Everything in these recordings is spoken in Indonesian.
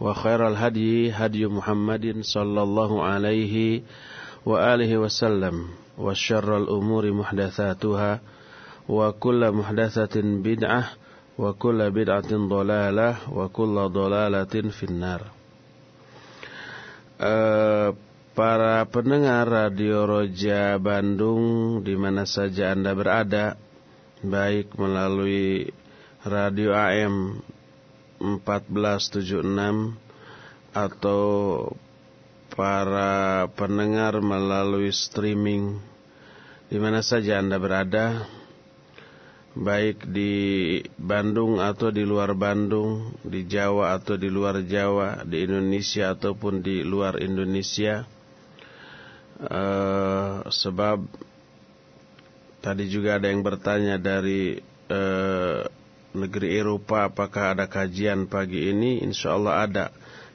وخير الهدي هدي محمد صلى الله عليه وآله وسلم وشر الأمور محدثاتها وكل محدثة بدعة وكل بدعة ضلالة وكل ضلالة في النار Para pendengar Radio Roja Bandung di mana saja Anda berada Baik melalui Radio AM 1476 Atau para pendengar melalui streaming di mana saja Anda berada baik di Bandung atau di luar Bandung, di Jawa atau di luar Jawa, di Indonesia ataupun di luar Indonesia. Uh, sebab tadi juga ada yang bertanya dari uh, negeri Eropa apakah ada kajian pagi ini? Insya Allah ada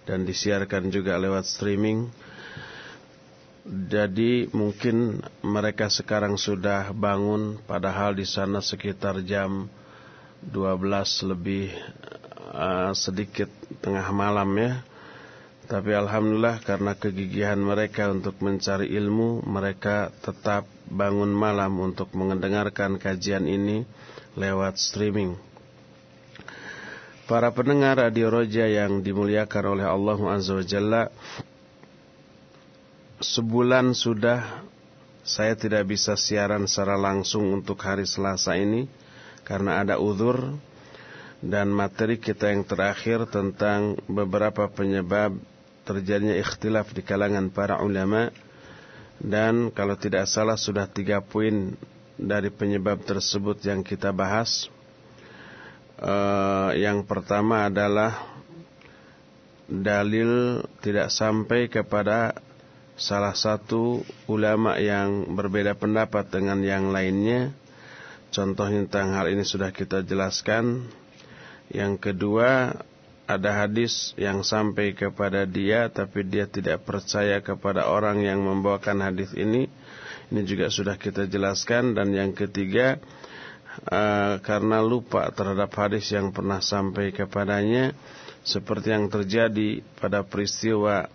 dan disiarkan juga lewat streaming. Jadi mungkin mereka sekarang sudah bangun padahal di sana sekitar jam 12 lebih uh, sedikit tengah malam ya. Tapi alhamdulillah karena kegigihan mereka untuk mencari ilmu, mereka tetap bangun malam untuk mendengarkan kajian ini lewat streaming. Para pendengar Radio Roja yang dimuliakan oleh Allah Azza wa Jalla, sebulan sudah saya tidak bisa siaran secara langsung untuk hari Selasa ini karena ada uzur dan materi kita yang terakhir tentang beberapa penyebab terjadinya ikhtilaf di kalangan para ulama dan kalau tidak salah sudah tiga poin dari penyebab tersebut yang kita bahas. Uh, yang pertama adalah dalil tidak sampai kepada salah satu ulama yang berbeda pendapat dengan yang lainnya. Contohnya tentang hal ini sudah kita jelaskan. Yang kedua, ada hadis yang sampai kepada dia tapi dia tidak percaya kepada orang yang membawakan hadis ini. Ini juga sudah kita jelaskan dan yang ketiga uh, karena lupa terhadap hadis yang pernah sampai kepadanya seperti yang terjadi pada peristiwa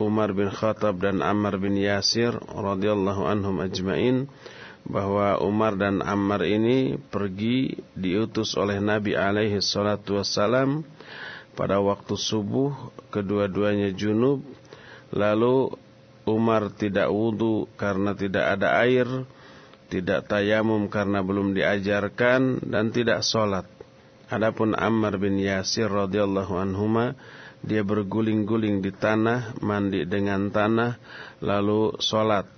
Umar bin Khattab dan Ammar bin Yasir radhiyallahu anhum ajmain bahwa Umar dan Ammar ini pergi diutus oleh Nabi alaihi salatu wassalam pada waktu subuh kedua-duanya junub. Lalu Umar tidak wudhu karena tidak ada air tidak tayamum karena belum diajarkan dan tidak sholat. Adapun Ammar bin Yasir radhiyallahu anhuma dia berguling-guling di tanah mandi dengan tanah lalu sholat.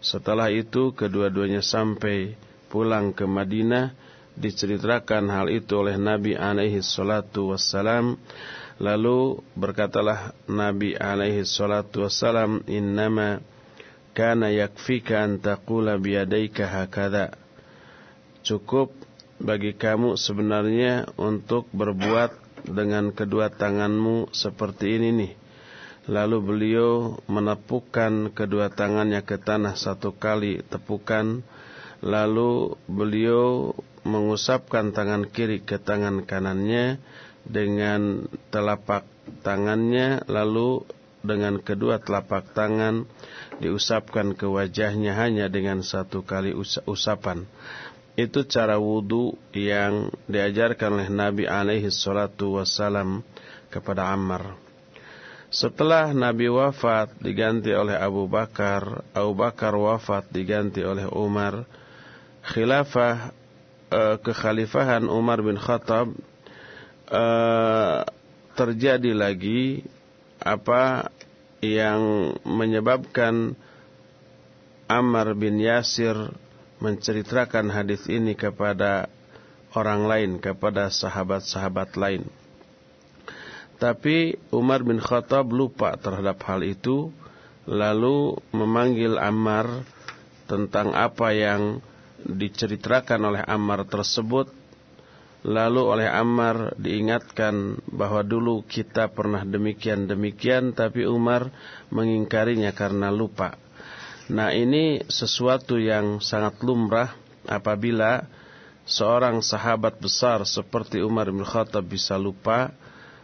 Setelah itu kedua-duanya sampai pulang ke Madinah. Diceritakan hal itu oleh Nabi alaihi salatu wassalam. Lalu berkatalah Nabi alaihi salatu wassalam innama kana yakfika an taqula biyadaika cukup bagi kamu sebenarnya untuk berbuat dengan kedua tanganmu seperti ini nih Lalu beliau menepukkan kedua tangannya ke tanah satu kali tepukan. Lalu beliau mengusapkan tangan kiri ke tangan kanannya dengan telapak tangannya. Lalu dengan kedua telapak tangan diusapkan ke wajahnya hanya dengan satu kali usapan. Itu cara wudhu yang diajarkan oleh Nabi alaihi salatu wassalam kepada Ammar. Setelah Nabi wafat diganti oleh Abu Bakar, Abu Bakar wafat diganti oleh Umar. Khilafah uh, kekhalifahan Umar bin Khattab uh, terjadi lagi apa yang menyebabkan Ammar bin Yasir menceritakan hadis ini kepada orang lain, kepada sahabat-sahabat lain. Tapi Umar bin Khattab lupa terhadap hal itu lalu memanggil Ammar tentang apa yang diceritakan oleh Ammar tersebut lalu oleh Ammar diingatkan bahwa dulu kita pernah demikian-demikian tapi Umar mengingkarinya karena lupa. Nah ini sesuatu yang sangat lumrah apabila seorang sahabat besar seperti Umar bin Khattab bisa lupa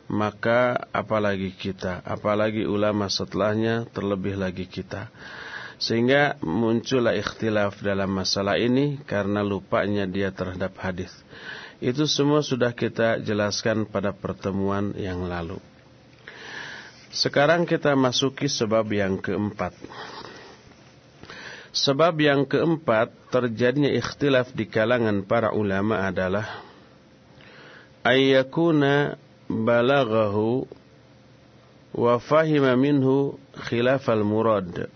maka apalagi kita, apalagi ulama setelahnya, terlebih lagi kita. Sehingga muncullah ikhtilaf dalam masalah ini karena lupanya dia terhadap hadis. Itu semua sudah kita jelaskan pada pertemuan yang lalu. Sekarang kita masuki sebab yang keempat. Sebab yang keempat terjadinya ikhtilaf di kalangan para ulama adalah ayyakuna balaghahu wa fahima minhu khilafal murad.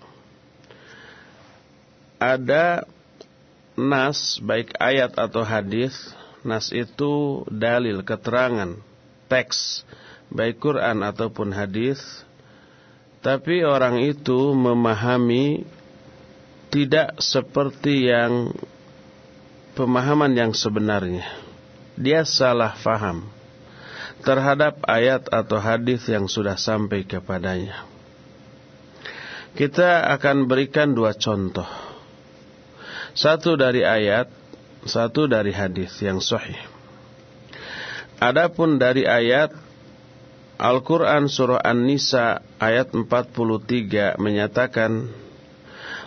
Ada nas baik ayat atau hadis, nas itu dalil keterangan teks baik Quran ataupun hadis tapi orang itu memahami tidak seperti yang pemahaman yang sebenarnya. Dia salah faham terhadap ayat atau hadis yang sudah sampai kepadanya. Kita akan berikan dua contoh. Satu dari ayat, satu dari hadis yang sahih. Adapun dari ayat Al-Quran Surah An-Nisa ayat 43 menyatakan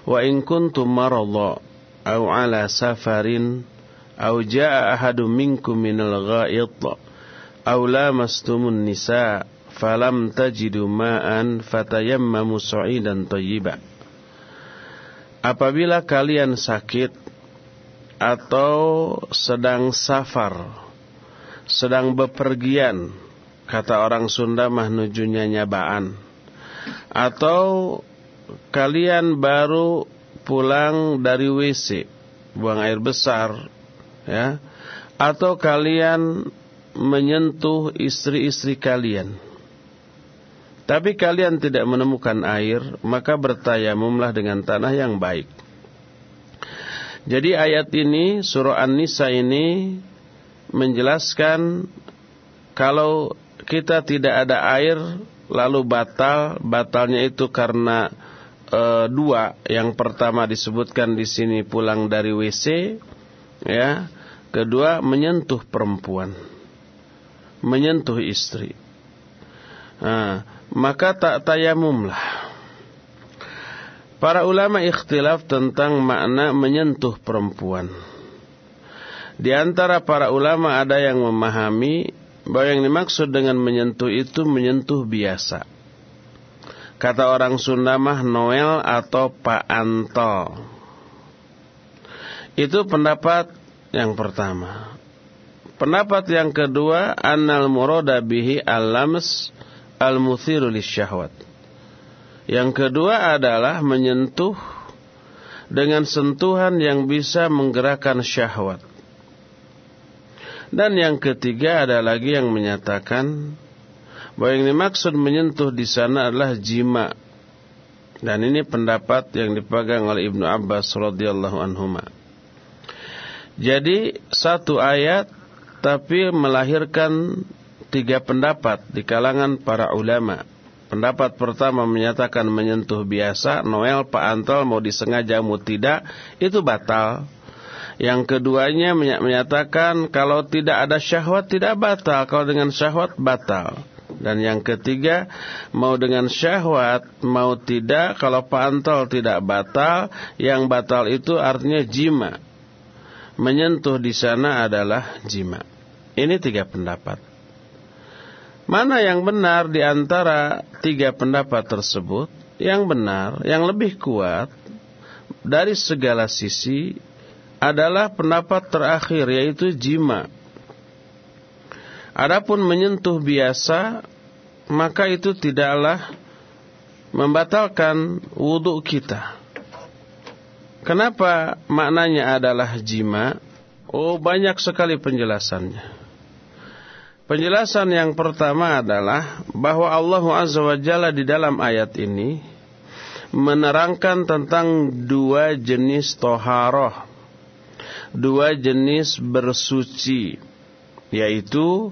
Wa in kuntum maradha aw ala safarin aw jaa ahadun minkum minal ghaid aw lamastumun nisa falam tajidu ma'an fatayammamu su'idan thayyiba Apabila kalian sakit atau sedang safar sedang bepergian kata orang Sunda mah nujunya nyabaan atau kalian baru pulang dari WC buang air besar ya atau kalian menyentuh istri-istri kalian. Tapi kalian tidak menemukan air, maka bertayamumlah dengan tanah yang baik. Jadi ayat ini, surah An-Nisa ini menjelaskan kalau kita tidak ada air, lalu batal, batalnya itu karena e, dua. Yang pertama disebutkan di sini pulang dari WC, ya. Kedua menyentuh perempuan menyentuh istri. Nah, maka tak tayamumlah. Para ulama ikhtilaf tentang makna menyentuh perempuan. Di antara para ulama ada yang memahami bahwa yang dimaksud dengan menyentuh itu menyentuh biasa. Kata orang Sunda mah Noel atau Pak Anto. Itu pendapat yang pertama. Pendapat yang kedua, annal murada bihi al-lams al-muthiru lisyahwat. Yang kedua adalah menyentuh dengan sentuhan yang bisa menggerakkan syahwat. Dan yang ketiga ada lagi yang menyatakan bahwa yang dimaksud menyentuh di sana adalah jima. Dan ini pendapat yang dipegang oleh Ibnu Abbas radhiyallahu anhu. Jadi satu ayat tapi melahirkan tiga pendapat di kalangan para ulama. Pendapat pertama menyatakan menyentuh biasa, Noel, Pak Antal mau disengaja mau tidak, itu batal. Yang keduanya menyatakan kalau tidak ada syahwat tidak batal, kalau dengan syahwat batal. Dan yang ketiga, mau dengan syahwat, mau tidak, kalau pantol tidak batal, yang batal itu artinya jima. Menyentuh di sana adalah jima. Ini tiga pendapat. Mana yang benar di antara tiga pendapat tersebut? Yang benar, yang lebih kuat dari segala sisi adalah pendapat terakhir yaitu jima. Adapun menyentuh biasa maka itu tidaklah membatalkan wudhu kita. Kenapa maknanya adalah jima? Oh banyak sekali penjelasannya. Penjelasan yang pertama adalah bahwa Allah Azza wa Jalla di dalam ayat ini menerangkan tentang dua jenis toharoh dua jenis bersuci yaitu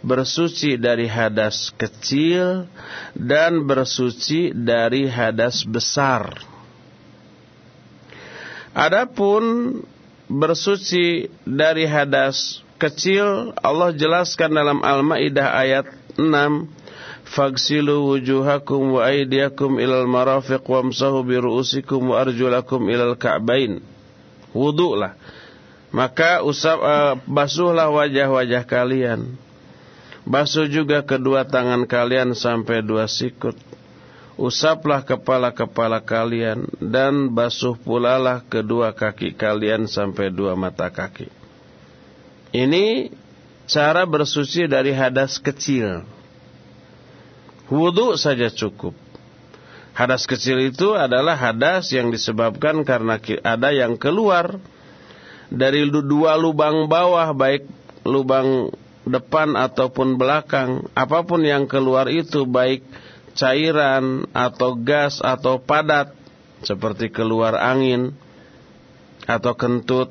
bersuci dari hadas kecil dan bersuci dari hadas besar. Adapun bersuci dari hadas kecil Allah jelaskan dalam Al-Maidah ayat 6 Fagsilu wujuhakum wa aydiyakum ilal marafiq wamsahu bi ru'usikum wa arjulakum ilal ka'bain. Wudu'lah maka usap uh, basuhlah wajah-wajah kalian. Basuh juga kedua tangan kalian sampai dua sikut. Usaplah kepala-kepala kalian dan basuh pulalah kedua kaki kalian sampai dua mata kaki. Ini cara bersuci dari hadas kecil. Wudhu saja cukup. Hadas kecil itu adalah hadas yang disebabkan karena ada yang keluar dari dua lubang bawah baik lubang depan ataupun belakang apa pun yang keluar itu baik cairan atau gas atau padat seperti keluar angin atau kentut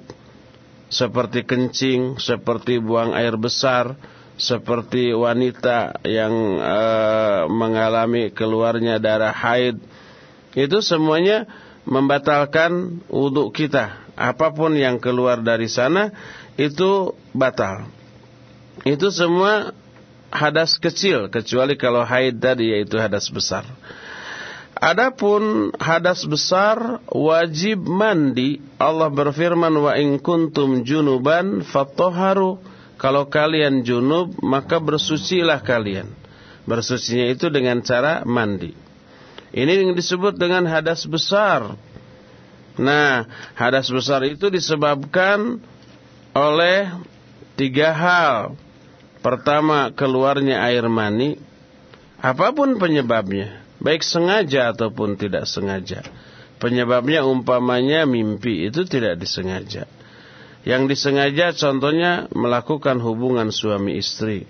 seperti kencing seperti buang air besar seperti wanita yang e, mengalami keluarnya darah haid itu semuanya membatalkan wudhu kita apa pun yang keluar dari sana itu batal. Itu semua hadas kecil kecuali kalau haid tadi yaitu hadas besar. Adapun hadas besar wajib mandi. Allah berfirman wa in kuntum junuban fattoharu. Kalau kalian junub maka bersucilah kalian. Bersucinya itu dengan cara mandi. Ini yang disebut dengan hadas besar. Nah, hadas besar itu disebabkan oleh tiga hal. Pertama, keluarnya air mani. Apa pun penyebabnya, baik sengaja ataupun tidak sengaja. Penyebabnya umpamanya mimpi, itu tidak disengaja. Yang disengaja contohnya melakukan hubungan suami istri.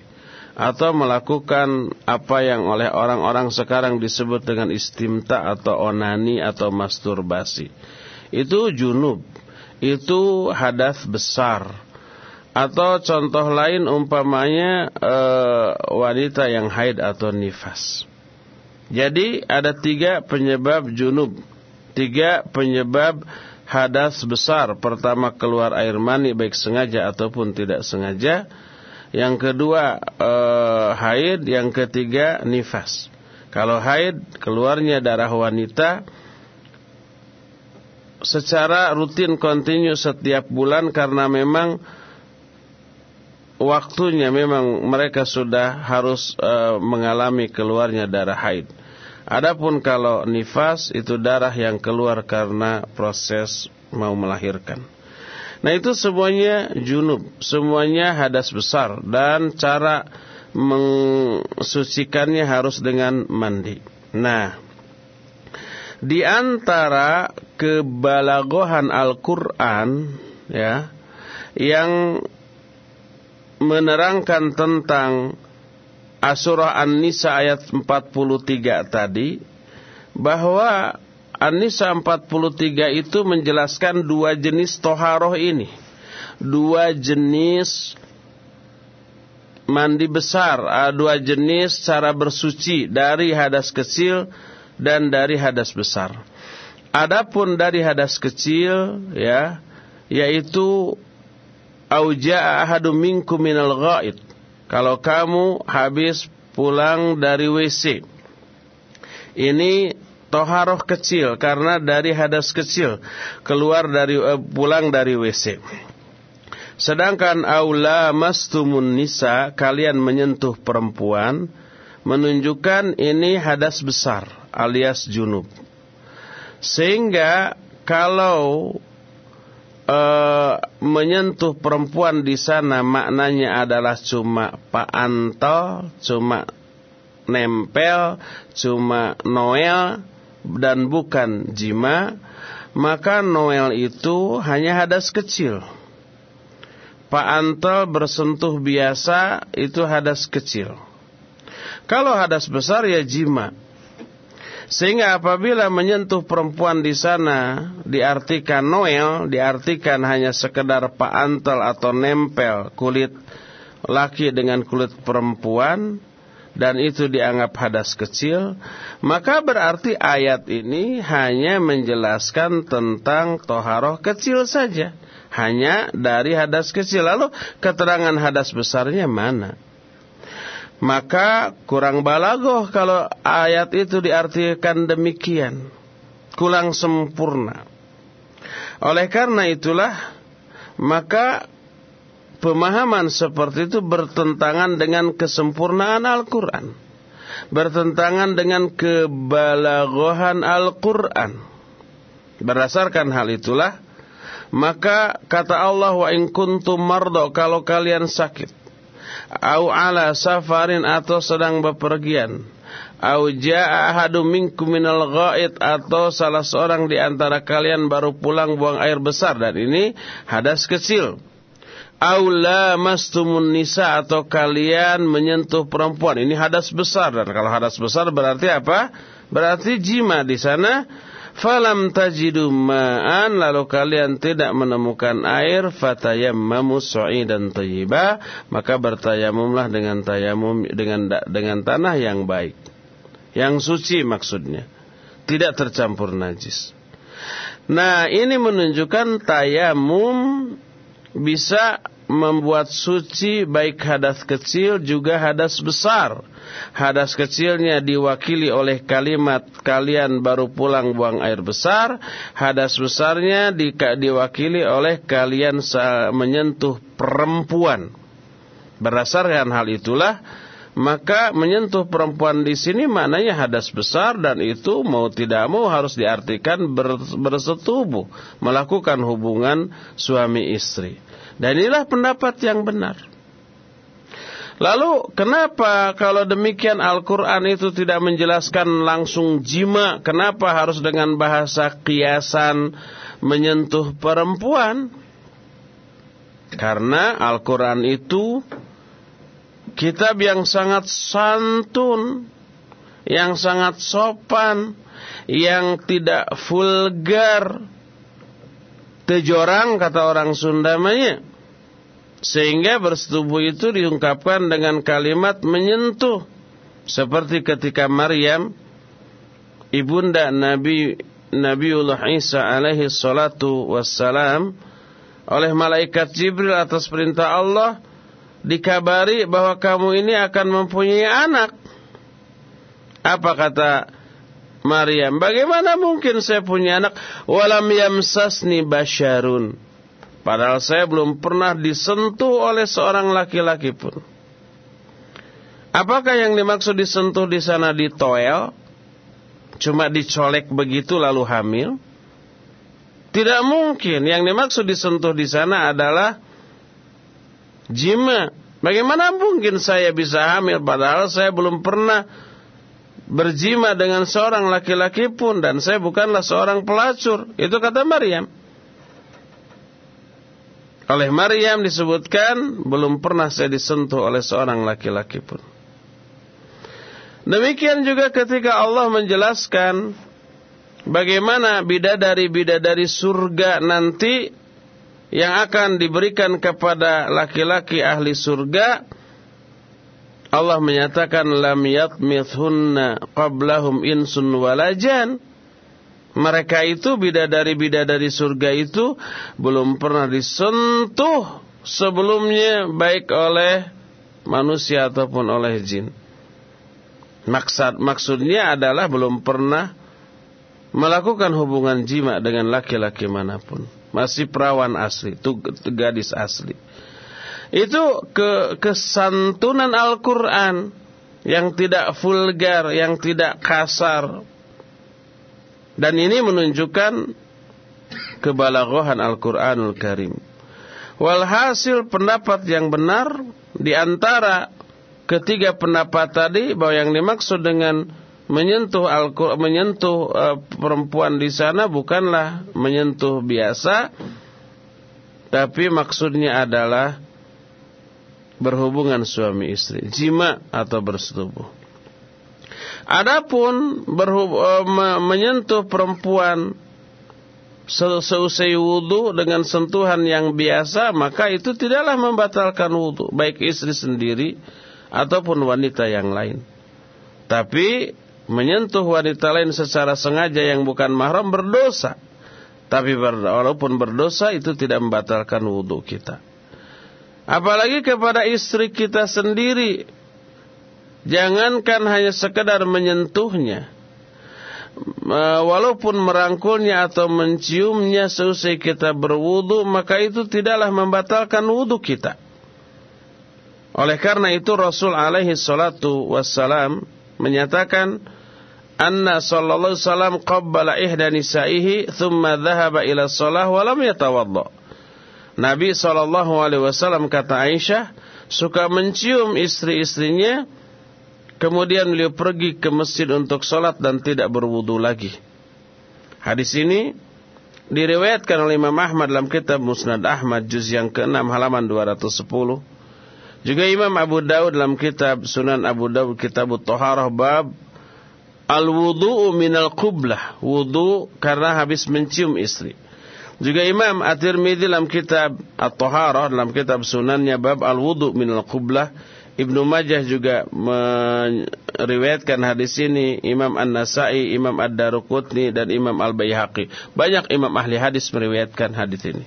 Atau melakukan apa yang oleh orang-orang sekarang disebut dengan istimta atau onani atau masturbasi itu junub, itu hadas besar. Atau contoh lain umpamanya e, wanita yang haid atau nifas. Jadi ada tiga penyebab junub, tiga penyebab hadas besar. Pertama keluar air mani baik sengaja ataupun tidak sengaja. Yang kedua e, haid, yang ketiga nifas. Kalau haid keluarnya darah wanita secara rutin kontinu setiap bulan karena memang waktunya memang mereka sudah harus uh, mengalami keluarnya darah haid. Adapun kalau nifas itu darah yang keluar karena proses mau melahirkan. Nah itu semuanya junub, semuanya hadas besar dan cara mensucikannya harus dengan mandi. Nah, di antara kebalagohan Al-Quran ya yang menerangkan tentang Asurah An-Nisa ayat 43 tadi bahwa An-Nisa 43 itu menjelaskan dua jenis toharoh ini dua jenis mandi besar, uh, dua jenis cara bersuci dari hadas kecil dan dari hadas besar. Adapun dari hadas kecil ya, yaitu auja ahadu minkum minal ghaid. Kalau kamu habis pulang dari WC. Ini toharoh kecil karena dari hadas kecil keluar dari uh, pulang dari WC. Sedangkan aula mastumun nisa kalian menyentuh perempuan menunjukkan ini hadas besar alias junub. Sehingga kalau uh, menyentuh perempuan di sana maknanya adalah cuma pak anto, cuma nempel, cuma noel dan bukan jima, maka noel itu hanya hadas kecil. Pak Antel bersentuh biasa itu hadas kecil. Kalau hadas besar ya jima. Sehingga apabila menyentuh perempuan di sana diartikan noel, diartikan hanya sekedar Pak Antel atau nempel kulit laki dengan kulit perempuan dan itu dianggap hadas kecil, maka berarti ayat ini hanya menjelaskan tentang toharoh kecil saja hanya dari hadas kecil. Lalu keterangan hadas besarnya mana? Maka kurang balagoh kalau ayat itu diartikan demikian. Kurang sempurna. Oleh karena itulah, maka pemahaman seperti itu bertentangan dengan kesempurnaan Al-Quran. Bertentangan dengan kebalagohan Al-Quran. Berdasarkan hal itulah, maka kata Allah wa in kuntum mardo kalau kalian sakit au ala safarin atau sedang bepergian. Au jaa ahadum minkum minal ghaid atau salah seorang di antara kalian baru pulang buang air besar dan ini hadas kecil. Au mastumun nisa atau kalian menyentuh perempuan. Ini hadas besar dan kalau hadas besar berarti apa? Berarti jima di sana Falam tajidu ma'an lalu kalian tidak menemukan air fatayammamu su'idan thayyiba maka bertayamumlah dengan tayamum dengan dengan tanah yang baik. Yang suci maksudnya. Tidak tercampur najis. Nah, ini menunjukkan tayamum bisa membuat suci baik hadas kecil juga hadas besar. Hadas kecilnya diwakili oleh kalimat kalian baru pulang buang air besar. Hadas besarnya di, diwakili oleh kalian menyentuh perempuan. Berdasarkan hal itulah maka menyentuh perempuan di sini maknanya hadas besar dan itu mau tidak mau harus diartikan bersetubuh melakukan hubungan suami istri. Dan inilah pendapat yang benar. Lalu kenapa kalau demikian Al-Quran itu tidak menjelaskan langsung jima Kenapa harus dengan bahasa kiasan menyentuh perempuan? Karena Al-Quran itu kitab yang sangat santun Yang sangat sopan Yang tidak vulgar. Tejorang kata orang Sundamanya sehingga bersetubuh itu diungkapkan dengan kalimat menyentuh. Seperti ketika Maryam, ibunda Nabi Nabiullah Isa alaihi salatu wassalam, oleh malaikat Jibril atas perintah Allah, dikabari bahwa kamu ini akan mempunyai anak. Apa kata Maryam? Bagaimana mungkin saya punya anak? Walam yamsasni basyarun Padahal saya belum pernah disentuh oleh seorang laki-laki pun. Apakah yang dimaksud disentuh di sana di toel? Cuma dicolek begitu lalu hamil? Tidak mungkin. Yang dimaksud disentuh di sana adalah jima. Bagaimana mungkin saya bisa hamil padahal saya belum pernah berjima dengan seorang laki-laki pun dan saya bukanlah seorang pelacur. Itu kata Maryam oleh Maryam disebutkan belum pernah saya disentuh oleh seorang laki-laki pun. Demikian juga ketika Allah menjelaskan bagaimana bidadari-bidadari surga nanti yang akan diberikan kepada laki-laki ahli surga Allah menyatakan lam yatmithunna qablahum insun walajan. Mereka itu bidadari-bidadari surga itu belum pernah disentuh sebelumnya baik oleh manusia ataupun oleh jin. Maksud maksudnya adalah belum pernah melakukan hubungan jima dengan laki-laki mana pun. Masih perawan asli, gadis asli. Itu ke kesantunan Al-Qur'an yang tidak vulgar, yang tidak kasar. Dan ini menunjukkan kebalaghan Al-Qur'anul Karim. Walhasil pendapat yang benar di antara ketiga pendapat tadi bahwa yang dimaksud dengan menyentuh al menyentuh uh, perempuan di sana bukanlah menyentuh biasa tapi maksudnya adalah berhubungan suami istri, jima atau bersetubuh. Adapun uh, menyentuh perempuan seusai wudhu dengan sentuhan yang biasa, maka itu tidaklah membatalkan wudhu, baik istri sendiri ataupun wanita yang lain. Tapi menyentuh wanita lain secara sengaja yang bukan mahram berdosa. Tapi walaupun berdosa itu tidak membatalkan wudhu kita. Apalagi kepada istri kita sendiri. Jangankan hanya sekedar menyentuhnya walaupun merangkulnya atau menciumnya seusai kita berwudu maka itu tidaklah membatalkan wudu kita. Oleh karena itu Rasul alaihi salatu wassalam menyatakan anna sallallahu wasallam qabbala ihda nisaihi thumma dhahaba ila shalah wa lam yatawadda. Nabi sallallahu alaihi wasallam kata Aisyah suka mencium istri-istrinya Kemudian beliau pergi ke masjid untuk sholat dan tidak berwudu lagi. Hadis ini diriwayatkan oleh Imam Ahmad dalam kitab Musnad Ahmad juz yang ke-6 halaman 210. Juga Imam Abu Dawud dalam kitab Sunan Abu Dawud kitab Taharah bab Al-wudu'u minal qublah. Wudu karena habis mencium istri. Juga Imam At-Tirmidzi dalam kitab At-Taharah dalam kitab Sunannya bab Al-wudu minal qublah Ibnu Majah juga meriwayatkan hadis ini, Imam An-Nasai, Imam Ad-Daruqutni dan Imam Al-Baihaqi. Banyak imam ahli hadis meriwayatkan hadis ini.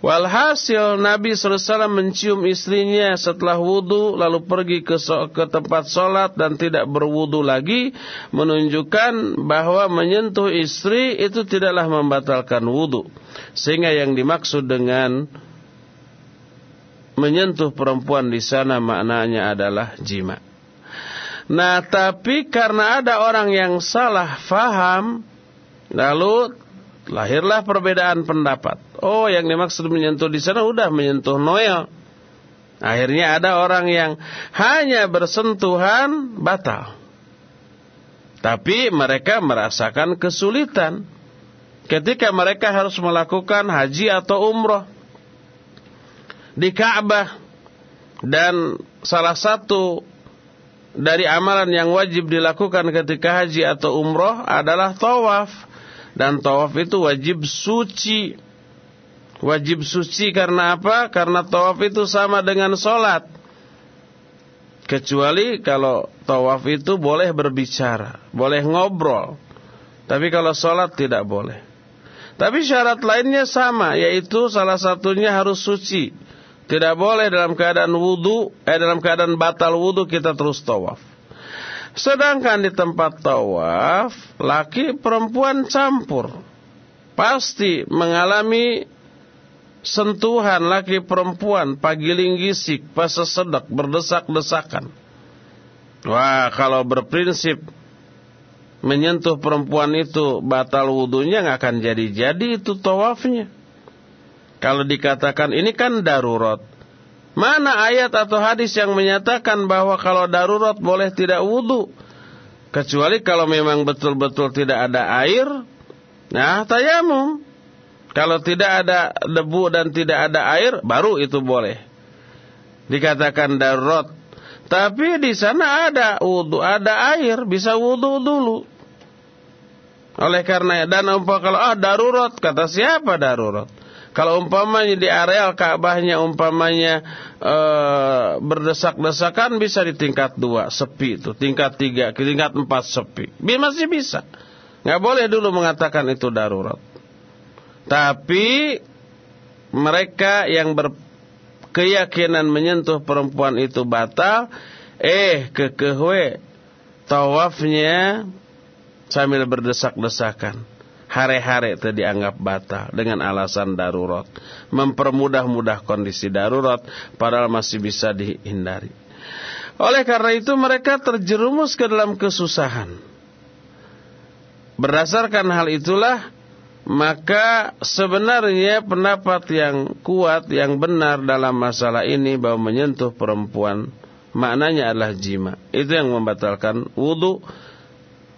Walhasil Nabi SAW mencium istrinya setelah wudhu lalu pergi ke, ke tempat sholat dan tidak berwudhu lagi menunjukkan bahwa menyentuh istri itu tidaklah membatalkan wudhu. Sehingga yang dimaksud dengan menyentuh perempuan di sana maknanya adalah jima. Nah, tapi karena ada orang yang salah faham, lalu lahirlah perbedaan pendapat. Oh, yang dimaksud menyentuh di sana udah menyentuh Noel. Akhirnya ada orang yang hanya bersentuhan batal. Tapi mereka merasakan kesulitan ketika mereka harus melakukan haji atau umroh di Ka'bah dan salah satu dari amalan yang wajib dilakukan ketika haji atau umroh adalah tawaf. Dan tawaf itu wajib suci. Wajib suci karena apa? karena tawaf itu sama dengan sholat. Kecuali kalau tawaf itu boleh berbicara boleh ngobrol. Tapi kalau sholat tidak boleh. Tapi syarat lainnya sama yaitu salah satunya harus suci tidak boleh dalam keadaan wudu, eh dalam keadaan batal wudu kita terus tawaf. Sedangkan di tempat tawaf, laki perempuan campur. Pasti mengalami sentuhan laki perempuan, pagiling gisik, pas sedak, berdesak-desakan. Wah, kalau berprinsip menyentuh perempuan itu batal wudunya nggak akan jadi-jadi itu tawafnya. Kalau dikatakan ini kan darurat. Mana ayat atau hadis yang menyatakan bahwa kalau darurat boleh tidak wudhu? Kecuali kalau memang betul-betul tidak ada air. Nah tayamum. Kalau tidak ada debu dan tidak ada air, baru itu boleh. Dikatakan darurat. Tapi di sana ada wudhu, ada air, bisa wudhu dulu. Oleh karena dan umpah kalau ah darurat, kata siapa darurat? Kalau umpamanya di areal Ka'bahnya umpamanya e, berdesak-desakan bisa di tingkat dua sepi itu, tingkat tiga, tingkat empat sepi, masih bisa. Nggak boleh dulu mengatakan itu darurat. Tapi mereka yang berkeyakinan menyentuh perempuan itu batal, eh kekehwe tawafnya sambil berdesak-desakan hare-hare itu dianggap batal dengan alasan darurat. Mempermudah-mudah kondisi darurat padahal masih bisa dihindari. Oleh karena itu mereka terjerumus ke dalam kesusahan. Berdasarkan hal itulah maka sebenarnya pendapat yang kuat yang benar dalam masalah ini bahwa menyentuh perempuan maknanya adalah jima. Itu yang membatalkan wudhu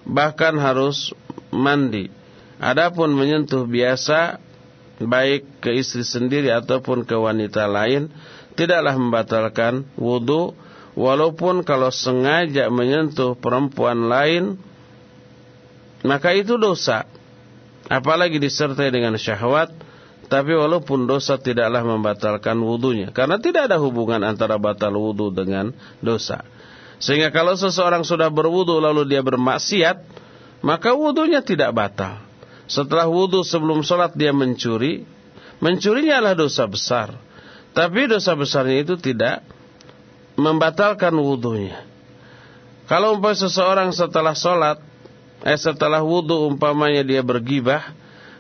bahkan harus mandi. Adapun menyentuh biasa baik ke istri sendiri ataupun ke wanita lain tidaklah membatalkan wudhu walaupun kalau sengaja menyentuh perempuan lain maka itu dosa. Apalagi disertai dengan syahwat tapi walaupun dosa tidaklah membatalkan wudhunya karena tidak ada hubungan antara batal wudhu dengan dosa. Sehingga kalau seseorang sudah berwudhu lalu dia bermaksiat maka wudhunya tidak batal setelah wudhu sebelum sholat dia mencuri, mencurinya adalah dosa besar. Tapi dosa besarnya itu tidak membatalkan wudhunya. Kalau umpamanya seseorang setelah sholat, eh setelah wudhu umpamanya dia bergibah,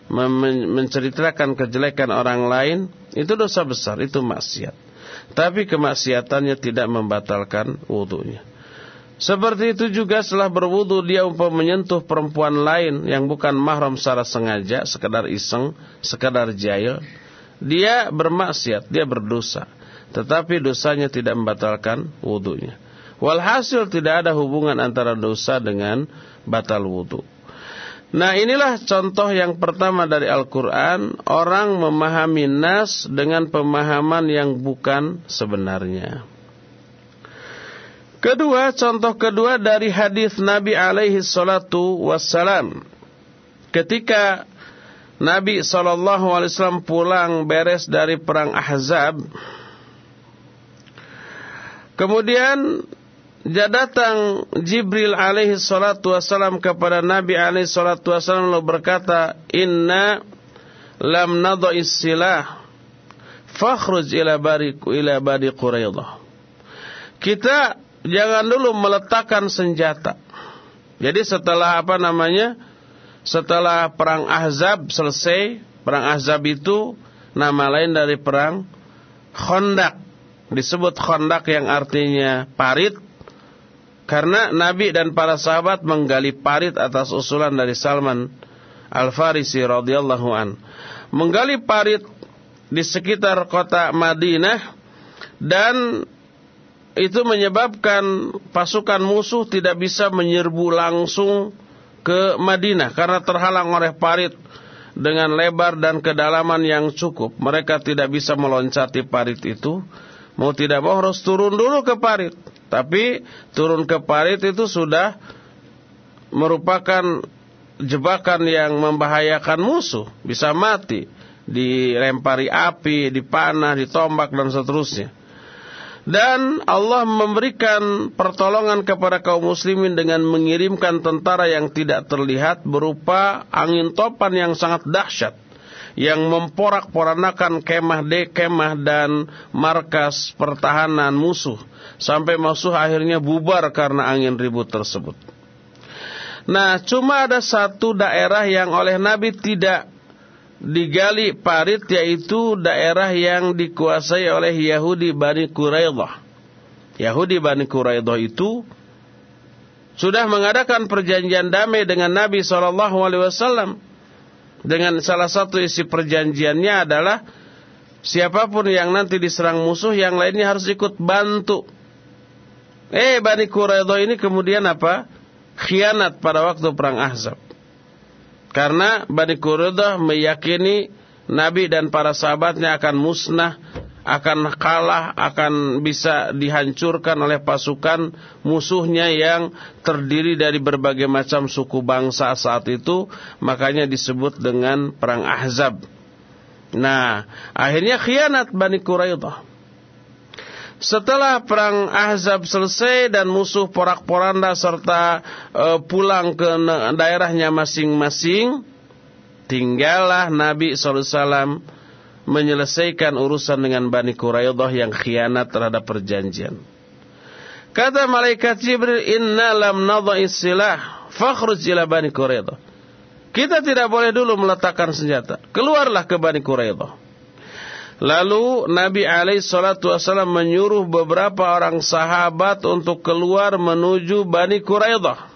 menceritakan kejelekan orang lain, itu dosa besar, itu maksiat. Tapi kemaksiatannya tidak membatalkan wudhunya. Seperti itu juga setelah berwudu dia umpam menyentuh perempuan lain yang bukan mahram secara sengaja, sekedar iseng, sekedar jahil. Dia bermaksiat, dia berdosa. Tetapi dosanya tidak membatalkan wudunya. Walhasil tidak ada hubungan antara dosa dengan batal wudu. Nah inilah contoh yang pertama dari Al-Quran Orang memahami nas dengan pemahaman yang bukan sebenarnya Kedua, contoh kedua dari hadis Nabi alaihi salatu wassalam. Ketika Nabi wasallam pulang beres dari perang Ahzab, kemudian dia datang Jibril alaihi salatu wassalam kepada Nabi alaihi salatu wassalam lalu berkata, "Inna lam nadha'is silah fakhruj ila bari ila badi Quraidah." Kita jangan dulu meletakkan senjata. Jadi setelah apa namanya? Setelah perang Ahzab selesai, perang Ahzab itu nama lain dari perang Khandaq. Disebut Khandaq yang artinya parit karena Nabi dan para sahabat menggali parit atas usulan dari Salman Al-Farisi radhiyallahu an. Menggali parit di sekitar kota Madinah dan itu menyebabkan pasukan musuh tidak bisa menyerbu langsung ke Madinah karena terhalang oleh parit dengan lebar dan kedalaman yang cukup. Mereka tidak bisa meloncati parit itu. Mau tidak mau harus turun dulu ke parit. Tapi turun ke parit itu sudah merupakan jebakan yang membahayakan musuh. Bisa mati. Dilempari api, dipanah, ditombak dan seterusnya. Dan Allah memberikan pertolongan kepada kaum muslimin dengan mengirimkan tentara yang tidak terlihat berupa angin topan yang sangat dahsyat yang memporak-porandakan kemah de kemah dan markas pertahanan musuh sampai musuh akhirnya bubar karena angin ribut tersebut. Nah, cuma ada satu daerah yang oleh Nabi tidak digali parit yaitu daerah yang dikuasai oleh Yahudi Bani Quraidah. Yahudi Bani Quraidah itu sudah mengadakan perjanjian damai dengan Nabi SAW. Dengan salah satu isi perjanjiannya adalah siapa pun yang nanti diserang musuh yang lainnya harus ikut bantu. Eh Bani Quraidah ini kemudian apa? Khianat pada waktu perang Ahzab. Karena Bani Quraidah meyakini Nabi dan para sahabatnya akan musnah, akan kalah, akan bisa dihancurkan oleh pasukan musuhnya yang terdiri dari berbagai macam suku bangsa saat itu, makanya disebut dengan perang Ahzab. Nah, akhirnya khianat Bani Quraidah. Setelah perang Ahzab selesai dan musuh porak-poranda serta e, pulang ke daerahnya masing-masing, tinggallah Nabi SAW menyelesaikan urusan dengan Bani Quraidah yang khianat terhadap perjanjian. Kata malaikat Jibril, "Inna lam nadha'i silah, fakhruj ila Bani Quraidah." Kita tidak boleh dulu meletakkan senjata. Keluarlah ke Bani Quraidah. Lalu Nabi alaihi salatu wasallam menyuruh beberapa orang sahabat untuk keluar menuju Bani Quraidah.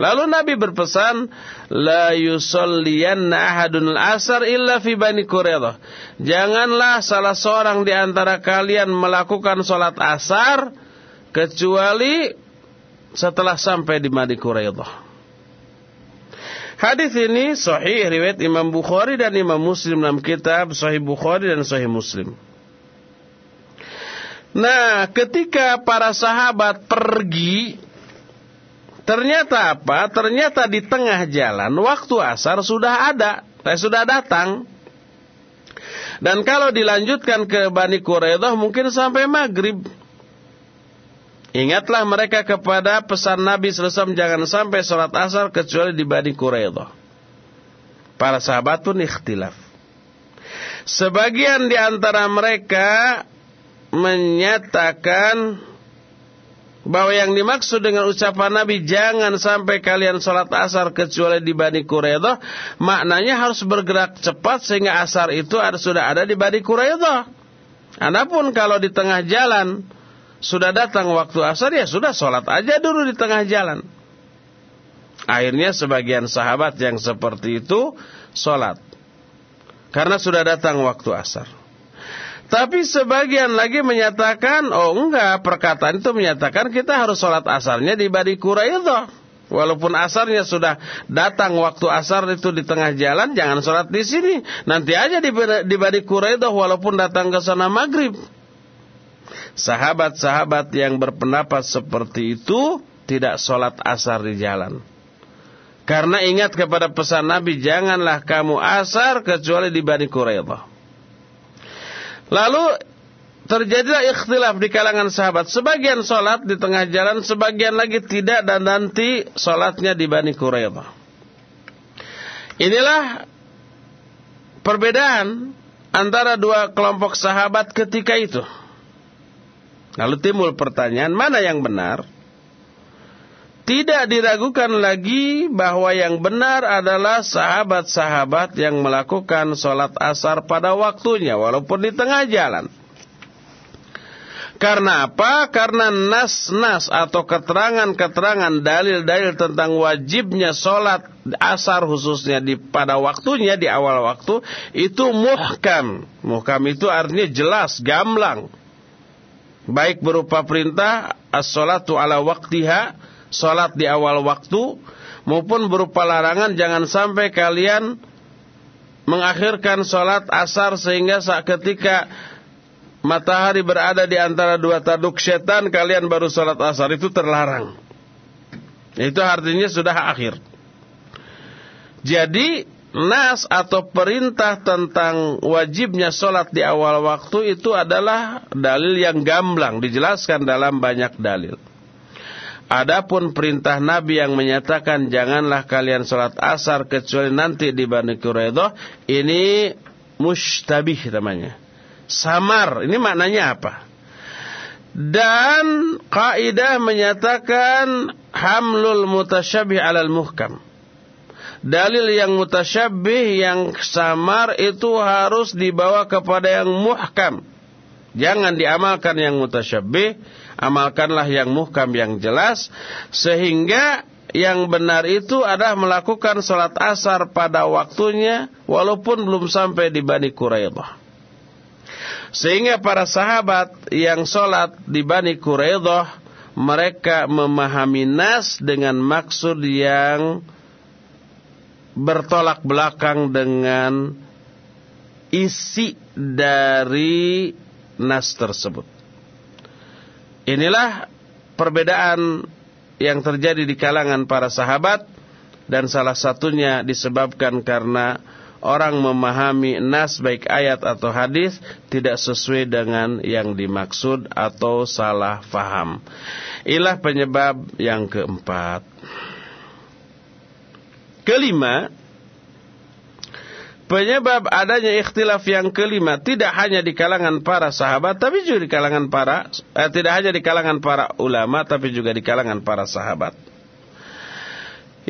Lalu Nabi berpesan, la yusalliyanna ahadun al-asar illa fi Bani. Janganlah salah seorang di antara kalian melakukan salat asar kecuali setelah sampai di Bani Quraidah. Hadis ini sahih riwayat Imam Bukhari dan Imam Muslim dalam kitab Sahih Bukhari dan Sahih Muslim. Nah, ketika para sahabat pergi, ternyata apa? Ternyata di tengah jalan waktu asar sudah ada, eh, sudah datang. Dan kalau dilanjutkan ke Bani Quraidah mungkin sampai maghrib. Ingatlah mereka kepada pesan Nabi SAW jangan sampai sholat asar kecuali di Bani Quraidah. Para sahabat pun ikhtilaf. Sebagian di antara mereka menyatakan bahwa yang dimaksud dengan ucapan Nabi jangan sampai kalian sholat asar kecuali di Bani Quraidah maknanya harus bergerak cepat sehingga asar itu sudah ada di Bani Quraidah. Adapun kalau di tengah jalan sudah datang waktu asar ya sudah sholat aja dulu di tengah jalan. Akhirnya sebagian sahabat yang seperti itu sholat. Karena sudah datang waktu asar. Tapi sebagian lagi menyatakan, oh enggak, perkataan itu menyatakan kita harus sholat asarnya di Badi Quraidah. Walaupun asarnya sudah datang waktu asar itu di tengah jalan, jangan sholat di sini. Nanti aja di, di Badi Quraidah walaupun datang ke sana maghrib sahabat-sahabat yang berpendapat seperti itu tidak sholat asar di jalan. Karena ingat kepada pesan Nabi, janganlah kamu asar kecuali di Bani Quraidah. Lalu terjadilah ikhtilaf di kalangan sahabat. Sebagian sholat di tengah jalan, sebagian lagi tidak dan nanti sholatnya di Bani Quraidah. Inilah perbedaan antara dua kelompok sahabat ketika itu. Lalu timbul pertanyaan, mana yang benar? Tidak diragukan lagi bahwa yang benar adalah sahabat-sahabat yang melakukan sholat asar pada waktunya, walaupun di tengah jalan. Karena apa? Karena nas-nas atau keterangan-keterangan dalil-dalil tentang wajibnya sholat asar khususnya di pada waktunya di awal waktu itu muhkam. Muhkam itu artinya jelas, gamblang baik berupa perintah as-salatu ala waktiha, salat di awal waktu maupun berupa larangan jangan sampai kalian mengakhirkan salat asar sehingga saat ketika matahari berada di antara dua taduk setan kalian baru salat asar itu terlarang. Itu artinya sudah akhir. Jadi nas atau perintah tentang wajibnya sholat di awal waktu itu adalah dalil yang gamblang dijelaskan dalam banyak dalil. Adapun perintah Nabi yang menyatakan janganlah kalian sholat asar kecuali nanti di Bani Quraidah ini mustabih namanya. Samar, ini maknanya apa? Dan kaidah menyatakan hamlul mutasyabih alal muhkam dalil yang mutasyabih yang samar itu harus dibawa kepada yang muhkam. Jangan diamalkan yang mutasyabih, amalkanlah yang muhkam yang jelas sehingga yang benar itu adalah melakukan sholat asar pada waktunya walaupun belum sampai di Bani Quraidah. Sehingga para sahabat yang sholat di Bani Quraidah mereka memahami nas dengan maksud yang bertolak belakang dengan isi dari nas tersebut. Inilah perbedaan yang terjadi di kalangan para sahabat dan salah satunya disebabkan karena orang memahami nas baik ayat atau hadis tidak sesuai dengan yang dimaksud atau salah faham. Ilah penyebab yang keempat. Kelima, penyebab adanya ikhtilaf yang kelima tidak hanya di kalangan para sahabat tapi juga di kalangan para eh, tidak hanya di kalangan para ulama tapi juga di kalangan para sahabat.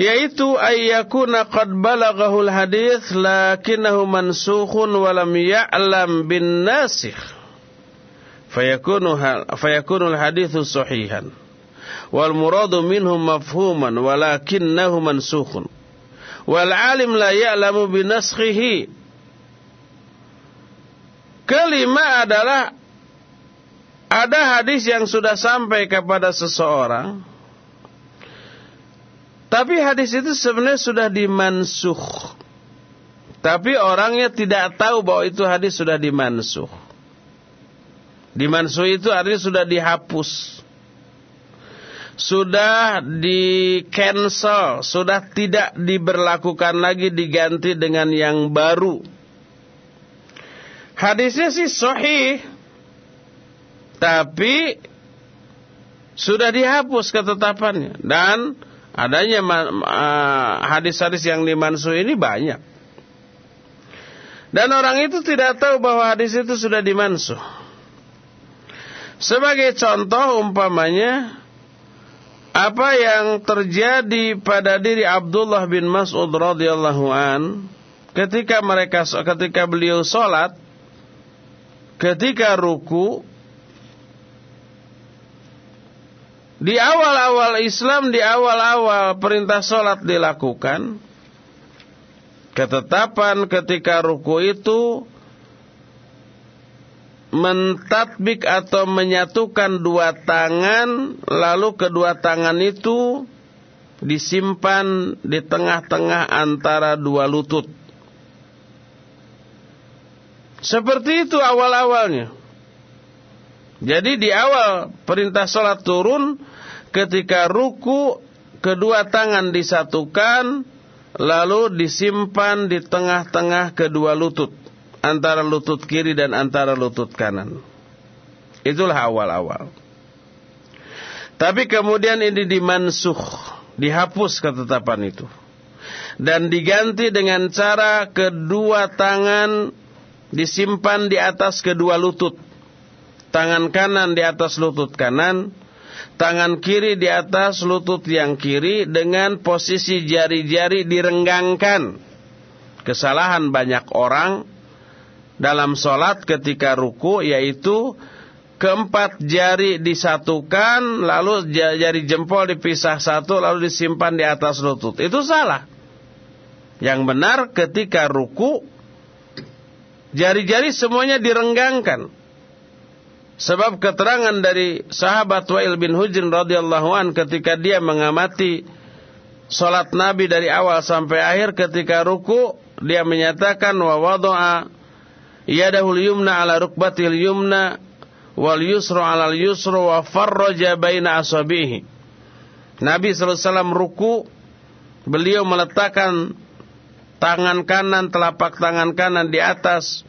Yaitu ayyakuna qad balaghahul hadis lakinnahu mansukhun wa lam ya'lam bin nasikh fayakunu fayakunu al hadithu sahihan. Wal muradu minhu mafhuman walakinnahu mansukhun wal alim la ya'lamu bin naskhihi kelima adalah ada hadis yang sudah sampai kepada seseorang tapi hadis itu sebenarnya sudah dimansuh. Tapi orangnya tidak tahu bahwa itu hadis sudah dimansuh. Dimansuh itu artinya sudah dihapus. Sudah di cancel, sudah tidak diberlakukan lagi diganti dengan yang baru. Hadisnya sih sahih. Tapi sudah dihapus ketetapannya dan Adanya hadis-hadis yang dimansuh ini banyak. Dan orang itu tidak tahu bahwa hadis itu sudah dimansuh. Sebagai contoh umpamanya apa yang terjadi pada diri Abdullah bin Mas'ud radhiyallahu an? Ketika mereka ketika beliau salat ketika ruku Di awal-awal Islam, di awal-awal perintah sholat dilakukan, ketetapan ketika ruku itu mentatbik atau menyatukan dua tangan, lalu kedua tangan itu disimpan di tengah-tengah antara dua lutut. Seperti itu awal-awalnya. Jadi di awal perintah sholat turun ketika ruku kedua tangan disatukan lalu disimpan di tengah-tengah kedua lutut antara lutut kiri dan antara lutut kanan. Itulah awal-awal. Tapi kemudian ini dimansuh, dihapus ketetapan itu. Dan diganti dengan cara kedua tangan disimpan di atas kedua lutut tangan kanan di atas lutut kanan, tangan kiri di atas lutut yang kiri dengan posisi jari-jari direnggangkan. Kesalahan banyak orang dalam sholat ketika ruku yaitu keempat jari disatukan lalu jari jempol dipisah satu lalu disimpan di atas lutut. Itu salah. Yang benar ketika ruku jari-jari semuanya direnggangkan Sebab keterangan dari sahabat Wa'il bin Hujrin radhiyallahu an ketika dia mengamati salat Nabi dari awal sampai akhir ketika ruku dia menyatakan wa wada'a yadahul yumna ala rukbatil yumna wal yusru ala al yusru wa farraja baina asabihi. Nabi sallallahu alaihi wasallam ruku beliau meletakkan tangan kanan telapak tangan kanan di atas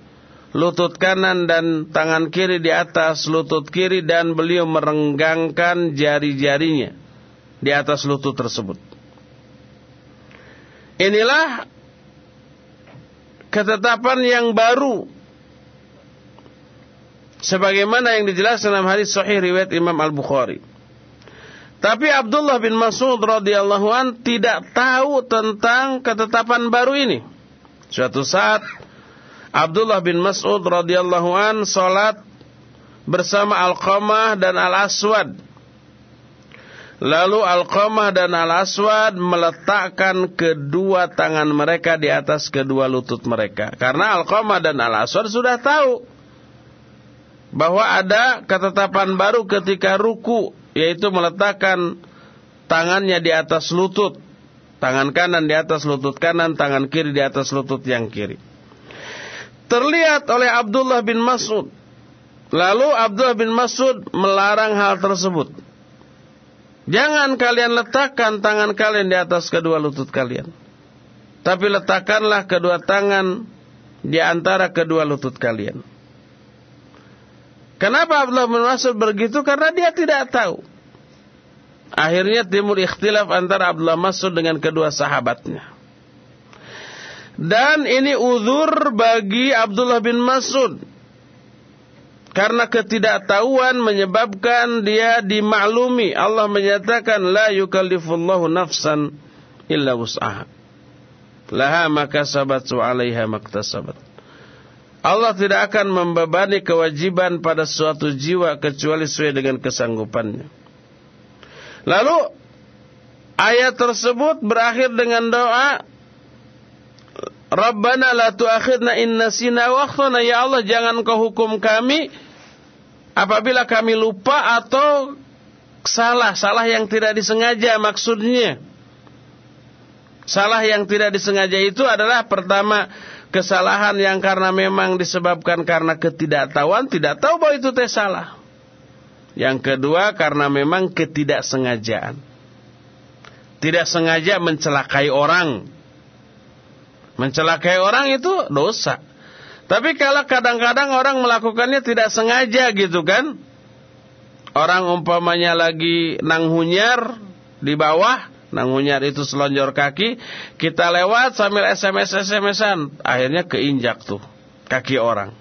lutut kanan dan tangan kiri di atas lutut kiri dan beliau merenggangkan jari-jarinya di atas lutut tersebut. Inilah ketetapan yang baru sebagaimana yang dijelaskan dalam hadis sahih riwayat Imam Al-Bukhari. Tapi Abdullah bin Mas'ud radhiyallahu an tidak tahu tentang ketetapan baru ini. Suatu saat Abdullah bin Mas'ud radhiyallahu an salat bersama Al-Qamah dan Al-Aswad. Lalu Al-Qamah dan Al-Aswad meletakkan kedua tangan mereka di atas kedua lutut mereka. Karena Al-Qamah dan Al-Aswad sudah tahu bahwa ada ketetapan baru ketika ruku, yaitu meletakkan tangannya di atas lutut. Tangan kanan di atas lutut kanan, tangan kiri di atas lutut yang kiri terlihat oleh Abdullah bin Mas'ud. Lalu Abdullah bin Mas'ud melarang hal tersebut. Jangan kalian letakkan tangan kalian di atas kedua lutut kalian. tapi letakkanlah kedua tangan di antara kedua lutut kalian. Kenapa Abdullah bin Mas'ud begitu? Karena dia tidak tahu. Akhirnya timur ikhtilaf antara Abdullah Mas'ud dengan kedua sahabatnya. Dan ini uzur bagi Abdullah bin Mas'ud. Karena ketidaktahuan menyebabkan dia dimaklumi. Allah menyatakan la yukallifullahu nafsan illa wus'aha. Laha maka sabat wa maktasabat. Allah tidak akan membebani kewajiban pada suatu jiwa kecuali sesuai dengan kesanggupannya. Lalu ayat tersebut berakhir dengan doa Rabbana la tu'akhidna in nasina wa akhtana ya Allah jangan kau hukum kami apabila kami lupa atau salah, salah yang tidak disengaja maksudnya. Salah yang tidak disengaja itu adalah pertama kesalahan yang karena memang disebabkan karena ketidaktahuan, tidak tahu bahwa itu teh salah. Yang kedua karena memang ketidaksengajaan. Tidak sengaja mencelakai orang. Mencelakai orang itu dosa. Tapi kalau kadang-kadang orang melakukannya tidak sengaja gitu kan. Orang umpamanya lagi nanghunyar di bawah Nangunyar itu selonjor kaki, kita lewat sambil SMS-SMS-an, akhirnya keinjak tuh kaki orang.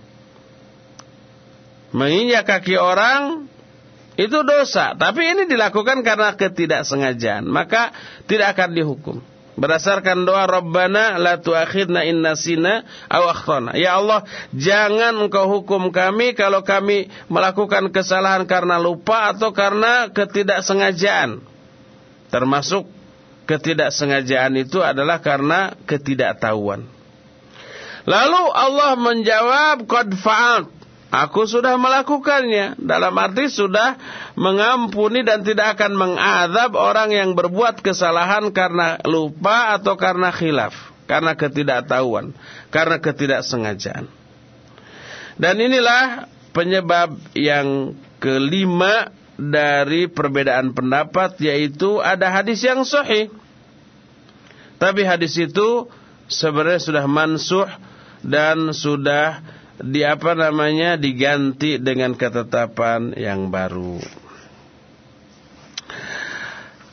Menginjak kaki orang itu dosa, tapi ini dilakukan karena ketidaksengajaan, maka tidak akan dihukum. Berdasarkan doa Rabbana la tuakhidna in nasina aw akhtana. Ya Allah, jangan engkau hukum kami kalau kami melakukan kesalahan karena lupa atau karena ketidaksengajaan. Termasuk ketidaksengajaan itu adalah karena ketidaktahuan. Lalu Allah menjawab qad fa'alt. Aku sudah melakukannya dalam arti sudah mengampuni dan tidak akan mengadab orang yang berbuat kesalahan karena lupa atau karena khilaf, karena ketidaktahuan, karena ketidaksengajaan. Dan inilah penyebab yang kelima dari perbedaan pendapat yaitu ada hadis yang sahih. Tapi hadis itu sebenarnya sudah mansuh dan sudah di apa namanya diganti dengan ketetapan yang baru.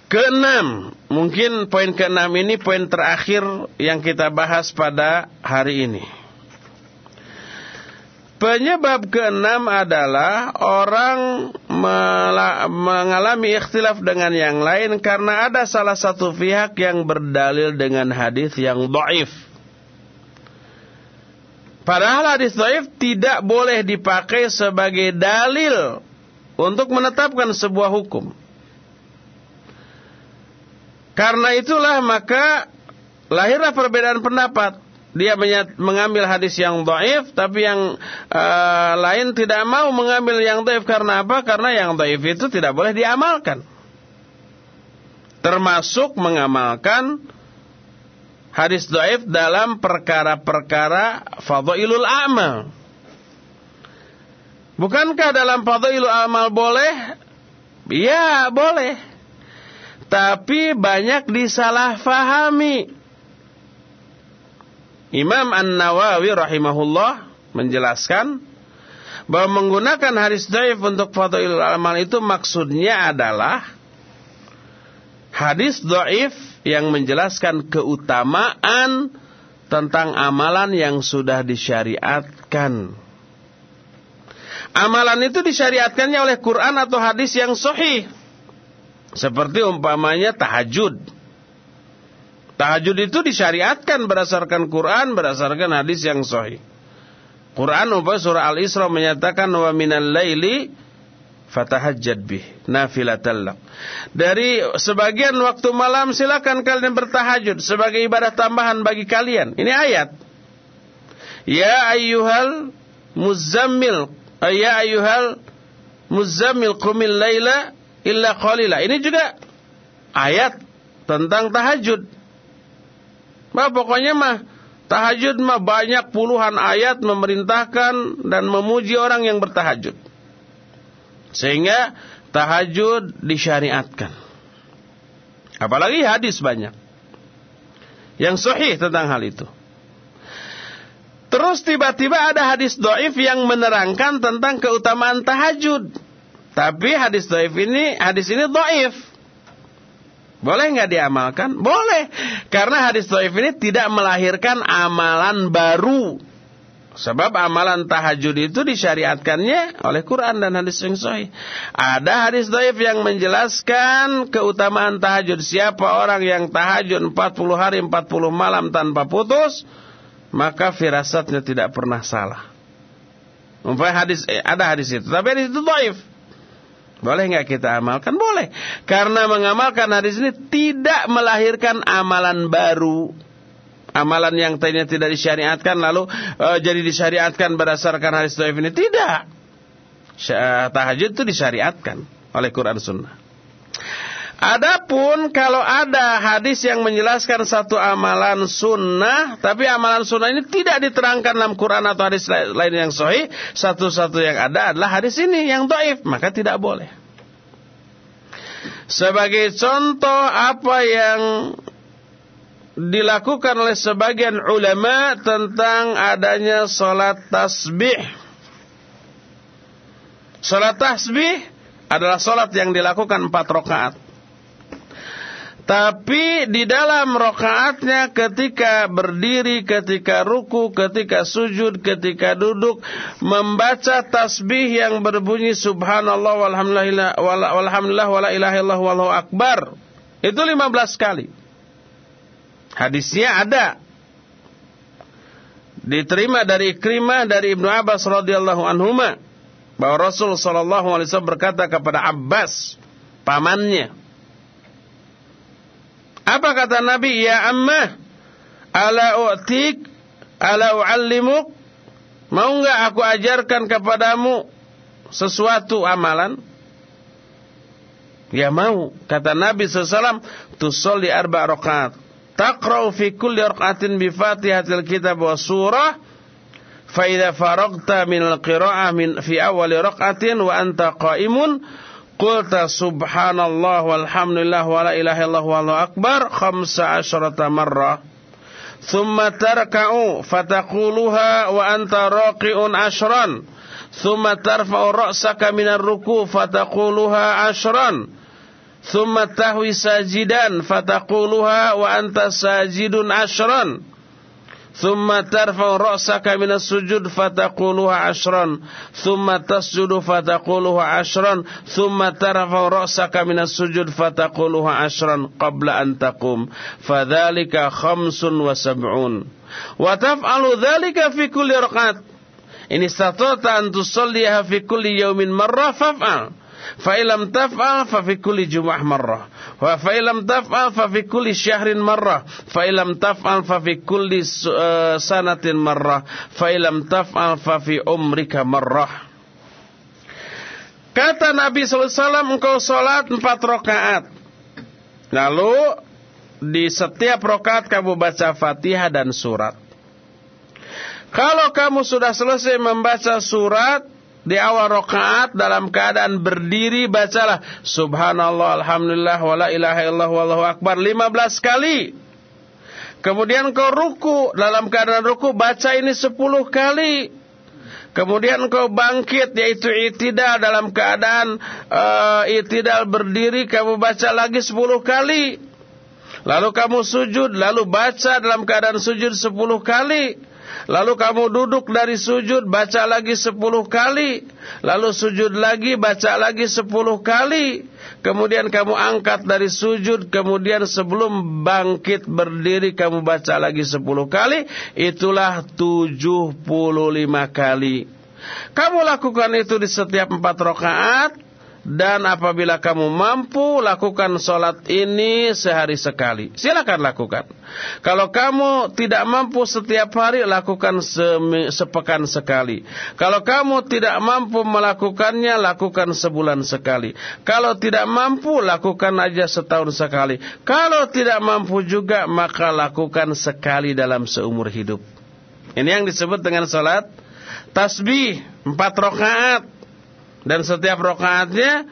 Keenam, mungkin poin keenam ini poin terakhir yang kita bahas pada hari ini. Penyebab keenam adalah orang mengalami ikhtilaf dengan yang lain karena ada salah satu pihak yang berdalil dengan hadis yang doif. Padahal hadis doif tidak boleh dipakai sebagai dalil untuk menetapkan sebuah hukum. Karena itulah maka lahirlah perbedaan pendapat dia mengambil hadis yang dhaif tapi yang uh, lain tidak mau mengambil yang dhaif karena apa? Karena yang dhaif itu tidak boleh diamalkan. Termasuk mengamalkan hadis dhaif dalam perkara-perkara fadhailul amal. Bukankah dalam fadhailul amal boleh? Ya, boleh. Tapi banyak disalahfahami. Imam An-Nawawi rahimahullah menjelaskan bahwa menggunakan hadis dhaif untuk fadhailul amal itu maksudnya adalah hadis dhaif yang menjelaskan keutamaan tentang amalan yang sudah disyariatkan. Amalan itu disyariatkannya oleh Quran atau hadis yang sahih. Seperti umpamanya tahajud. Tahajud itu disyariatkan berdasarkan Quran, berdasarkan hadis yang sahih. Quran umpamanya surah Al-Isra menyatakan wa minal laili fatahajjad bih nafilatan lak. Dari sebagian waktu malam silakan kalian bertahajud sebagai ibadah tambahan bagi kalian. Ini ayat. Ya ayyuhal muzammil ya ayyuhal muzammil qumil laila illa qalila. Ini juga ayat tentang tahajud. Bah pokoknya mah tahajud mah banyak puluhan ayat memerintahkan dan memuji orang yang bertahajud. Sehingga tahajud disyariatkan. Apalagi hadis banyak. yang sahih tentang hal itu. Terus tiba-tiba ada hadis doif yang menerangkan tentang keutamaan tahajud. Tapi hadis doif ini, hadis ini doif. Boleh nggak diamalkan? Boleh. Karena hadis doif ini tidak melahirkan amalan baru. Sebab amalan tahajud itu disyariatkannya oleh Quran dan hadis yang sahih. Ada hadis dhaif yang menjelaskan keutamaan tahajud. Siapa orang yang tahajud 40 hari 40 malam tanpa putus, maka firasatnya tidak pernah salah. Hadis eh, ada hadis itu, tapi hadis itu dhaif. Boleh nggak kita amalkan? Boleh. Karena mengamalkan hadis ini tidak melahirkan amalan baru amalan yang tadinya tidak disyariatkan lalu uh, jadi disyariatkan berdasarkan hadis dhaif ini tidak. Tahajud itu disyariatkan oleh Quran Sunnah. Adapun kalau ada hadis yang menjelaskan satu amalan sunnah, tapi amalan sunnah ini tidak diterangkan dalam Quran atau hadis lain yang sahih, satu-satu yang ada adalah hadis ini yang doif, maka tidak boleh. Sebagai contoh apa yang dilakukan oleh sebagian ulama tentang adanya salat tasbih. Salat tasbih adalah salat yang dilakukan empat rakaat. Tapi di dalam rakaatnya ketika berdiri, ketika ruku, ketika sujud, ketika duduk membaca tasbih yang berbunyi subhanallah walhamdulillah walhamdulillah wala ilaha wallahu akbar. Itu 15 kali. Hadisnya ada. Diterima dari Ikrimah dari Ibnu Abbas radhiyallahu anhuma bahwa Rasul sallallahu alaihi wasallam berkata kepada Abbas pamannya Apa kata Nabi? Ya ammah ala u'tik ala u'allimuk? Mau enggak aku ajarkan kepadamu sesuatu amalan? Ya mau kata Nabi sallallahu tusolli arba rakaat. Taqra'u fi kulli raq'atin bi Fatihatil kitab wa surah. Fa idza faragta min al-qira'ah min fi awwal raq'atin wa anta qa'imun qulta subhanallah walhamdulillah wa la ilaha illallah wallahu akbar khamsa asyrata marrah thumma tarka'u fataquluha wa anta raqi'un ashran thumma tarfa'u ra'saka min ar-ruku' fataquluha ashran ثم تهوي ساجدا فتقولها وأنت ساجد عشرا ثم ترفع رأسك من السجود فتقولها عشرا ثم تسجد فتقولها عشرا ثم ترفع رأسك من السجود فتقولها عشرا قبل أن تقوم. فذلك خمس وسبعون. وتفعل ذلك في كل ركعة. إن استطعت أن تصليها في كل يوم مرة فافعل. Fa'ilam taf'al fa fi kulli jum'ah marrah. Wa fa'ilam taf'al fa fi kulli syahrin marrah. Fa'ilam taf'al fa fi kulli uh, sanatin marrah. Fa'ilam taf'al fa fi umrika marrah. Kata Nabi SAW, engkau sholat empat rakaat. Lalu di setiap rakaat kamu baca Fatihah dan surat. Kalau kamu sudah selesai membaca surat, di awal rakaat dalam keadaan berdiri bacalah subhanallah alhamdulillah wala ilaha illallah wallahu akbar 15 kali. Kemudian kau ruku dalam keadaan ruku baca ini 10 kali. Kemudian kau bangkit yaitu itidal dalam keadaan uh, itidal berdiri kamu baca lagi 10 kali. Lalu kamu sujud lalu baca dalam keadaan sujud 10 kali. Lalu kamu duduk dari sujud baca lagi sepuluh kali. Lalu sujud lagi baca lagi sepuluh kali. Kemudian kamu angkat dari sujud. Kemudian sebelum bangkit berdiri kamu baca lagi sepuluh kali. Itulah tujuh puluh lima kali. Kamu lakukan itu di setiap empat rakaat dan apabila kamu mampu lakukan sholat ini sehari sekali. Silakan lakukan. Kalau kamu tidak mampu setiap hari lakukan sepekan sekali. Kalau kamu tidak mampu melakukannya lakukan sebulan sekali. Kalau tidak mampu lakukan aja setahun sekali. Kalau tidak mampu juga maka lakukan sekali dalam seumur hidup. Ini yang disebut dengan sholat tasbih empat rakaat dan setiap rokaatnya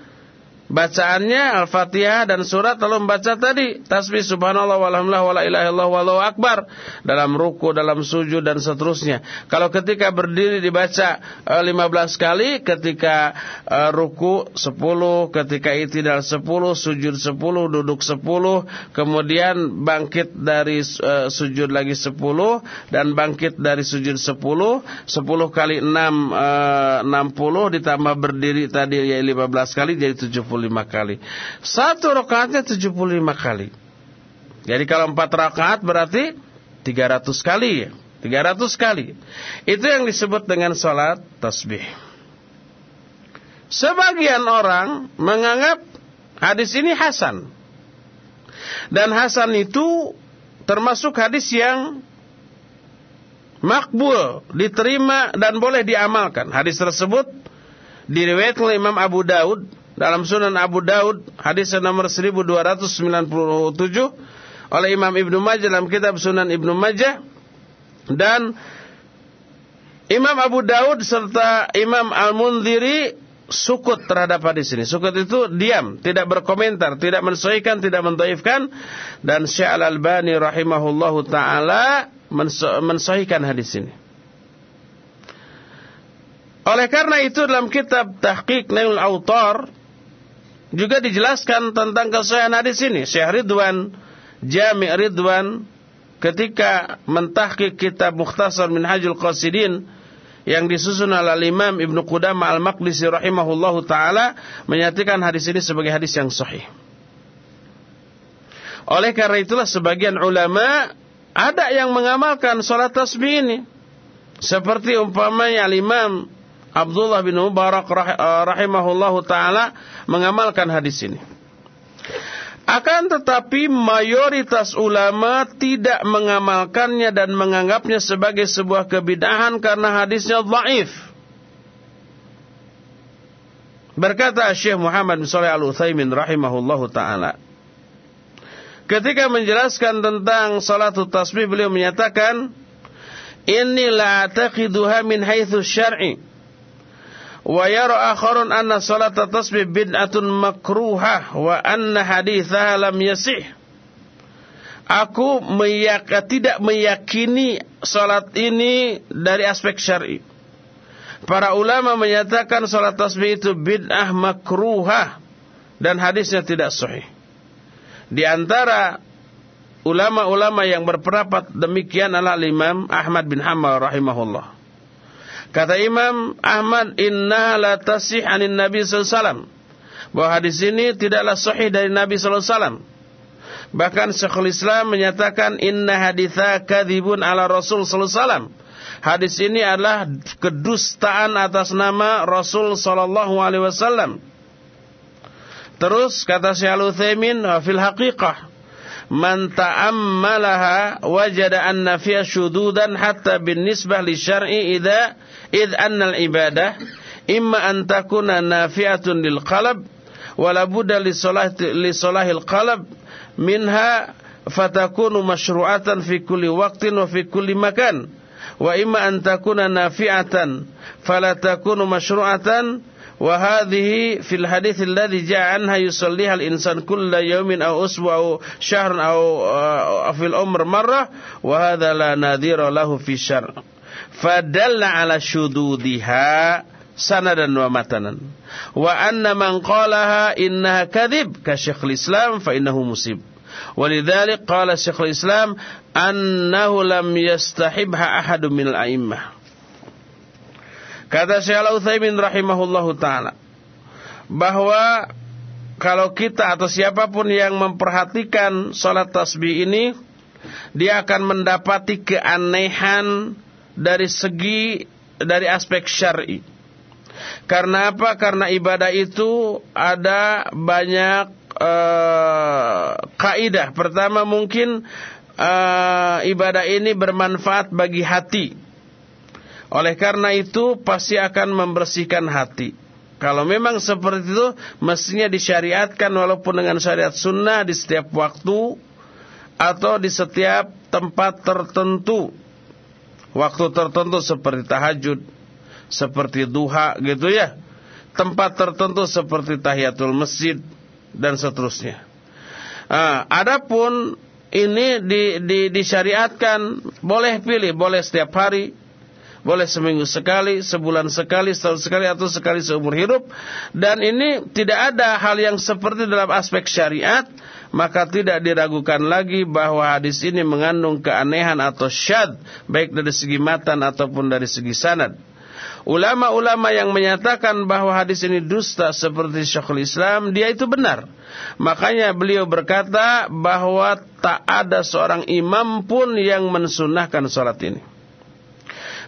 Bacaannya Al-Fatihah dan surat lalu membaca tadi tasbih subhanallah walhamdulillah wala ilaha illallah wallahu akbar dalam ruku, dalam sujud dan seterusnya. Kalau ketika berdiri dibaca uh, eh, 15 kali, ketika uh, ruku 10, ketika itidal 10, sujud 10, duduk 10, kemudian bangkit dari uh, sujud lagi 10 dan bangkit dari sujud 10, 10 kali 6 uh, 60 ditambah berdiri tadi ya 15 kali jadi 70 kali. Satu rakaatnya 75 kali. Jadi kalau empat rakaat berarti 300 kali ya. 300 kali. Itu yang disebut dengan sholat tasbih. Sebagian orang menganggap hadis ini hasan. Dan hasan itu termasuk hadis yang makbul, diterima dan boleh diamalkan. Hadis tersebut diriwayatkan oleh Imam Abu Daud dalam Sunan Abu Daud hadis nomor 1297 oleh Imam Ibnu Majah dalam kitab Sunan Ibnu Majah dan Imam Abu Daud serta Imam Al-Mundhiri sukut terhadap hadis ini. Sukut itu diam, tidak berkomentar, tidak mensesuaikan, tidak mentoifkan. Dan Syekh Al-Albani rahimahullahu taala mensahihkan hadis ini. Oleh karena itu dalam kitab Tahqiq Nail Autar juga dijelaskan tentang kesahihan hadis ini. Syekh Ridwan, Jami' Ridwan ketika mentahqiq kitab Mukhtasar Minhajul Qasidin yang disusun oleh Imam Ibnu Qudamah Al-Maqdisi rahimahullahu taala menyatakan hadis ini sebagai hadis yang sahih. Oleh karena itulah sebagian ulama ada yang mengamalkan salat tasbih ini. Seperti umpamanya Imam Abdullah bin Mubarak eh, rahimahullahu taala mengamalkan hadis ini. Akan tetapi mayoritas ulama tidak mengamalkannya dan menganggapnya sebagai sebuah kebidahan karena hadisnya dhaif. Berkata Syekh Muhammad bin Shalih Al-Utsaimin rahimahullahu taala Ketika menjelaskan tentang salatu tasbih beliau menyatakan inni la taqiduha min haitsu syar'i wa yara akharun anna salat tasbih bid'atun makruhah wa anna hadithaha lam yasih Aku meyak, tidak meyakini salat ini dari aspek syar'i. Para ulama menyatakan salat tasbih itu bid'ah makruhah dan hadisnya tidak sahih. Di antara ulama-ulama yang berpendapat demikian adalah Imam Ahmad bin Hanbal rahimahullah. Kata Imam Ahmad, inna la tasih anin Nabi SAW. Bahwa hadis ini tidaklah sahih dari Nabi SAW. Bahkan Syekhul Islam menyatakan, inna haditha kadhibun ala Rasul SAW. Hadis ini adalah kedustaan atas nama Rasul Sallallahu Alaihi Wasallam. Terus kata Syekh Al-Utsaimin, fil haqiqah man ta'ammalaha wajada anna fiha syududan hatta bin nisbah li syar'i idza id annal ibadah imma an takuna nafi'atun lil qalb wala budda li salati li salahil qalb minha fatakunu mashru'atan fi kulli waqtin wa fi kulli makan wa imma an takuna nafi'atan fala takunu mashru'atan wa hadhihi fil hadits alladhi ja'a anha yusalliha al-insan kulla yawmin aw usbu' aw shahrun aw uh, fil umr fadalla ala syududiha sanadan wa matanan. Wa anna man qalaha innaha kadhib ka syekhul islam fa innahu musib. Walidhalik qala syekhul islam annahu lam yastahibha ahadun min al-a'immah. Kata Syekh Al-Utsaimin rahimahullahu taala bahwa kalau kita atau siapa pun yang memperhatikan salat tasbih ini dia akan mendapati keanehan dari segi dari aspek syar'i. Karena apa? Karena ibadah itu ada banyak uh, kaidah. Pertama mungkin uh, ibadah ini bermanfaat bagi hati. Oleh karena itu pasti akan membersihkan hati. Kalau memang seperti itu mestinya disyariatkan walaupun dengan syariat sunnah di setiap waktu atau di setiap tempat tertentu waktu tertentu seperti tahajud, seperti duha gitu ya. tempat tertentu seperti tahiyatul masjid dan seterusnya. Uh, adapun ini di, di, disyariatkan boleh pilih, boleh setiap hari, boleh seminggu sekali, sebulan sekali, setahun sekali atau sekali seumur hidup dan ini tidak ada hal yang seperti dalam aspek syariat maka tidak diragukan lagi bahwa hadis ini mengandung keanehan atau syad baik dari segi matan ataupun dari segi sanad. Ulama-ulama yang menyatakan bahwa hadis ini dusta seperti Syekhul Islam, dia itu benar. Makanya beliau berkata bahwa tak ada seorang imam pun yang mensunahkan sholat ini.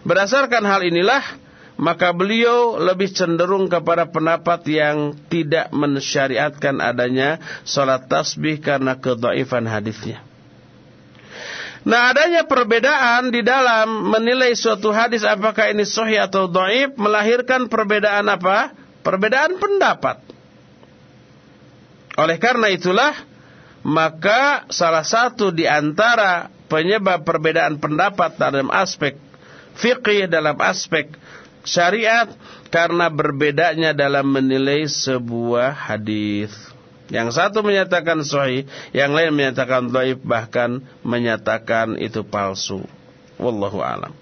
Berdasarkan hal inilah, maka beliau lebih cenderung kepada pendapat yang tidak mensyariatkan adanya sholat tasbih karena kedaifan hadisnya. Nah adanya perbedaan di dalam menilai suatu hadis apakah ini sahih atau dhaif melahirkan perbedaan apa? Perbedaan pendapat. Oleh karena itulah maka salah satu di antara penyebab perbedaan pendapat dalam aspek fikih dalam aspek syariat karena berbedanya dalam menilai sebuah hadis. Yang satu menyatakan sahih, yang lain menyatakan dhaif bahkan menyatakan itu palsu. Wallahu alam.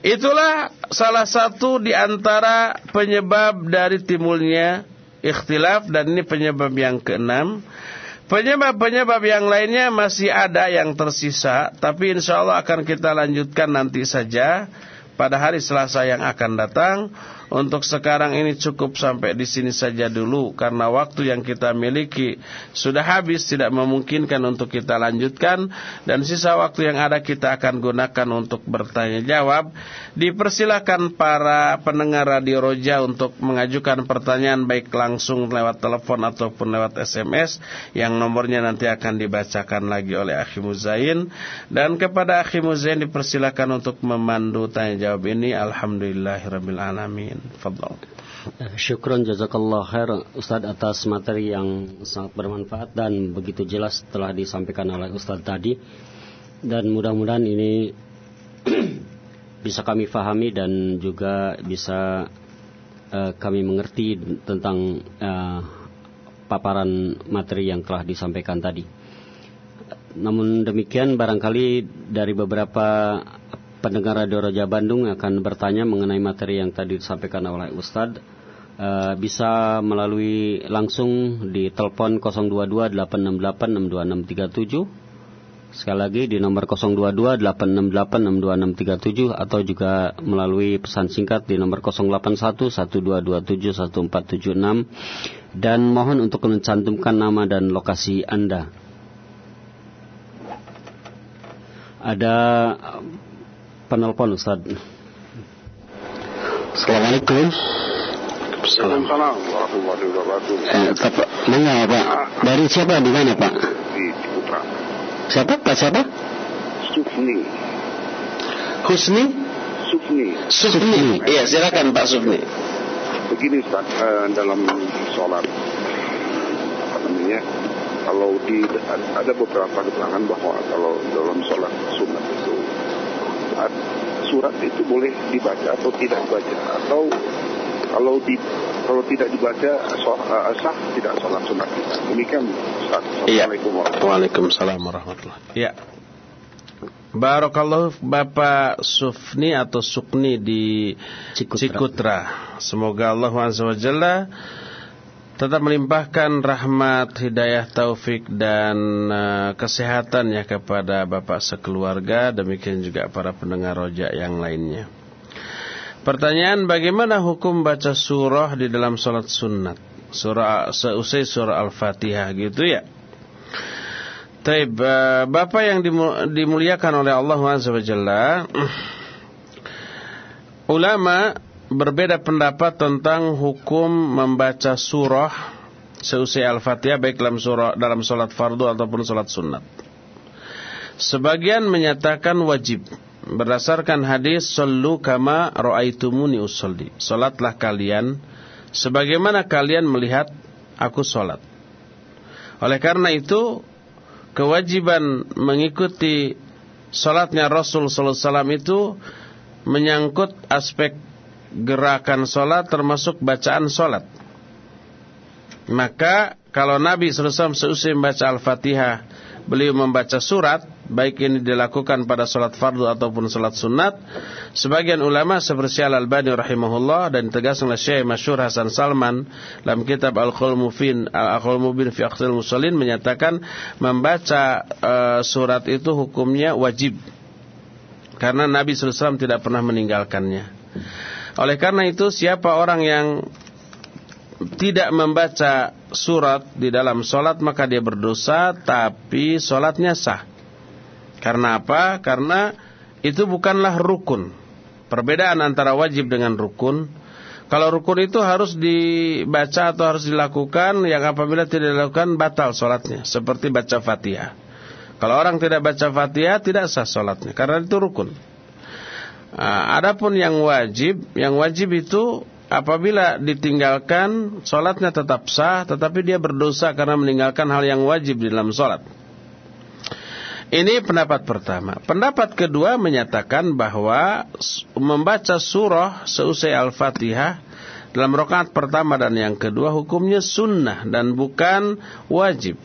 Itulah salah satu di antara penyebab dari timbulnya ikhtilaf dan ini penyebab yang keenam. Penyebab-penyebab yang lainnya masih ada yang tersisa, tapi insya Allah akan kita lanjutkan nanti saja pada hari Selasa yang akan datang. Untuk sekarang ini cukup sampai di sini saja dulu karena waktu yang kita miliki sudah habis tidak memungkinkan untuk kita lanjutkan dan sisa waktu yang ada kita akan gunakan untuk bertanya jawab. Dipersilakan para pendengar Radio Roja untuk mengajukan pertanyaan baik langsung lewat telepon ataupun lewat SMS yang nomornya nanti akan dibacakan lagi oleh Akhi Muzain dan kepada Akhi Muzain dipersilakan untuk memandu tanya jawab ini alhamdulillahirabbil alamin. Fadal. Syukron jazakallah khair Ustaz atas materi yang sangat bermanfaat dan begitu jelas telah disampaikan oleh Ustaz tadi dan mudah-mudahan ini bisa kami fahami dan juga bisa uh, kami mengerti tentang uh, paparan materi yang telah disampaikan tadi. Namun demikian barangkali dari beberapa pendengar Radio Raja Bandung akan bertanya mengenai materi yang tadi disampaikan oleh Ustadz. Uh, bisa melalui langsung di telepon 022 868 Sekali lagi di nomor 022 868 atau juga melalui pesan singkat di nomor 081 1227 1476 dan mohon untuk mencantumkan nama dan lokasi Anda. Ada penelpon Ustaz. Assalamualaikum. Assalamualaikum warahmatullahi wabarakatuh. Eh, Pak, mana Pak? Dari siapa di mana Pak? Di. Siapa Pak siapa? Sufni. Husni? Sufni. Sufni. Iya, silakan Pak Sufni. Begini Ustaz, eh, dalam sholat apa namanya? Kalau di ada beberapa keterangan bahwa kalau dalam sholat sunat itu surat itu boleh dibaca atau tidak dibaca atau kalau di kalau tidak dibaca sah, sah tidak sholat sunat kita. Demikian. Iya. Assalamualaikum Waalaikumsalam warahmatullahi Ya. Barakallahu Bapak Sufni atau Sukni di Cikutra. Cikutra. Semoga Allah Azza wa Jalla tetap melimpahkan rahmat, hidayah, taufik dan uh, kesehatan ya kepada bapak sekeluarga, demikian juga para pendengar rojak yang lainnya. Pertanyaan bagaimana hukum baca surah di dalam sholat sunat? Surah seusai surah Al-Fatihah gitu ya. Taib, uh, Bapak yang dimuliakan oleh Allah SWT Ulama berbeda pendapat tentang hukum membaca surah seusai Al-Fatihah baik dalam surah dalam salat fardu ataupun salat sunat. Sebagian menyatakan wajib berdasarkan hadis sallu kama raaitumuni usolli. Salatlah kalian sebagaimana kalian melihat aku salat. Oleh karena itu kewajiban mengikuti salatnya Rasul sallallahu alaihi wasallam itu menyangkut aspek gerakan solat termasuk bacaan solat. Maka kalau Nabi SAW seusai membaca Al-Fatihah, beliau membaca surat, baik ini dilakukan pada solat fardu ataupun solat sunat. Sebagian ulama seperti Al-Albani rahimahullah dan tegaskan oleh Syekh Masyur Hasan Salman dalam kitab Al-Qul Mufin Al-Qul Mubin fi Aqdil Musallin menyatakan membaca uh, surat itu hukumnya wajib. Karena Nabi SAW tidak pernah meninggalkannya. Oleh karena itu siapa orang yang tidak membaca surat di dalam solat maka dia berdosa tapi solatnya sah. Karena apa? Karena itu bukanlah rukun. Perbedaan antara wajib dengan rukun. Kalau rukun itu harus dibaca atau harus dilakukan yang apabila tidak dilakukan batal solatnya. Seperti baca fatihah. Kalau orang tidak baca fatihah tidak sah solatnya karena itu rukun. Nah, adapun yang wajib, yang wajib itu apabila ditinggalkan solatnya tetap sah tetapi dia berdosa karena meninggalkan hal yang wajib di dalam solat. Ini pendapat pertama. Pendapat kedua menyatakan bahwa membaca surah seusai Al-Fatihah dalam rakaat pertama dan yang kedua hukumnya sunnah dan bukan wajib.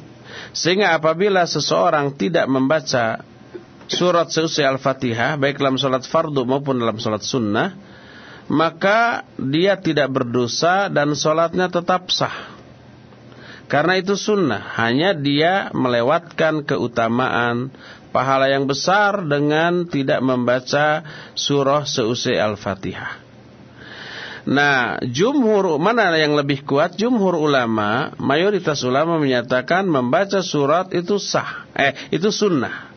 Sehingga apabila seseorang tidak membaca surat seusai Al-Fatihah baik dalam salat fardu maupun dalam salat sunnah maka dia tidak berdosa dan sholatnya tetap sah. Karena itu sunnah, hanya dia melewatkan keutamaan pahala yang besar dengan tidak membaca surah seusai Al-Fatihah. Nah, jumhur mana yang lebih kuat? Jumhur ulama, mayoritas ulama menyatakan membaca surat itu sah, eh itu sunnah.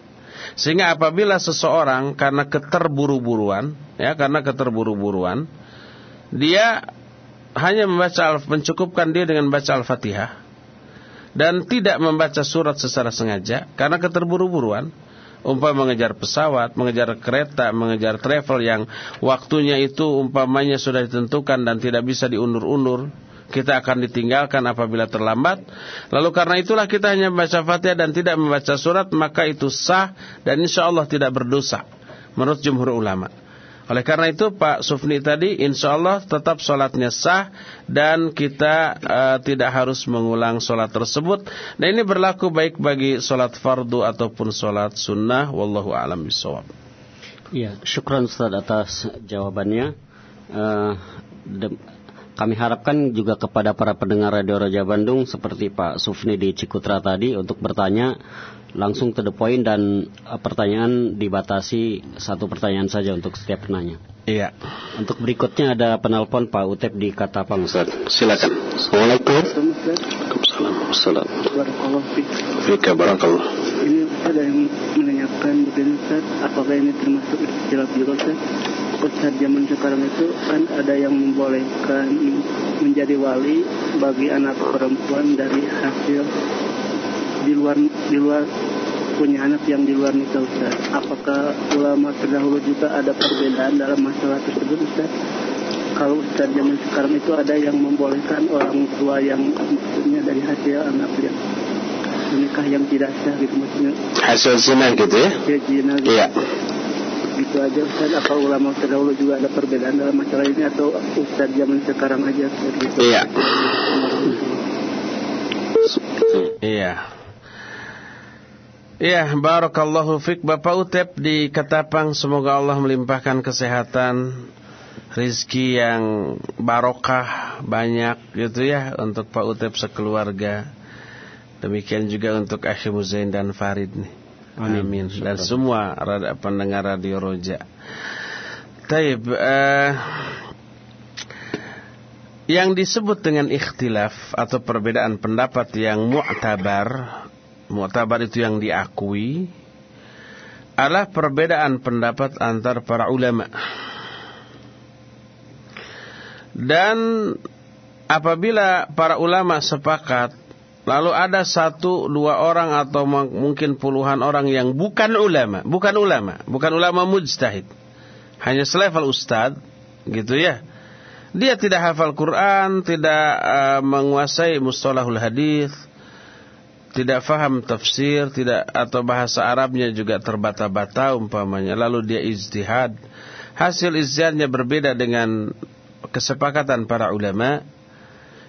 Sehingga apabila seseorang karena keterburu-buruan, ya karena keterburu-buruan, dia hanya membaca mencukupkan dia dengan baca Al-Fatihah dan tidak membaca surat secara sengaja karena keterburu-buruan, umpama mengejar pesawat, mengejar kereta, mengejar travel yang waktunya itu umpamanya sudah ditentukan dan tidak bisa diundur-undur kita akan ditinggalkan apabila terlambat. Lalu karena itulah kita hanya membaca Fatihah dan tidak membaca surat, maka itu sah dan insya Allah tidak berdosa. Menurut jumhur ulama. Oleh karena itu Pak Sufni tadi insya Allah tetap sholatnya sah dan kita uh, tidak harus mengulang sholat tersebut. Dan ini berlaku baik bagi sholat fardu ataupun sholat sunnah. Wallahu a'lam bishawab. Iya, syukran Ustaz atas jawabannya. Uh, kami harapkan juga kepada para pendengar Radio Raja Bandung seperti Pak Sufni di Cikutra tadi untuk bertanya langsung to the point dan uh, pertanyaan dibatasi satu pertanyaan saja untuk setiap penanya. Iya. Untuk berikutnya ada penelpon Pak Utep di Katapang Ustaz. Silakan. Assalamualaikum. Waalaikumsalam. Barakallah. Ini ada yang menanyakan begini Ustaz, apakah ini termasuk istilah juga Ustaz? Ustaz zaman sekarang itu kan ada yang membolehkan menjadi wali bagi anak perempuan dari hasil di luar di luar punya anak yang di luar nikah Ustaz. Apakah ulama terdahulu juga ada perbedaan dalam masalah tersebut Ustaz? Kalau Ustaz zaman sekarang itu ada yang membolehkan orang tua yang maksudnya dari hasil anak yang menikah yang tidak sah gitu maksudnya. Hasil zina gitu ya? Ya zina gitu. Iya gitu aja Ustaz. Apa ulama terdahulu juga ada perbedaan dalam masalah ini atau Ustaz zaman sekarang aja Ustaz gitu? Iya. Iya. Iya, barakallahu fik. Bapak Utep di Ketapang semoga Allah melimpahkan kesehatan rizki yang barokah banyak gitu ya untuk Pak Utep sekeluarga. Demikian juga untuk Akhil Muzain dan Farid nih. Amin. Dan semua pendengar Radio Roja. Taib, uh, yang disebut dengan ikhtilaf atau perbedaan pendapat yang mu'tabar, mu'tabar itu yang diakui, adalah perbedaan pendapat antar para ulama. Dan apabila para ulama sepakat Lalu ada satu, dua orang atau mungkin puluhan orang yang bukan ulama, bukan ulama, bukan ulama mujtahid. Hanya selevel ustad, gitu ya. Dia tidak hafal Quran, tidak uh, menguasai mustalahul hadis, tidak faham tafsir, tidak atau bahasa Arabnya juga terbata-bata umpamanya. Lalu dia ijtihad. Hasil ijtihadnya berbeda dengan kesepakatan para ulama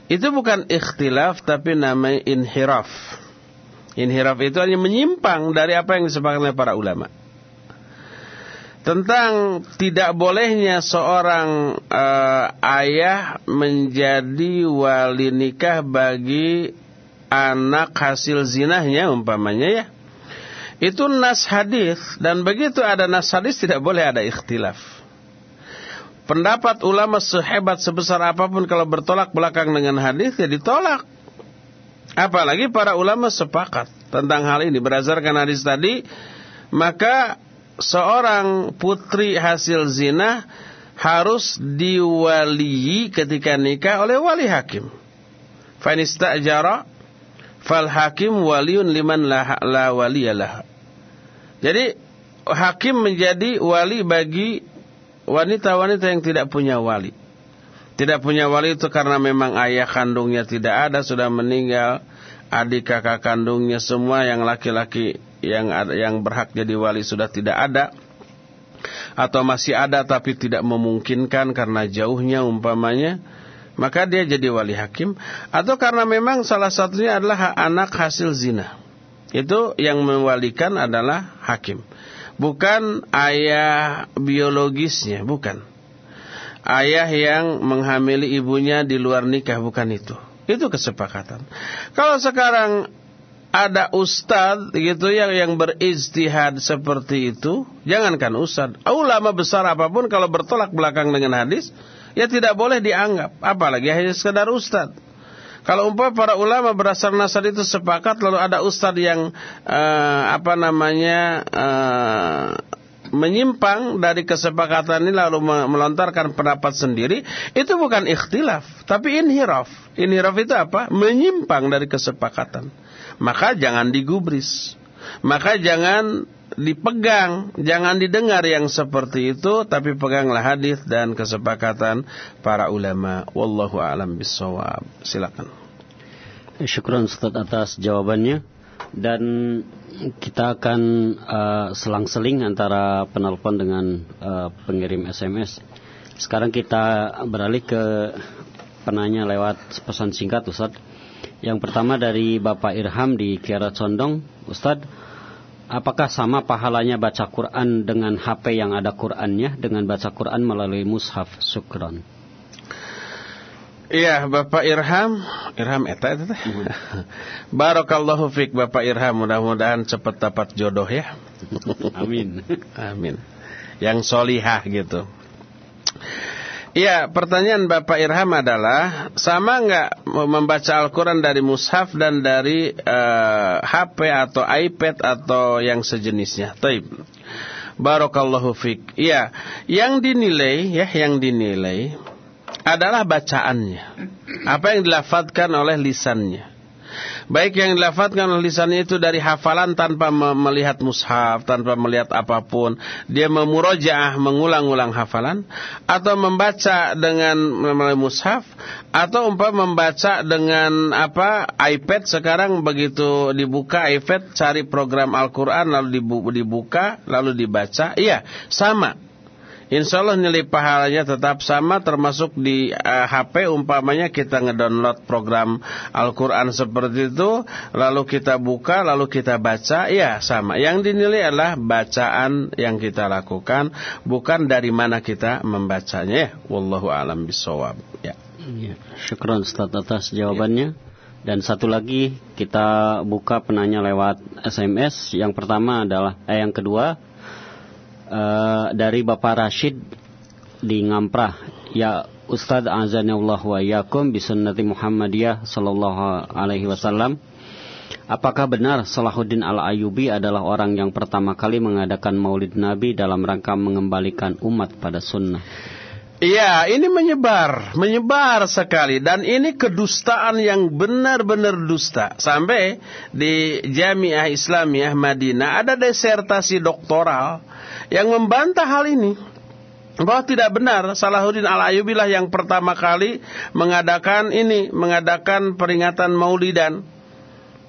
itu bukan ikhtilaf tapi namanya inhiraf. Inhiraf itu hanya menyimpang dari apa yang disepakati oleh para ulama. Tentang tidak bolehnya seorang uh, ayah menjadi wali nikah bagi anak hasil zinahnya umpamanya ya. Itu nas hadis dan begitu ada nas hadis tidak boleh ada ikhtilaf. Pendapat ulama sehebat sebesar apa pun kalau bertolak belakang dengan hadis ya ditolak. Apalagi para ulama sepakat tentang hal ini berdasarkan hadis tadi, maka seorang putri hasil zina harus diwali ketika nikah oleh wali hakim. Fanistajara fal hakim waliun liman la, la waliyalah. Jadi hakim menjadi wali bagi wanita-wanita yang tidak punya wali. Tidak punya wali itu karena memang ayah kandungnya tidak ada, sudah meninggal. Adik kakak kandungnya semua yang laki-laki yang yang berhak jadi wali sudah tidak ada. Atau masih ada tapi tidak memungkinkan karena jauhnya umpamanya. Maka dia jadi wali hakim. Atau karena memang salah satunya adalah anak hasil zina. Itu yang mewalikan adalah hakim bukan ayah biologisnya, bukan. Ayah yang menghamili ibunya di luar nikah, bukan itu. Itu kesepakatan. Kalau sekarang ada ustadz gitu yang yang berijtihad seperti itu, jangankan ustadz, ulama besar apa pun kalau bertolak belakang dengan hadis, ya tidak boleh dianggap, apalagi hanya sekedar ustadz. Kalau umpah para ulama berasal nasar itu sepakat lalu ada ustadz yang uh, apa namanya uh, menyimpang dari kesepakatan ini lalu melontarkan pendapat sendiri itu bukan ikhtilaf tapi inhiraf. Inhiraf itu apa? Menyimpang dari kesepakatan. Maka jangan digubris. Maka jangan dipegang, jangan didengar yang seperti itu, tapi peganglah hadis dan kesepakatan para ulama. Wallahu a'lam bishawab. Silakan. Syukran Ustaz atas jawabannya dan kita akan uh, selang-seling antara penelpon dengan uh, pengirim SMS. Sekarang kita beralih ke penanya lewat pesan singkat Ustaz. Yang pertama dari Bapak Irham di Kiara Condong, Ustadz, Apakah sama pahalanya baca Quran dengan HP yang ada Qurannya dengan baca Quran melalui mushaf? Sukron. Iya, Bapak Irham, Irham eta itu teh. Barakallahu fik Bapak Irham, mudah-mudahan cepat dapat jodoh ya. Amin. Amin. Yang solihah gitu. Iya, pertanyaan Bapak Irham adalah sama nggak membaca Al-Quran dari mushaf dan dari uh, eh, HP atau iPad atau yang sejenisnya? Taib. Barakallahu fiq. Iya, yang dinilai ya, yang dinilai adalah bacaannya. Apa yang dilafadzkan oleh lisannya. Baik yang dilafatkan oleh lisannya itu dari hafalan tanpa melihat mushaf, tanpa melihat apa pun. Dia memurojaah, mengulang-ulang hafalan. Atau membaca dengan melalui mushaf. Atau umpam membaca dengan apa iPad sekarang begitu dibuka iPad cari program Al-Quran lalu dibuka lalu dibaca. Iya sama Insya Allah nilai pahalanya tetap sama termasuk di uh, eh, HP umpamanya kita ngedownload program Al-Quran seperti itu lalu kita buka lalu kita baca ya sama yang dinilai adalah bacaan yang kita lakukan bukan dari mana kita membacanya ya wallahu alam bisawab ya. ya syukran Ustaz atas jawabannya ya. Dan satu lagi kita buka penanya lewat SMS. Yang pertama adalah eh yang kedua uh, dari Bapak Rashid di Ngamprah. Ya Ustadz azanillah wa yakum bisunnati Muhammadiyah sallallahu alaihi wasallam. Apakah benar Salahuddin Al-Ayubi adalah orang yang pertama kali mengadakan maulid Nabi dalam rangka mengembalikan umat pada sunnah? Iya, ini menyebar, menyebar sekali dan ini kedustaan yang benar-benar dusta. Sampai di Jamiah Islamiyah Madinah ada desertasi doktoral yang membantah hal ini bahwa tidak benar Salahuddin Al-Ayubi lah yang pertama kali mengadakan ini, mengadakan peringatan Maulidan.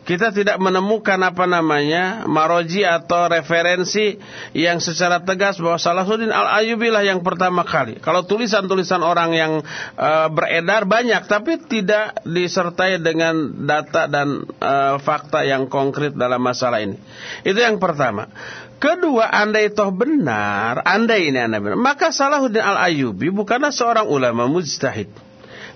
Kita tidak menemukan apa namanya maroji atau referensi yang secara tegas bahwa Salahuddin Al-Ayyubi lah yang pertama kali. Kalau tulisan-tulisan orang yang uh, beredar banyak tapi tidak disertai dengan data dan uh, fakta yang konkret dalam masalah ini. Itu yang pertama. Kedua, andai toh benar, andai ini anda benar, maka Salahuddin Al-Ayyubi bukanlah seorang ulama mujtahid.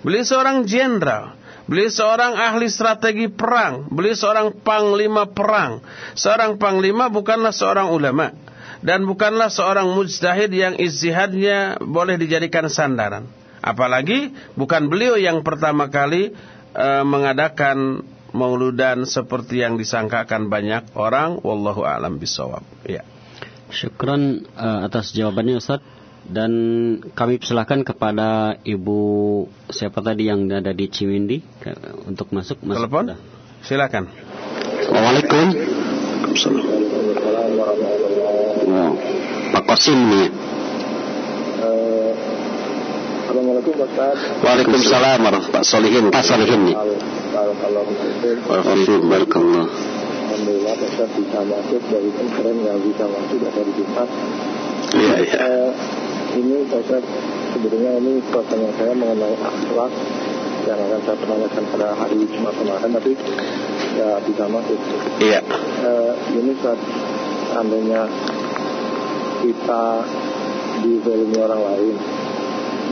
Beliau seorang jenderal Beliau seorang ahli strategi perang. Beliau seorang panglima perang. Seorang panglima bukanlah seorang ulama. Dan bukanlah seorang mujtahid yang istihadnya boleh dijadikan sandaran. Apalagi bukan beliau yang pertama kali e, mengadakan mauludan seperti yang disangkakan banyak orang. Wallahu a'lam bisawab. Ya. Syukran uh, atas jawabannya Ustaz dan kami persilahkan kepada ibu siapa tadi yang ada di Cimindi untuk masuk. masuk Telepon? Silakan. Assalamualaikum. Wow. Pak Kosim nih. Uh, Assalamualaikum Ustaz. Waalaikumsalam Pak Solihin. Pak Solihin nih. Waalaikumsalam. Barakallah. Alhamdulillah Ustaz bisa masuk dari keren yang bisa masuk dari Jumat. Iya, iya. Ini saya sebenarnya ini pertanyaan saya mengenai akhlak yang akan saya pertanyakan pada hari Jumat kemarin tapi ya bisa masuk. Iya. Uh, ini saat seandainya kita dizalimi orang lain,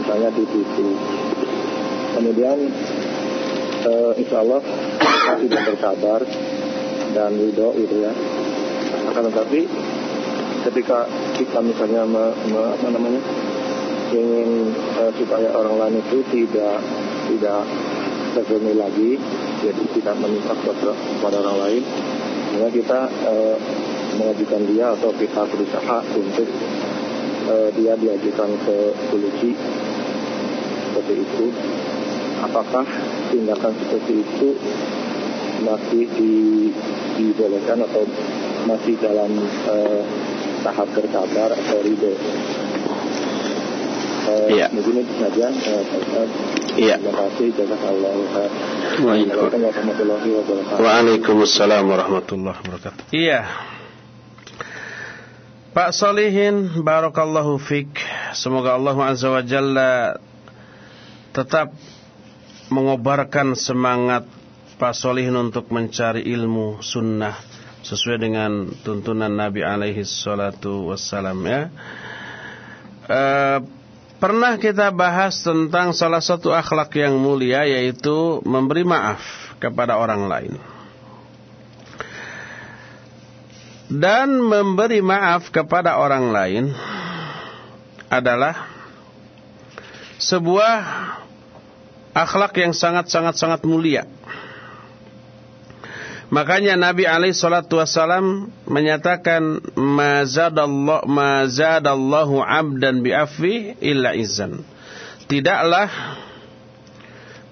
misalnya di TV, kemudian uh, insya Allah kita tidak bersabar dan ridho gitu ya. Akan tetapi ketika kita misalnya me, me, apa namanya ingin uh, supaya orang lain itu tidak tidak terzalimi lagi jadi tidak meminta kepada orang lain sehingga kita uh, mengajukan dia atau kita berusaha untuk uh, dia diajukan ke polisi. Seperti itu. Apakah tindakan seperti itu masih di, dibolehkan atau masih dalam uh, tahap bersabar atau ridho. Iya. Mungkin itu saja. Iya. Terima kasih. Jazakallah. Waalaikumsalam warahmatullahi wabarakatuh. Iya. Pak Solihin, Barakallahu Fik. Semoga Allah Azza wa Jalla tetap mengobarkan semangat Pak Solihin untuk mencari ilmu sunnah sesuai dengan tuntunan Nabi alaihi salatu wassalam ya. E, pernah kita bahas tentang salah satu akhlak yang mulia yaitu memberi maaf kepada orang lain. Dan memberi maaf kepada orang lain adalah sebuah akhlak yang sangat-sangat sangat mulia. Makanya Nabi alaihi salatu wasallam menyatakan mazadallahu mazadallahu 'abdan bi'afwi illa izan. Tidaklah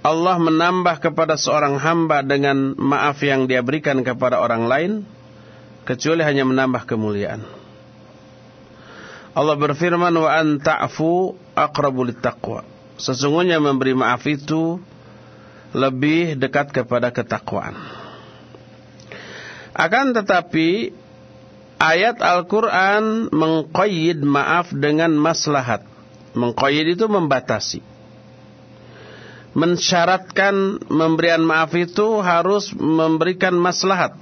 Allah menambah kepada seorang hamba dengan maaf yang dia berikan kepada orang lain kecuali hanya menambah kemuliaan. Allah berfirman wa an ta'fu aqrabu taqwa. Sesungguhnya memberi maaf itu lebih dekat kepada ketakwaan. Akan tetapi ayat Al-Quran mengqayyid maaf dengan maslahat. Mengqayyid itu membatasi. Mensyaratkan memberian maaf itu harus memberikan maslahat.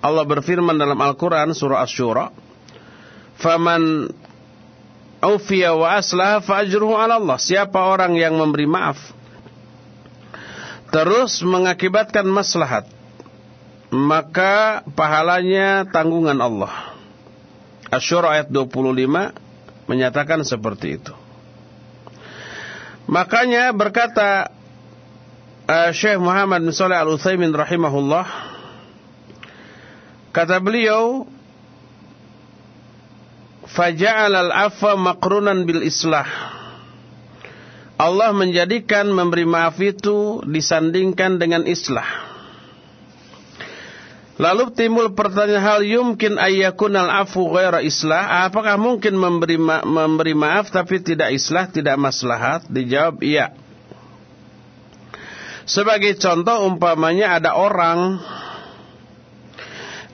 Allah berfirman dalam Al-Quran surah Ash-Shura. Faman ufiya wa aslah fa'ajruhu ala Allah. Siapa orang yang memberi maaf. Terus mengakibatkan maslahat maka pahalanya tanggungan Allah. Asyura ayat 25 menyatakan seperti itu. Makanya berkata uh, Syekh Muhammad bin Shalih Al-Utsaimin rahimahullah kata beliau faja'al al-afwa maqrunan bil islah Allah menjadikan memberi maaf itu disandingkan dengan islah Lalu timbul pertanyaan hal yumkin ayyakunal afu ghaira islah? Apakah mungkin memberi ma memberi maaf tapi tidak islah, tidak maslahat? Dijawab iya. Sebagai contoh umpamanya ada orang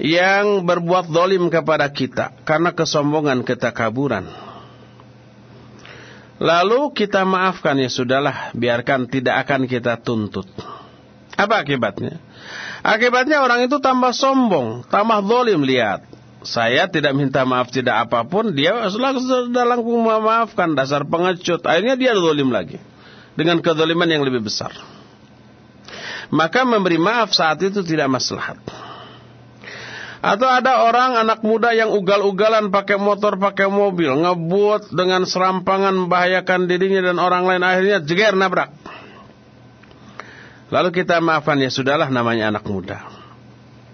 yang berbuat dolim kepada kita karena kesombongan ketakaburan. Lalu kita maafkan ya sudahlah, biarkan tidak akan kita tuntut. Apa akibatnya? Akibatnya orang itu tambah sombong, tambah dolim lihat. Saya tidak minta maaf tidak apa pun, dia sudah langsung memaafkan dasar pengecut. Akhirnya dia dolim lagi dengan kedoliman yang lebih besar. Maka memberi maaf saat itu tidak maslahat. Atau ada orang anak muda yang ugal-ugalan pakai motor, pakai mobil, ngebut dengan serampangan membahayakan dirinya dan orang lain akhirnya jeger nabrak. Lalu kita maafkan ya sudahlah namanya anak muda.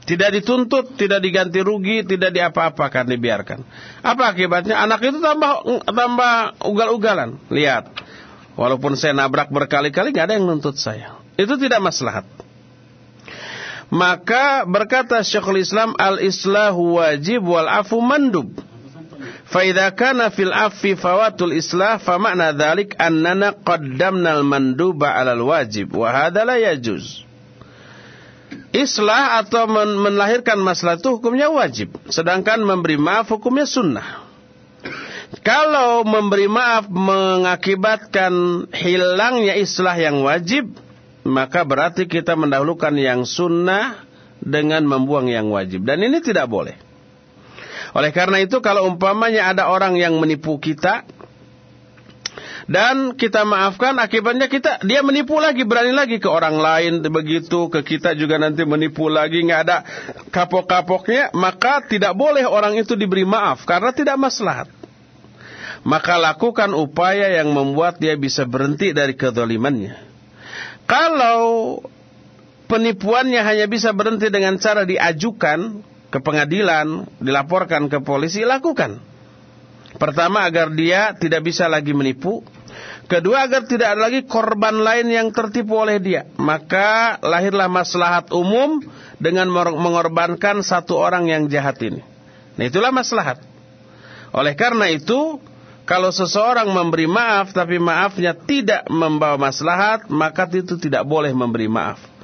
Tidak dituntut, tidak diganti rugi, tidak diapa-apakan, dibiarkan. Apa akibatnya? Anak itu tambah tambah ugal-ugalan. Lihat, walaupun saya nabrak berkali-kali, nggak ada yang nuntut saya. Itu tidak maslahat. Maka berkata Syekhul Islam al-islahu wajib wal afu mandub. Faidha kana fil afi fawatul islah famakna dhalik annana qaddamna al-manduba al wajib wa hadha la yajuz. Islah atau men melahirkan masalah itu hukumnya wajib, sedangkan memberi maaf hukumnya sunnah. Kalau memberi maaf mengakibatkan hilangnya islah yang wajib, maka berarti kita mendahulukan yang sunnah dengan membuang yang wajib. Dan ini tidak boleh. Oleh karena itu kalau umpamanya ada orang yang menipu kita dan kita maafkan akibatnya kita dia menipu lagi berani lagi ke orang lain begitu ke kita juga nanti menipu lagi nggak ada kapok-kapoknya maka tidak boleh orang itu diberi maaf karena tidak maslahat. Maka lakukan upaya yang membuat dia bisa berhenti dari kedolimannya kalau penipuannya hanya bisa berhenti dengan cara diajukan ke pengadilan, dilaporkan ke polisi, lakukan. Pertama agar dia tidak bisa lagi menipu. Kedua agar tidak ada lagi korban lain yang tertipu oleh dia. Maka lahirlah maslahat umum dengan mengorbankan satu orang yang jahat ini. Nah itulah maslahat. Oleh karena itu kalau seseorang memberi maaf tapi maafnya tidak membawa maslahat, maka itu tidak boleh memberi maaf.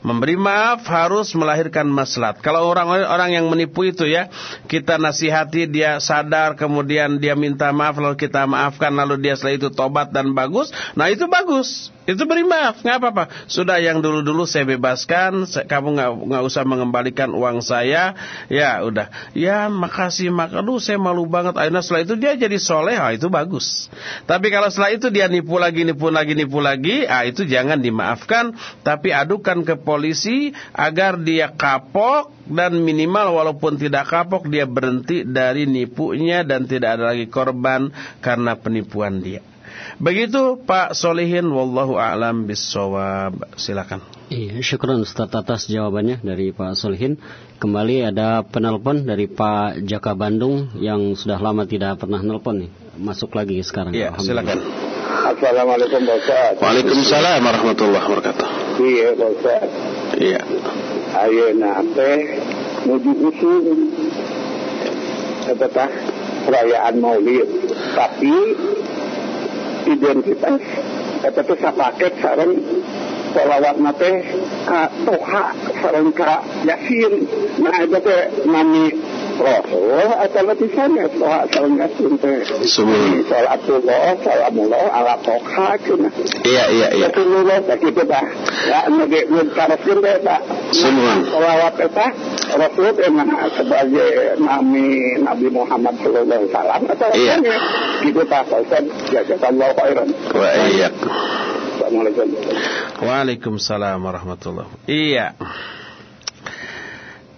Memberi maaf harus melahirkan maslahat. Kalau orang-orang yang menipu itu ya, kita nasihati dia sadar, kemudian dia minta maaf, lalu kita maafkan, lalu dia setelah itu tobat dan bagus, nah itu bagus. Itu beri maaf, nggak apa-apa. Sudah yang dulu-dulu saya bebaskan, kamu nggak nggak usah mengembalikan uang saya. Ya udah, ya makasih mak. Aduh saya malu banget. Akhirnya setelah itu dia jadi soleh, ah, itu bagus. Tapi kalau setelah itu dia nipu lagi, nipu lagi, nipu lagi, ah itu jangan dimaafkan. Tapi adukan ke polisi agar dia kapok dan minimal walaupun tidak kapok dia berhenti dari nipunya dan tidak ada lagi korban karena penipuan dia. Begitu Pak Solihin wallahu a'lam bissawab. Silakan. Iya, syukran Ustaz atas jawabannya dari Pak Solihin. Kembali ada penelpon dari Pak Jaka Bandung yang sudah lama tidak pernah nelpon nih. Masuk lagi sekarang. Iya, silakan. Assalamualaikum Pak Ustaz. Waalaikumsalam warahmatullahi wabarakatuh. iya Pak Ustaz. Iya. Ayo nate menuju usul apakah perayaan maulid? Tapi identitas eta teh sapaket sareng solawat nate ka toha sareng ka yasin? Nah eta teh nami Rasul atau latisannya toha sareng yasin teh salatullah salamullah ala toha cina iya iya iya. Rasulullah tak gitu dah ya nage ngekaraskeun teh tak Semua. polawat eta Rasul emang sebagai Nabi Nabi Muhammad Sallallahu Alaihi Wasallam. Atau Iya. gitu Pak. Ustaz jazakallahu khairan. Wa. Assalamualaikum. Waalaikumsalam warahmatullahi Iya.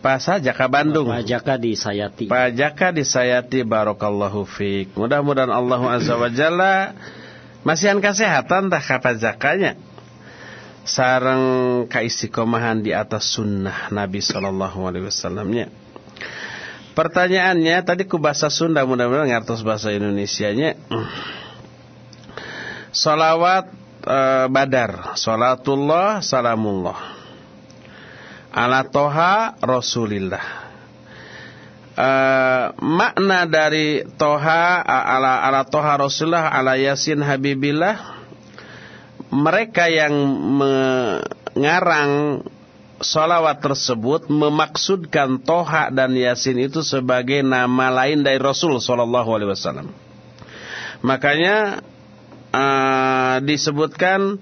Pak Jaka Bandung. Pak Jaka di Sayati. Pak Jaka di Sayati Barakallahu Fik. Mudah-mudahan Allah Azza wa Jalla masihan kesehatan tah ka Pak Jakanya. Sareng kaistiqomahan di atas sunnah Nabi sallallahu alaihi wasallamnya. Pertanyaannya tadi ku bahasa Sunda mudah-mudahan ngertos bahasa Indonesianya. Salawat eh, Badar, salatullah, salamullah. Ala toha Rasulillah. Eh, makna dari toha ala ala toha Rasulullah ala Yasin Habibillah mereka yang mengarang salawat tersebut memaksudkan Toha dan Yasin itu sebagai nama lain dari Rasul Sallallahu Alaihi Wasallam. Makanya uh, disebutkan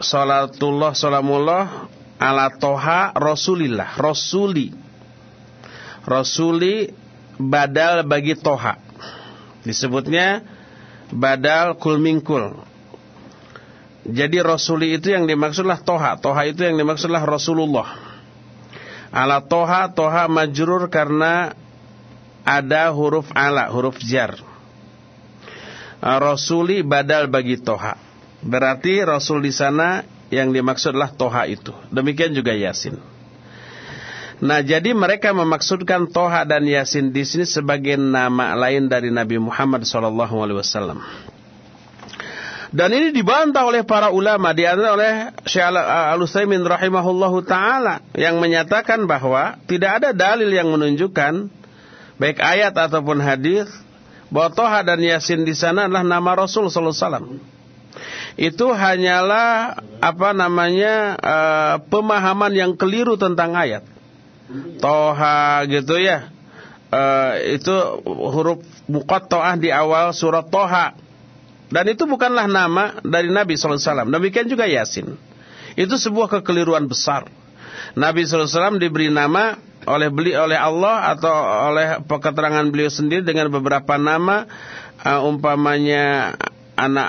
salatullah salamullah ala Toha Rasulillah Rasuli Rasuli badal bagi Toha disebutnya badal kulmingkul jadi Rasuli itu yang dimaksudlah Toha. Toha itu yang dimaksudlah Rasulullah. Ala Toha, Toha majrur karena ada huruf ala, huruf jar. Rasuli badal bagi Toha. Berarti Rasul di sana yang dimaksudlah Toha itu. Demikian juga Yasin. Nah, jadi mereka memaksudkan Toha dan Yasin di sini sebagai nama lain dari Nabi Muhammad SAW. Dan ini dibantah oleh para ulama di antara oleh Syekh Al-Utsaimin rahimahullahu taala yang menyatakan bahwa tidak ada dalil yang menunjukkan baik ayat ataupun hadis bahwa Toha dan Yasin di sana adalah nama Rasul sallallahu alaihi wasallam. Itu hanyalah apa namanya uh, pemahaman yang keliru tentang ayat. Toha gitu ya. Uh, itu huruf muqatta'ah di awal surat Toha dan itu bukanlah nama dari Nabi SAW. Demikian juga Yasin. Itu sebuah kekeliruan besar. Nabi SAW diberi nama oleh beli oleh Allah atau oleh keterangan beliau sendiri dengan beberapa nama uh, umpamanya anak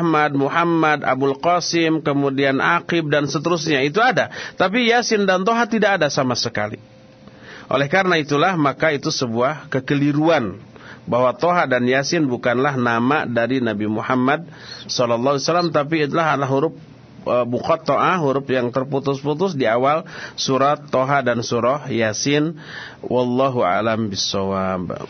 Ahmad, Muhammad, Abul Qasim, kemudian Aqib dan seterusnya itu ada. Tapi Yasin dan Toha tidak ada sama sekali. Oleh karena itulah maka itu sebuah kekeliruan bahwa Toha dan Yasin bukanlah nama dari Nabi Muhammad sallallahu alaihi wasallam tapi itulah adalah huruf uh, muqatta'ah huruf yang terputus-putus di awal surat Toha dan surah Yasin wallahu alam bisawab.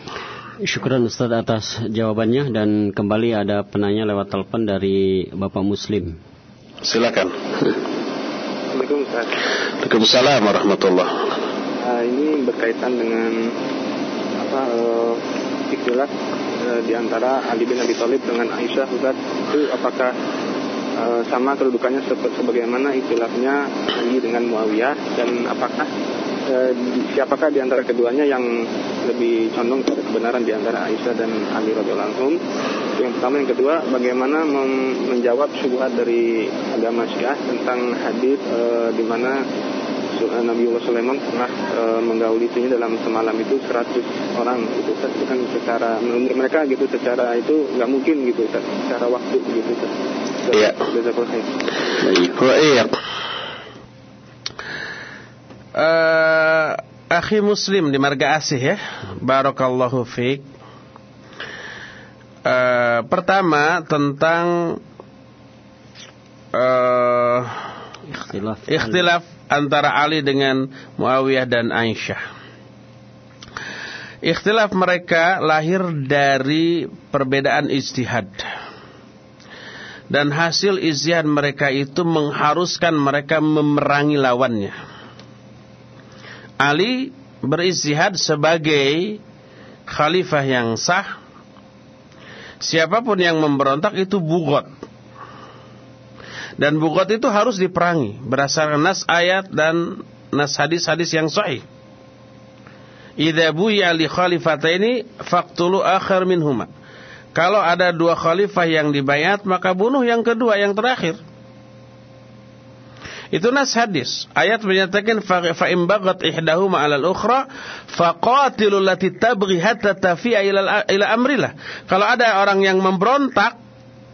Syukuran Ustaz atas jawabannya dan kembali ada penanya lewat telepon dari Bapak Muslim. Silakan. Assalamualaikum Ustaz. Waalaikumsalam warahmatullah. Uh, ini berkaitan dengan apa uh, ikhtilaf e, di antara Ali bin Abi Thalib dengan Aisyah Ustaz itu apakah e, sama kedudukannya sebagaimana ikhtilafnya Ali dengan Muawiyah dan apakah e, siapakah di antara keduanya yang lebih condong pada kebenaran di antara Aisyah dan Ali radhiyallahu anhum yang pertama yang kedua bagaimana menjawab syubhat dari agama Syiah tentang hadis e, di mana Nabiullah Sulaiman pernah e, menggauli istrinya dalam semalam itu 100 orang gitu Ustaz. Itu kan secara menurut mereka gitu secara itu nggak mungkin gitu Ustaz. Secara waktu gitu Ustaz. Iya. Iya. Uh, akhi muslim di marga asih ya. Barakallahu fiik. Uh, pertama tentang uh, ikhtilaf, ikhtilaf antara Ali dengan Muawiyah dan Aisyah. Ikhtilaf mereka lahir dari perbedaan ijtihad. Dan hasil ijtihad mereka itu mengharuskan mereka memerangi lawannya. Ali berijtihad sebagai khalifah yang sah. Siapa pun yang memberontak itu bugot dan bugot itu harus diperangi berdasarkan nas ayat dan nas hadis-hadis yang sahih. Idza buya li khalifataini faqtulu akhar minhuma. Kalau ada dua khalifah yang dibayat maka bunuh yang kedua yang terakhir. Itu nas hadis. Ayat menyatakan fa in bagat ihdahuma al-ukhra faqatilu allati tabghi hatta tafi'a ila ila amrillah. Kalau ada orang yang memberontak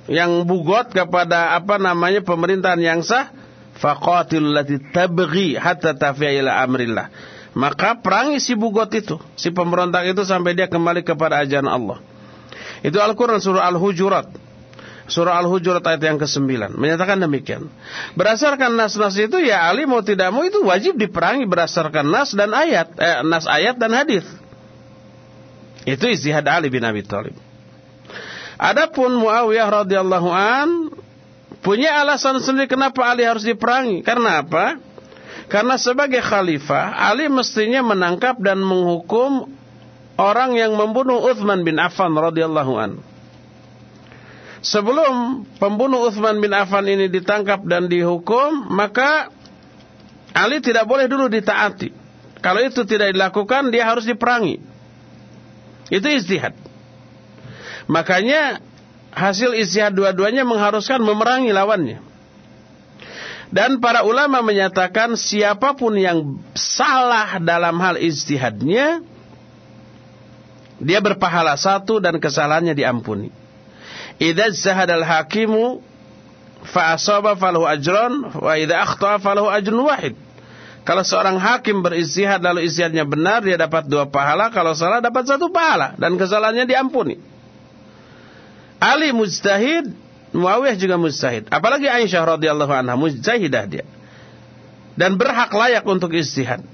yang bugot kepada apa namanya pemerintahan yang sah faqatil lati tabghi hatta tafi'a ila amrillah maka perangi si bugot itu si pemberontak itu sampai dia kembali kepada ajaran Allah itu Al-Qur'an surah Al-Hujurat surah Al-Hujurat ayat yang ke-9 menyatakan demikian berdasarkan nas-nas itu ya Ali mau tidak mau itu wajib diperangi berdasarkan nas dan ayat eh, nas ayat dan hadis itu istihad Ali bin Abi Thalib Adapun Muawiyah radhiyallahu an punya alasan sendiri kenapa Ali harus diperangi. Karena apa? Karena sebagai khalifah, Ali mestinya menangkap dan menghukum orang yang membunuh Uthman bin Affan radhiyallahu an. Sebelum pembunuh Uthman bin Affan ini ditangkap dan dihukum, maka Ali tidak boleh dulu ditaati. Kalau itu tidak dilakukan, dia harus diperangi. Itu istihad. Makanya hasil istihad dua-duanya mengharuskan memerangi lawannya. Dan para ulama menyatakan siapa pun yang salah dalam hal istihadnya, dia berpahala satu dan kesalahannya diampuni. Idza zahadal hakimu fa asaba falahu ajran wa idza akhta falahu ajrun wahid. Kalau seorang hakim beristihad lalu istihadnya benar dia dapat dua pahala, kalau salah dapat satu pahala dan kesalahannya diampuni. Ali mujtahid, Muawiyah juga mujtahid. Apalagi Aisyah radhiyallahu anha mujtahidah dia. Dan berhak layak untuk istihad.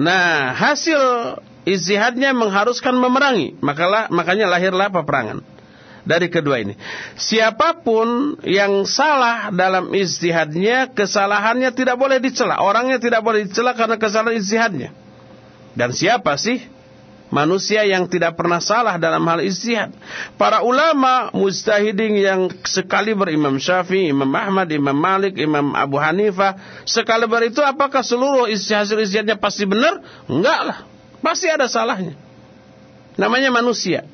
Nah, hasil istihadnya mengharuskan memerangi. Makalah, makanya lahirlah peperangan. Dari kedua ini. Siapa pun yang salah dalam istihadnya, kesalahannya tidak boleh dicela. Orangnya tidak boleh dicela karena kesalahan istihadnya. Dan siapa sih manusia yang tidak pernah salah dalam hal istihad. Para ulama mustahidin yang sekali berimam Syafi'i, Imam Ahmad, Imam Malik, Imam Abu Hanifah, sekali ber itu apakah seluruh hasil istihadnya pasti benar? Enggak lah. Pasti ada salahnya. Namanya manusia.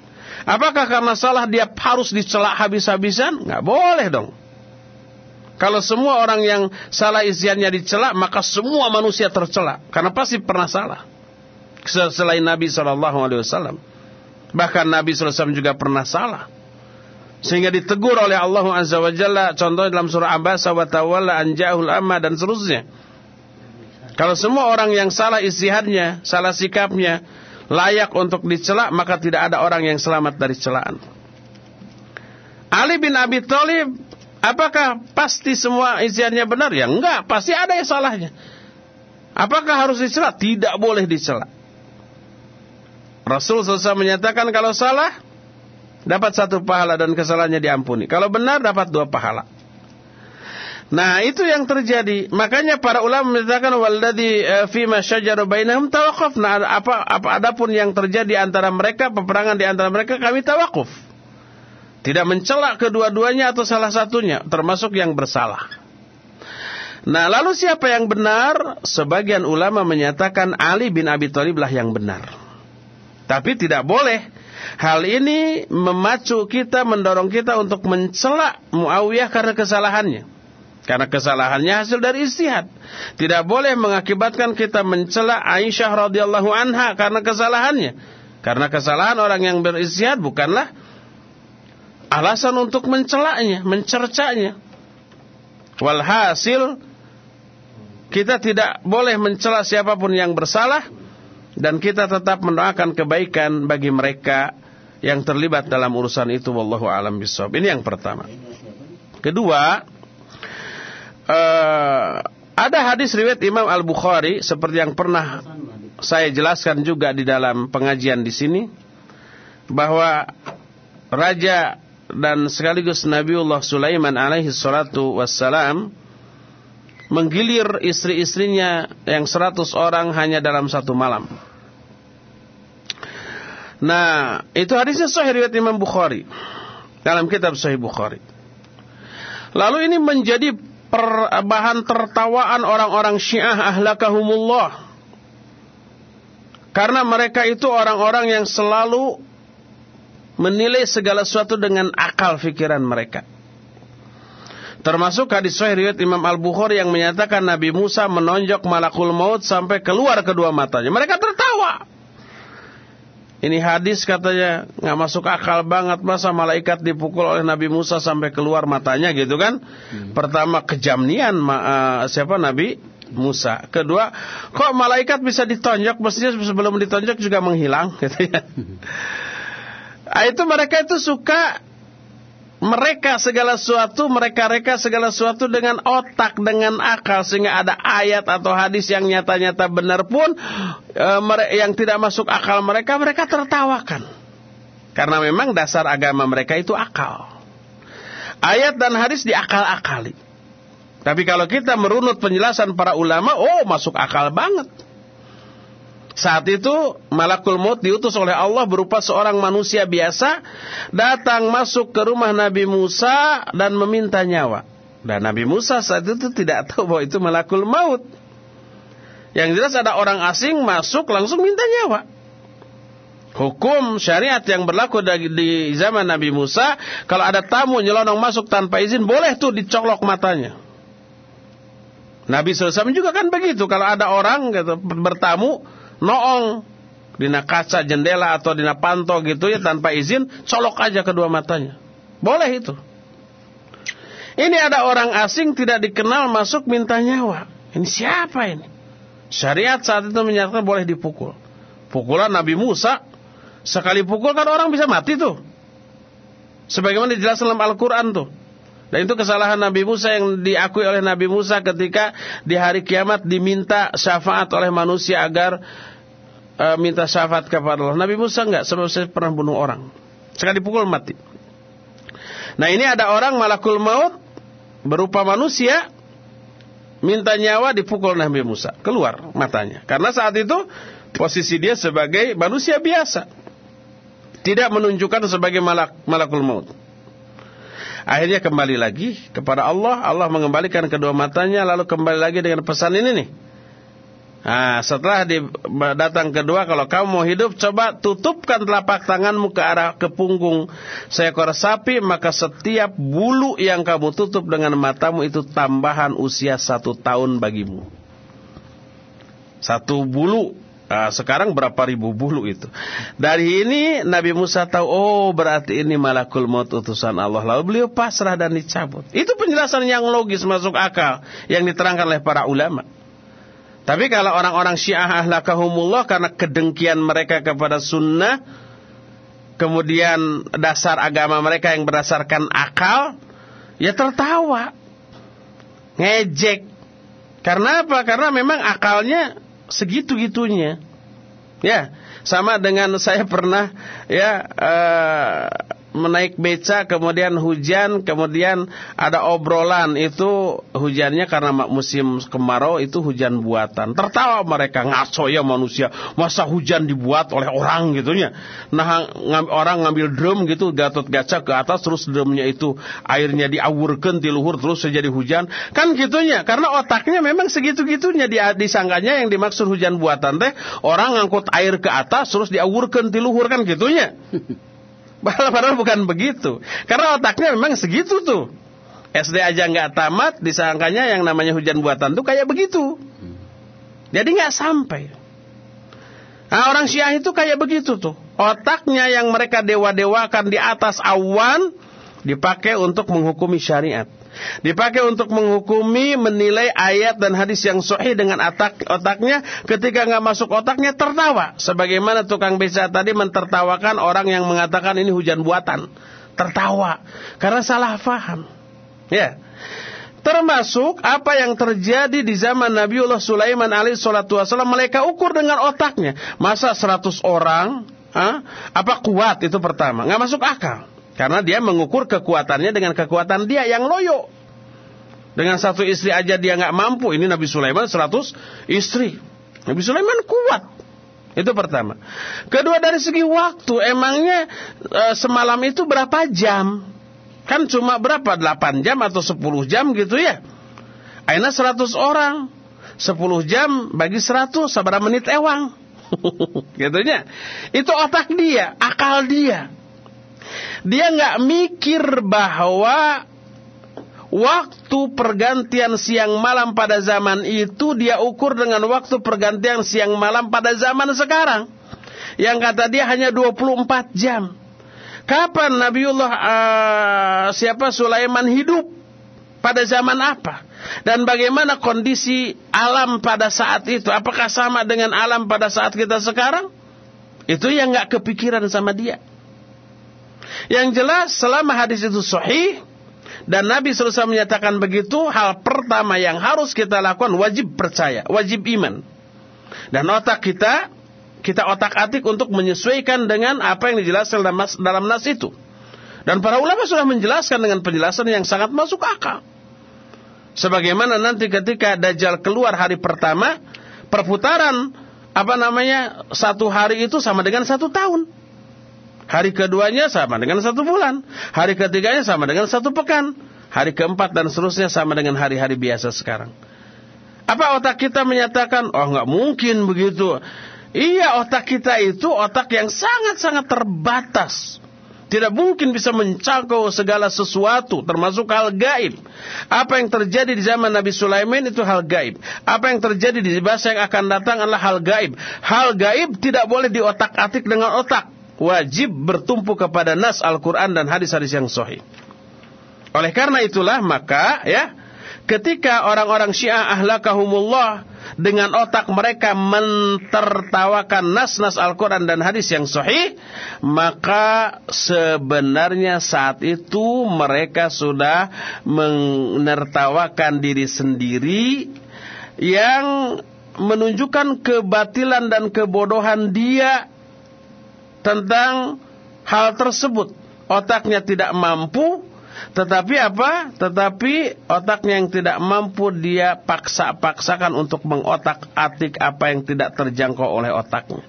Apakah karena salah dia harus dicela habis-habisan? Enggak boleh dong. Kalau semua orang yang salah isiannya dicela, maka semua manusia tercela. Karena pasti pernah salah selain Nabi Shallallahu Alaihi Wasallam. Bahkan Nabi SAW juga pernah salah. Sehingga ditegur oleh Allah Azza wa Jalla. Contoh dalam surah Abbas wa tawalla anja'ul amma dan seterusnya. Kalau semua orang yang salah istihadnya, salah sikapnya, layak untuk dicela, maka tidak ada orang yang selamat dari celaan. Ali bin Abi Thalib, apakah pasti semua istihadnya benar? Ya enggak, pasti ada yang salahnya. Apakah harus dicela? Tidak boleh dicela. Rasul selesai menyatakan kalau salah dapat satu pahala dan kesalahannya diampuni. Kalau benar dapat dua pahala. Nah, itu yang terjadi. Makanya para ulama menyatakan walladzi eh, fi ma syajara bainahum tawaqqafna. Apa apa adapun yang terjadi antara mereka, peperangan di antara mereka kami tawakuf. Tidak mencela kedua-duanya atau salah satunya, termasuk yang bersalah. Nah, lalu siapa yang benar? Sebagian ulama menyatakan Ali bin Abi Thalib lah yang benar. Tapi tidak boleh. Hal ini memacu kita, mendorong kita untuk mencela Muawiyah karena kesalahannya. Karena kesalahannya hasil dari istihad. Tidak boleh mengakibatkan kita mencela Aisyah radhiyallahu anha karena kesalahannya. Karena kesalahan orang yang beristihad bukanlah alasan untuk mencelanya, mencercanya. Walhasil kita tidak boleh mencela siapa pun yang bersalah dan kita tetap mendoakan kebaikan bagi mereka yang terlibat dalam urusan itu wallahu alam bisawab. Ini yang pertama. Kedua, uh, ada hadis riwayat Imam Al-Bukhari seperti yang pernah saya jelaskan juga di dalam pengajian di sini bahwa raja dan sekaligus Nabiullah Sulaiman alaihi salatu wassalam menggilir istri-istrinya yang seratus orang hanya dalam satu malam. Nah, itu hadisnya sahih riwayat Imam Bukhari dalam kitab Sahih Bukhari. Lalu ini menjadi per, bahan tertawaan orang-orang Syiah ahlakahumullah. Karena mereka itu orang-orang yang selalu menilai segala sesuatu dengan akal fikiran mereka. Termasuk hadis sahih riwayat Imam Al-Bukhari yang menyatakan Nabi Musa menonjok malakul maut sampai keluar kedua matanya. Mereka tertawa. Ini hadis katanya nggak masuk akal banget masa malaikat dipukul oleh Nabi Musa sampai keluar matanya gitu kan? Hmm. Pertama kejamnian uh, siapa Nabi Musa. Kedua, kok malaikat bisa ditonjok mestinya sebelum ditonjok juga menghilang gitu ya. Hmm. Nah, itu mereka itu suka mereka segala sesuatu, mereka-reka segala sesuatu dengan otak, dengan akal sehingga ada ayat atau hadis yang nyata-nyata benar pun e, yang tidak masuk akal mereka, mereka tertawakan. Karena memang dasar agama mereka itu akal. Ayat dan hadis diakal-akali. Tapi kalau kita merunut penjelasan para ulama, oh masuk akal banget. Saat itu malakul maut diutus oleh Allah berupa seorang manusia biasa datang masuk ke rumah Nabi Musa dan meminta nyawa. Dan Nabi Musa saat itu tidak tahu bahwa itu malakul maut. Yang jelas ada orang asing masuk langsung minta nyawa. Hukum syariat yang berlaku di zaman Nabi Musa, kalau ada tamu nyelonong masuk tanpa izin, boleh tuh dicolok matanya. Nabi SAW juga kan begitu. Kalau ada orang gitu, bertamu, noong, dina kaca jendela atau dina panto gitu ya tanpa izin, colok aja kedua matanya. Boleh itu. Ini ada orang asing tidak dikenal masuk minta nyawa. Ini siapa ini? Syariat saat itu menyatakan boleh dipukul. Pukulan Nabi Musa Sekali pukul kan orang bisa mati tuh. Sebagaimana dijelaskan dalam Al-Quran tuh. Dan itu kesalahan Nabi Musa yang diakui oleh Nabi Musa ketika di hari kiamat diminta syafaat oleh manusia agar e, minta syafaat kepada Allah. Nabi Musa enggak, sebab saya pernah bunuh orang. Sekali pukul mati. Nah ini ada orang malakul maut berupa manusia minta nyawa dipukul Nabi Musa. Keluar matanya. Karena saat itu posisi dia sebagai manusia biasa tidak menunjukkan sebagai malak, malakul maut. Akhirnya kembali lagi kepada Allah, Allah mengembalikan kedua matanya lalu kembali lagi dengan pesan ini nih. Nah, setelah di, datang kedua, kalau kamu mau hidup, coba tutupkan telapak tanganmu ke arah ke punggung seekor sapi, maka setiap bulu yang kamu tutup dengan matamu itu tambahan usia satu tahun bagimu. Satu bulu Nah, sekarang berapa ribu bulu itu. Dari ini Nabi Musa tahu, oh berarti ini malakul maut utusan Allah. Lalu beliau pasrah dan dicabut. Itu penjelasan yang logis masuk akal yang diterangkan oleh para ulama. Tapi kalau orang-orang syiah ahlakahumullah karena kedengkian mereka kepada sunnah, kemudian dasar agama mereka yang berdasarkan akal, ya tertawa. Ngejek. Karena apa? Karena memang akalnya segitu-gitunya. Ya, sama dengan saya pernah ya uh, menaik beca kemudian hujan kemudian ada obrolan. Itu hujannya karena musim kemarau itu hujan buatan. Tertawa mereka ngaco ya manusia. Masa hujan dibuat oleh orang gitu ya nah orang ngambil drum gitu gatot gaca ke atas terus drumnya itu airnya diawurkan di luhur terus jadi hujan. Kan gitunya karena otaknya memang segitu-gitunya. Disangkanya yang dimaksud hujan buatan teh orang ngangkut air ke atas terus diawurkan di luhur kan gitunya Padahal bukan begitu. Karena otaknya memang segitu tuh. SD aja nggak tamat, disangkanya yang namanya hujan buatan tuh kayak begitu. Jadi nggak sampai. Nah, orang Syiah itu kayak begitu tuh. Otaknya yang mereka dewa-dewakan di atas awan dipakai untuk menghukumi syariat. Dipakai untuk menghukumi, menilai ayat dan hadis yang sahih dengan otak, otaknya. Ketika nggak masuk otaknya tertawa. Sebagaimana tukang beca tadi mentertawakan orang yang mengatakan ini hujan buatan. Tertawa. Karena salah faham. Ya. Termasuk apa yang terjadi di zaman Nabiullah Sulaiman alaihi salatu wasallam mereka ukur dengan otaknya. Masa 100 orang, ha? apa kuat itu pertama, nggak masuk akal. Karena dia mengukur kekuatannya dengan kekuatan dia yang loyo. Dengan satu istri aja dia nggak mampu. Ini Nabi Sulaiman seratus istri. Nabi Sulaiman kuat. Itu pertama. Kedua dari segi waktu, emangnya e, semalam itu berapa jam? Kan cuma berapa? 8 jam atau 10 jam gitu ya? Aina 100 orang. 10 jam bagi 100, sabar menit ewang. Gitunya. Itu otak dia, akal dia. Dia nggak mikir bahwa waktu pergantian siang malam pada zaman itu dia ukur dengan waktu pergantian siang malam pada zaman sekarang. Yang kata dia hanya 24 jam. Kapan Nabiullah uh, siapa Sulaiman hidup? Pada zaman apa? Dan bagaimana kondisi alam pada saat itu? Apakah sama dengan alam pada saat kita sekarang? Itu yang nggak kepikiran sama dia. Yang jelas selama hadis itu sahih dan Nabi SAW menyatakan begitu, hal pertama yang harus kita lakukan wajib percaya, wajib iman. Dan otak kita, kita otak-atik untuk menyesuaikan dengan apa yang dijelaskan dalam nas, dalam nas itu. Dan para ulama sudah menjelaskan dengan penjelasan yang sangat masuk akal. Sebagaimana nanti ketika Dajjal keluar hari pertama, perputaran apa namanya satu hari itu sama dengan satu tahun. Hari keduanya sama dengan satu bulan. Hari ketiganya sama dengan satu pekan. Hari keempat dan seterusnya sama dengan hari-hari biasa sekarang. Apa otak kita menyatakan, oh nggak mungkin begitu. Iya, otak kita itu otak yang sangat-sangat terbatas. Tidak mungkin bisa mencangkau segala sesuatu, termasuk hal gaib. Apa yang terjadi di zaman Nabi Sulaiman itu hal gaib. Apa yang terjadi di masa yang akan datang adalah hal gaib. Hal gaib tidak boleh diotak-atik dengan otak. Wajib bertumpu kepada nas Al-Quran dan hadis-hadis yang sahih. Oleh karena itulah maka ya ketika orang-orang Syiah ahlakahumullah dengan otak mereka mentertawakan nas-nas Al-Quran dan hadis yang sahih, maka sebenarnya saat itu mereka sudah menertawakan diri sendiri yang menunjukkan kebatilan dan kebodohan dia tentang hal tersebut. Otaknya tidak mampu tetapi apa? Tetapi otaknya yang tidak mampu dia paksa-paksakan untuk mengotak-atik apa yang tidak terjangkau oleh otaknya.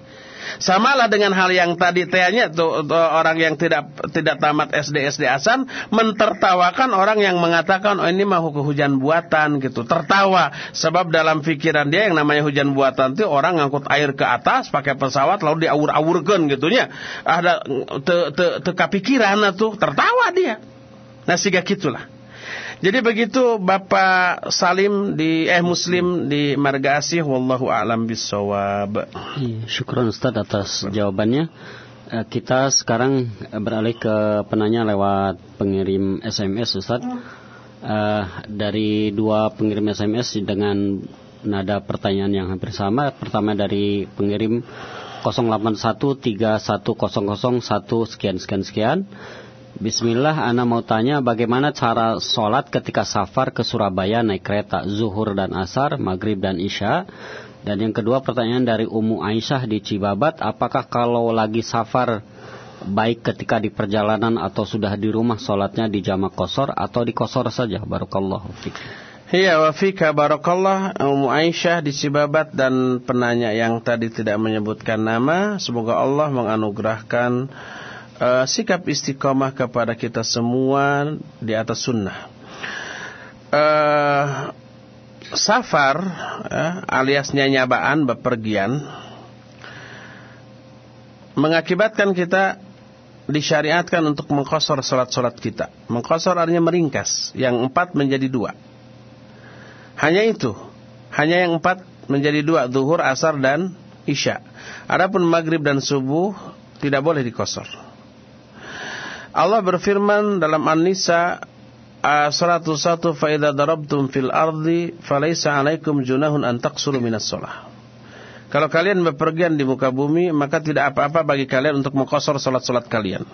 Samalah dengan hal yang tadi tanya tuh, tuh orang yang tidak tidak tamat SD SD Asan mentertawakan orang yang mengatakan oh ini mah hujan buatan gitu. Tertawa sebab dalam pikiran dia yang namanya hujan buatan itu orang ngangkut air ke atas pakai pesawat lalu diawur-awurkan gitunya. Ada te, te, te tuh tertawa dia. Nah sehingga gitulah. Jadi begitu Bapak Salim di eh Muslim di Marga Asih wallahu a'lam bisawab. Iya, syukron Ustaz atas jawabannya. Eh, kita sekarang beralih ke penanya lewat pengirim SMS Ustaz. Uh, dari dua pengirim SMS dengan nada pertanyaan yang hampir sama. Pertama dari pengirim 08131001 sekian sekian sekian. Bismillah, Ana mau tanya bagaimana cara sholat ketika safar ke Surabaya naik kereta zuhur dan asar, maghrib dan isya. Dan yang kedua pertanyaan dari Umu Aisyah di Cibabat, apakah kalau lagi safar baik ketika di perjalanan atau sudah di rumah sholatnya di jamak kosor atau di kosor saja? Barakallahu fiqh. Iya wafika barakallah Umu Aisyah di Cibabat dan penanya yang tadi tidak menyebutkan nama Semoga Allah menganugerahkan uh, sikap istiqomah kepada kita semua di atas sunnah. Uh, safar uh, alias nyanyabaan bepergian mengakibatkan kita disyariatkan untuk mengkosor salat-salat kita. Mengkosor artinya meringkas, yang empat menjadi dua. Hanya itu, hanya yang empat menjadi dua, zuhur, asar dan isya. Adapun maghrib dan subuh tidak boleh dikosor. Allah berfirman dalam An-Nisa 101 fa idza darabtum fil ardi falaysa 'alaikum junahun an taqsuru minas shalah. Kalau kalian bepergian di muka bumi, maka tidak apa-apa bagi kalian untuk mengkosor salat-salat kalian.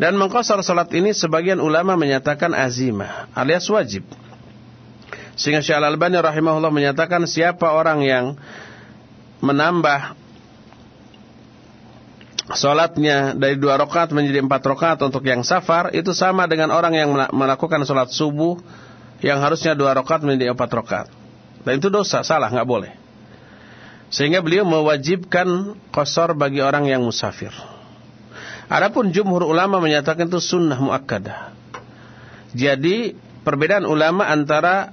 Dan mengkosor salat ini sebagian ulama menyatakan azimah alias wajib. Sehingga Syekh Al-Albani rahimahullah menyatakan siapa orang yang menambah Sholatnya dari dua rakaat menjadi empat rakaat untuk yang safar itu sama dengan orang yang melakukan sholat subuh yang harusnya dua rakaat menjadi empat rakaat. Dan itu dosa, salah, nggak boleh. Sehingga beliau mewajibkan kosor bagi orang yang musafir. Adapun jumhur ulama menyatakan itu sunnah muakkadah. Jadi perbedaan ulama antara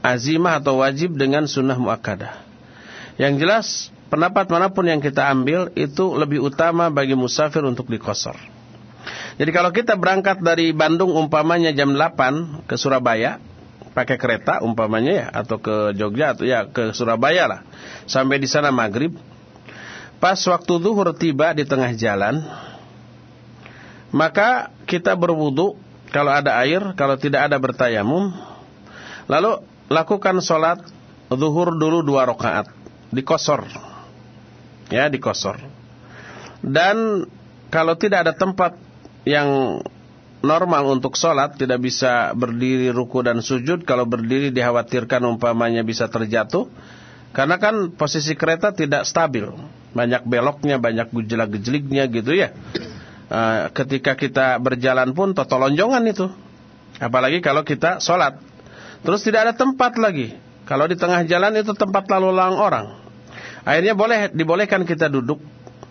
azimah atau wajib dengan sunnah muakkadah. Yang jelas pendapat mana pun yang kita ambil itu lebih utama bagi musafir untuk dikosor. Jadi kalau kita berangkat dari Bandung umpamanya jam 8 ke Surabaya pakai kereta umpamanya ya atau ke Jogja atau ya ke Surabaya lah. Sampai di sana maghrib. Pas waktu zuhur tiba di tengah jalan maka kita berwudu kalau ada air, kalau tidak ada bertayamum. Lalu lakukan sholat zuhur dulu dua rakaat dikosor ya dikosor. Dan kalau tidak ada tempat yang normal untuk sholat tidak bisa berdiri ruku dan sujud kalau berdiri dikhawatirkan umpamanya bisa terjatuh karena kan posisi kereta tidak stabil. Banyak beloknya banyak gejolak-gejeliknya gitu ya. Uh, ketika kita berjalan pun totolonjongan itu. Apalagi kalau kita sholat. Terus tidak ada tempat lagi. Kalau di tengah jalan itu tempat lalu lalang orang Akhirnya boleh dibolehkan kita duduk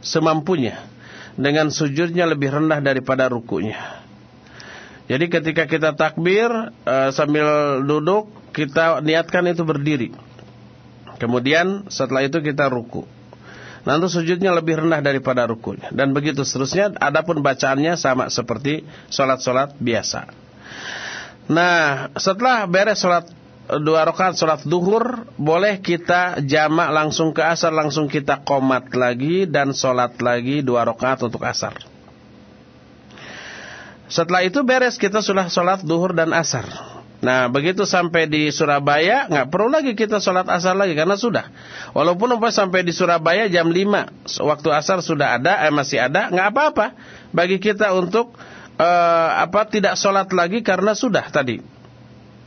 semampunya dengan sujudnya lebih rendah daripada rukunya. Jadi ketika kita takbir uh, sambil duduk kita niatkan itu berdiri. Kemudian setelah itu kita ruku. Nanti sujudnya lebih rendah daripada rukunya dan begitu seterusnya. Adapun bacaannya sama seperti sholat-sholat biasa. Nah, setelah beres sholat dua rakaat sholat duhur, boleh kita jamak langsung ke asar, langsung kita komat lagi dan sholat lagi dua rakaat untuk asar. Setelah itu beres kita sudah sholat duhur dan asar. Nah begitu sampai di Surabaya nggak perlu lagi kita sholat asar lagi karena sudah. Walaupun umpah sampai di Surabaya jam 5 waktu asar sudah ada, eh, masih ada, nggak apa-apa bagi kita untuk eh, apa tidak sholat lagi karena sudah tadi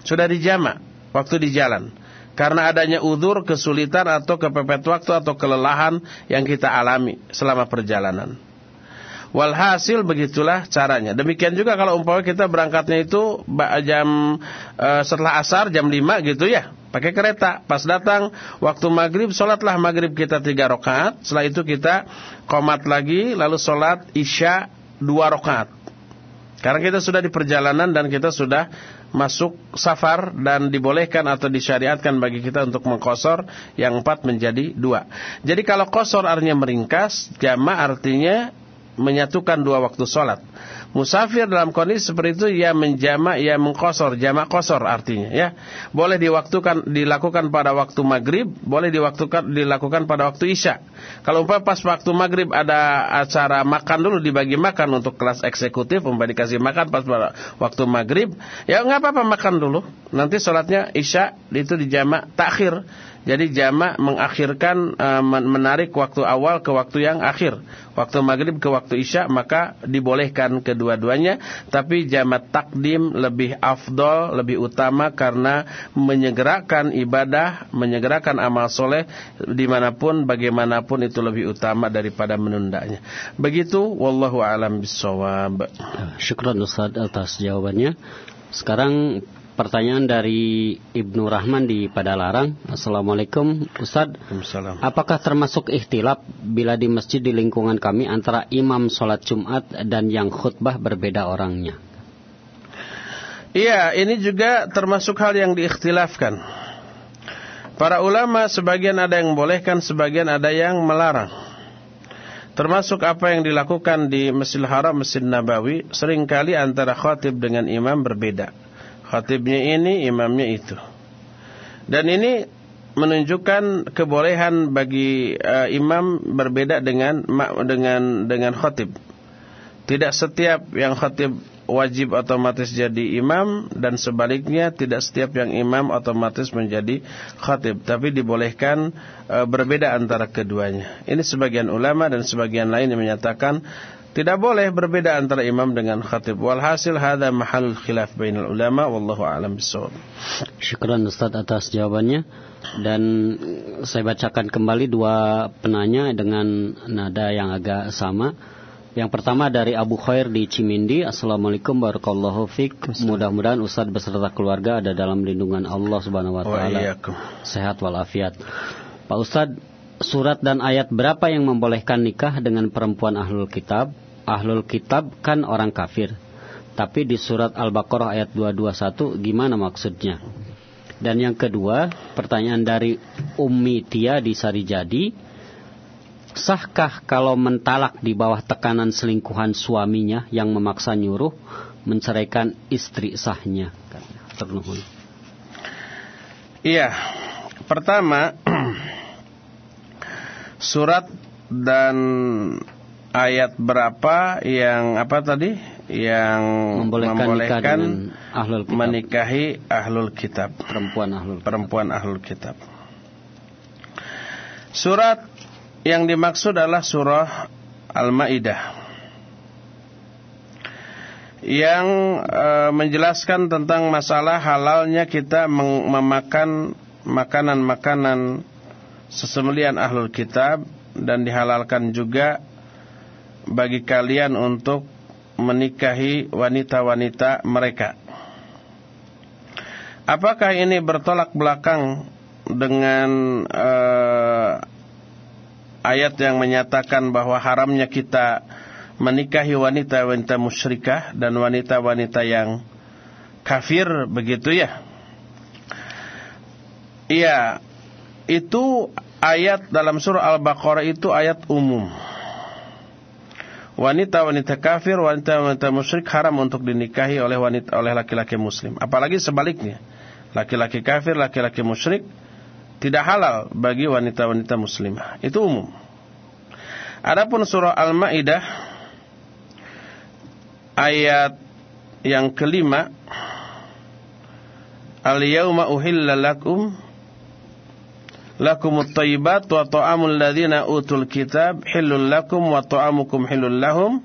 sudah dijama waktu di jalan. Karena adanya udur, kesulitan atau kepepet waktu atau kelelahan yang kita alami selama perjalanan. Walhasil begitulah caranya. Demikian juga kalau umpama kita berangkatnya itu jam e, setelah asar jam 5 gitu ya. Pakai kereta. Pas datang waktu maghrib, sholatlah maghrib kita tiga rakaat. Setelah itu kita komat lagi, lalu sholat isya dua rakaat. Karena kita sudah di perjalanan dan kita sudah masuk safar dan dibolehkan atau disyariatkan bagi kita untuk mengkosor yang empat menjadi dua. Jadi kalau kosor artinya meringkas, jama artinya menyatukan dua waktu sholat. Musafir dalam kondisi seperti itu ia menjama, ia mengkosor, jamak kosor artinya ya. Boleh diwaktukan dilakukan pada waktu maghrib, boleh diwaktukan dilakukan pada waktu isya. Kalau umpah pas waktu maghrib ada acara makan dulu dibagi makan untuk kelas eksekutif, umpah dikasih makan pas pada waktu maghrib, ya nggak apa-apa makan dulu. Nanti sholatnya isya itu dijamak takhir. Jadi jamak mengakhirkan uh, menarik waktu awal ke waktu yang akhir. Waktu maghrib ke waktu isya maka dibolehkan kedua-duanya. Tapi jamak takdim lebih afdol, lebih utama karena menyegerakan ibadah, menyegerakan amal soleh di mana pun, bagaimanapun itu lebih utama daripada menundanya. Begitu, wallahu alam bisawab. Syukran Ustaz atas jawabannya. Sekarang Pertanyaan dari Ibnu Rahman di Padalarang. Assalamualaikum Ustaz. Apakah termasuk ikhtilaf bila di masjid di lingkungan kami antara imam sholat Jumat dan yang khutbah berbeda orangnya? Iya, ini juga termasuk hal yang diikhtilafkan. Para ulama sebagian ada yang membolehkan, sebagian ada yang melarang. Termasuk apa yang dilakukan di Masjidil Haram, Masjid Nabawi, sering kali antara khatib dengan imam berbeda. Khatibnya ini, imamnya itu. Dan ini menunjukkan kebolehan bagi uh, imam berbeda dengan dengan dengan khatib. Tidak setiap yang khatib wajib otomatis jadi imam dan sebaliknya tidak setiap yang imam otomatis menjadi khatib tapi dibolehkan e, berbeda antara keduanya. Ini sebagian ulama dan sebagian lain yang menyatakan tidak boleh berbeda antara imam dengan khatib. Walhasil hadza mahal khilaf bainal ulama wallahu a'lam bissawab. Syukran Ustaz atas jawabannya dan saya bacakan kembali dua penanya dengan nada yang agak sama. Yang pertama dari Abu Khair di Cimindi. Assalamualaikum warahmatullahi wabarakatuh. Mudah-mudahan Ustaz beserta keluarga ada dalam lindungan Allah Subhanahu wa taala. Sehat walafiat. Pak Ustaz, surat dan ayat berapa yang membolehkan nikah dengan perempuan ahlul kitab? Ahlul kitab kan orang kafir. Tapi di surat Al-Baqarah ayat 221 gimana maksudnya? Dan yang kedua, pertanyaan dari Ummi Tia di Sarijadi, sahkah kalau mentalak di bawah tekanan selingkuhan suaminya yang memaksa nyuruh menceraikan istri sahnya? Ternuhun. Iya, pertama surat dan ayat berapa yang apa tadi yang membolehkan, membolehkan ahlul kitab. menikahi ahlul kitab perempuan ahlul kitab. perempuan ahlul kitab surat yang dimaksud adalah surah Al-Maidah yang e, menjelaskan tentang masalah halalnya kita memakan makanan-makanan sesembelian ahlul kitab dan dihalalkan juga bagi kalian untuk menikahi wanita-wanita mereka. Apakah ini bertolak belakang dengan uh, ayat yang menyatakan bahwa haramnya kita menikahi wanita-wanita musyrikah dan wanita-wanita yang kafir begitu ya. Iya, itu ayat dalam surah Al-Baqarah itu ayat umum. Wanita-wanita kafir, wanita-wanita musyrik haram untuk dinikahi oleh wanita oleh laki-laki muslim. Apalagi sebaliknya. Laki-laki kafir, laki-laki musyrik tidak halal bagi wanita-wanita muslimah. Itu umum. Adapun surah Al-Maidah ayat yang kelima Al-yawma uhilla lakum lakumut thayyibat wa ta'amul ladzina utul kitab hillul lakum wa ta'amukum hillul lahum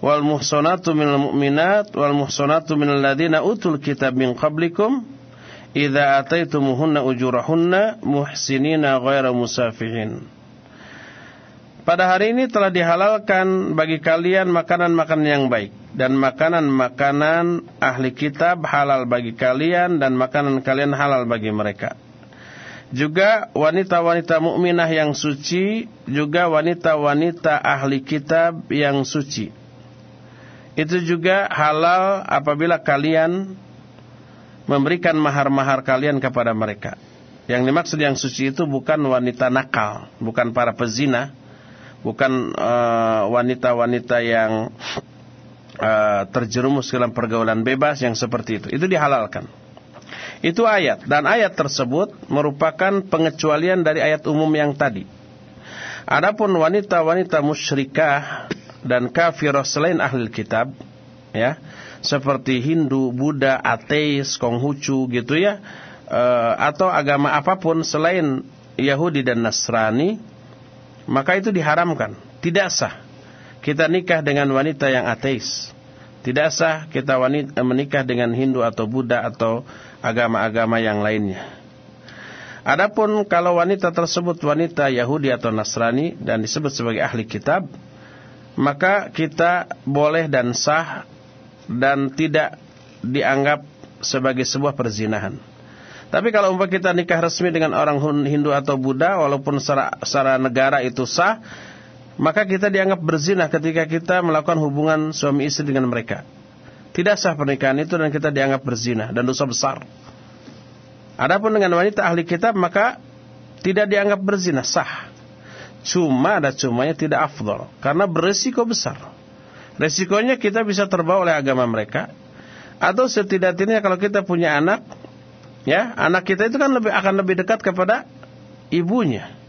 wal muhsanatu minal mu'minat wal muhsanatu minal ladzina utul kitab min qablikum idza ataitumuhunna ujurahunna muhsinina ghaira musafihin pada hari ini telah dihalalkan bagi kalian makanan-makanan yang baik dan makanan-makanan ahli kitab halal bagi kalian dan makanan kalian halal bagi mereka. Juga wanita-wanita mukminah yang suci, juga wanita-wanita ahli kitab yang suci. Itu juga halal apabila kalian memberikan mahar-mahar kalian kepada mereka. Yang dimaksud yang suci itu bukan wanita nakal, bukan para pezina, bukan eh, wanita-wanita uh, yang uh, terjerumus dalam pergaulan bebas yang seperti itu. Itu dihalalkan. Itu ayat dan ayat tersebut merupakan pengecualian dari ayat umum yang tadi. Adapun wanita-wanita musyrikah dan kafirah selain ahli kitab ya, seperti Hindu, Buddha, ateis, Konghucu gitu ya, uh, atau agama apa pun selain Yahudi dan Nasrani maka itu diharamkan, tidak sah. Kita nikah dengan wanita yang ateis. Tidak sah kita wanita, menikah dengan Hindu atau Buddha atau agama-agama yang lainnya. Adapun kalau wanita tersebut wanita Yahudi atau Nasrani dan disebut sebagai ahli kitab, maka kita boleh dan sah dan tidak dianggap sebagai sebuah perzinahan. Tapi kalau umpah kita nikah resmi dengan orang Hindu atau Buddha, walaupun secara, secara negara itu sah, maka kita dianggap berzina ketika kita melakukan hubungan suami istri dengan mereka. Tidak sah pernikahan itu dan kita dianggap berzina dan dosa besar. Adapun dengan wanita ahli kitab maka tidak dianggap berzina, sah. Cuma ada cumanya tidak afdol karena beresiko besar. Resikonya kita bisa terbawa oleh agama mereka atau setidaknya kalau kita punya anak ya anak kita itu kan lebih akan lebih dekat kepada ibunya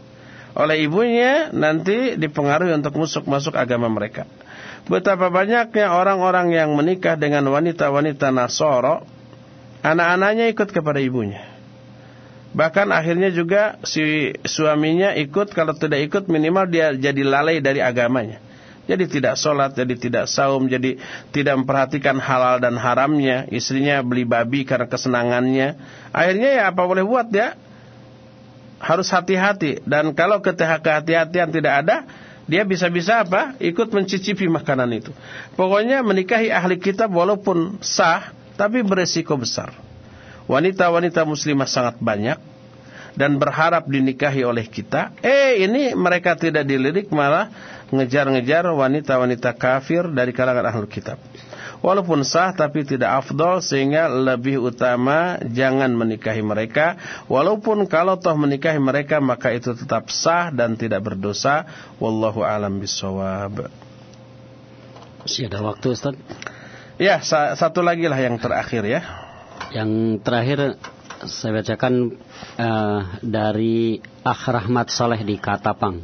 oleh ibunya nanti dipengaruhi untuk masuk masuk agama mereka betapa banyaknya orang-orang yang menikah dengan wanita-wanita Nasoro anak-anaknya ikut kepada ibunya bahkan akhirnya juga si suaminya ikut kalau tidak ikut minimal dia jadi lalai dari agamanya jadi tidak sholat, jadi tidak saum, jadi tidak memperhatikan halal dan haramnya. Istrinya beli babi karena kesenangannya. Akhirnya ya apa boleh buat ya? Harus hati-hati. Dan kalau kehati-hatian tidak ada, dia bisa-bisa apa? Ikut mencicipi makanan itu. Pokoknya menikahi ahli kitab walaupun sah, tapi beresiko besar. Wanita-wanita muslimah sangat banyak dan berharap dinikahi oleh kita. Eh ini mereka tidak dilirik malah ngejar-ngejar wanita-wanita kafir dari kalangan ahlul kitab. Walaupun sah tapi tidak afdol sehingga lebih utama jangan menikahi mereka. Walaupun kalau toh menikahi mereka maka itu tetap sah dan tidak berdosa. Wallahu alam bisawab. Masih ada waktu Ustaz? Ya, satu lagi lah yang terakhir ya. Yang terakhir saya bacakan uh, dari Akh Rahmat Saleh di Katapang.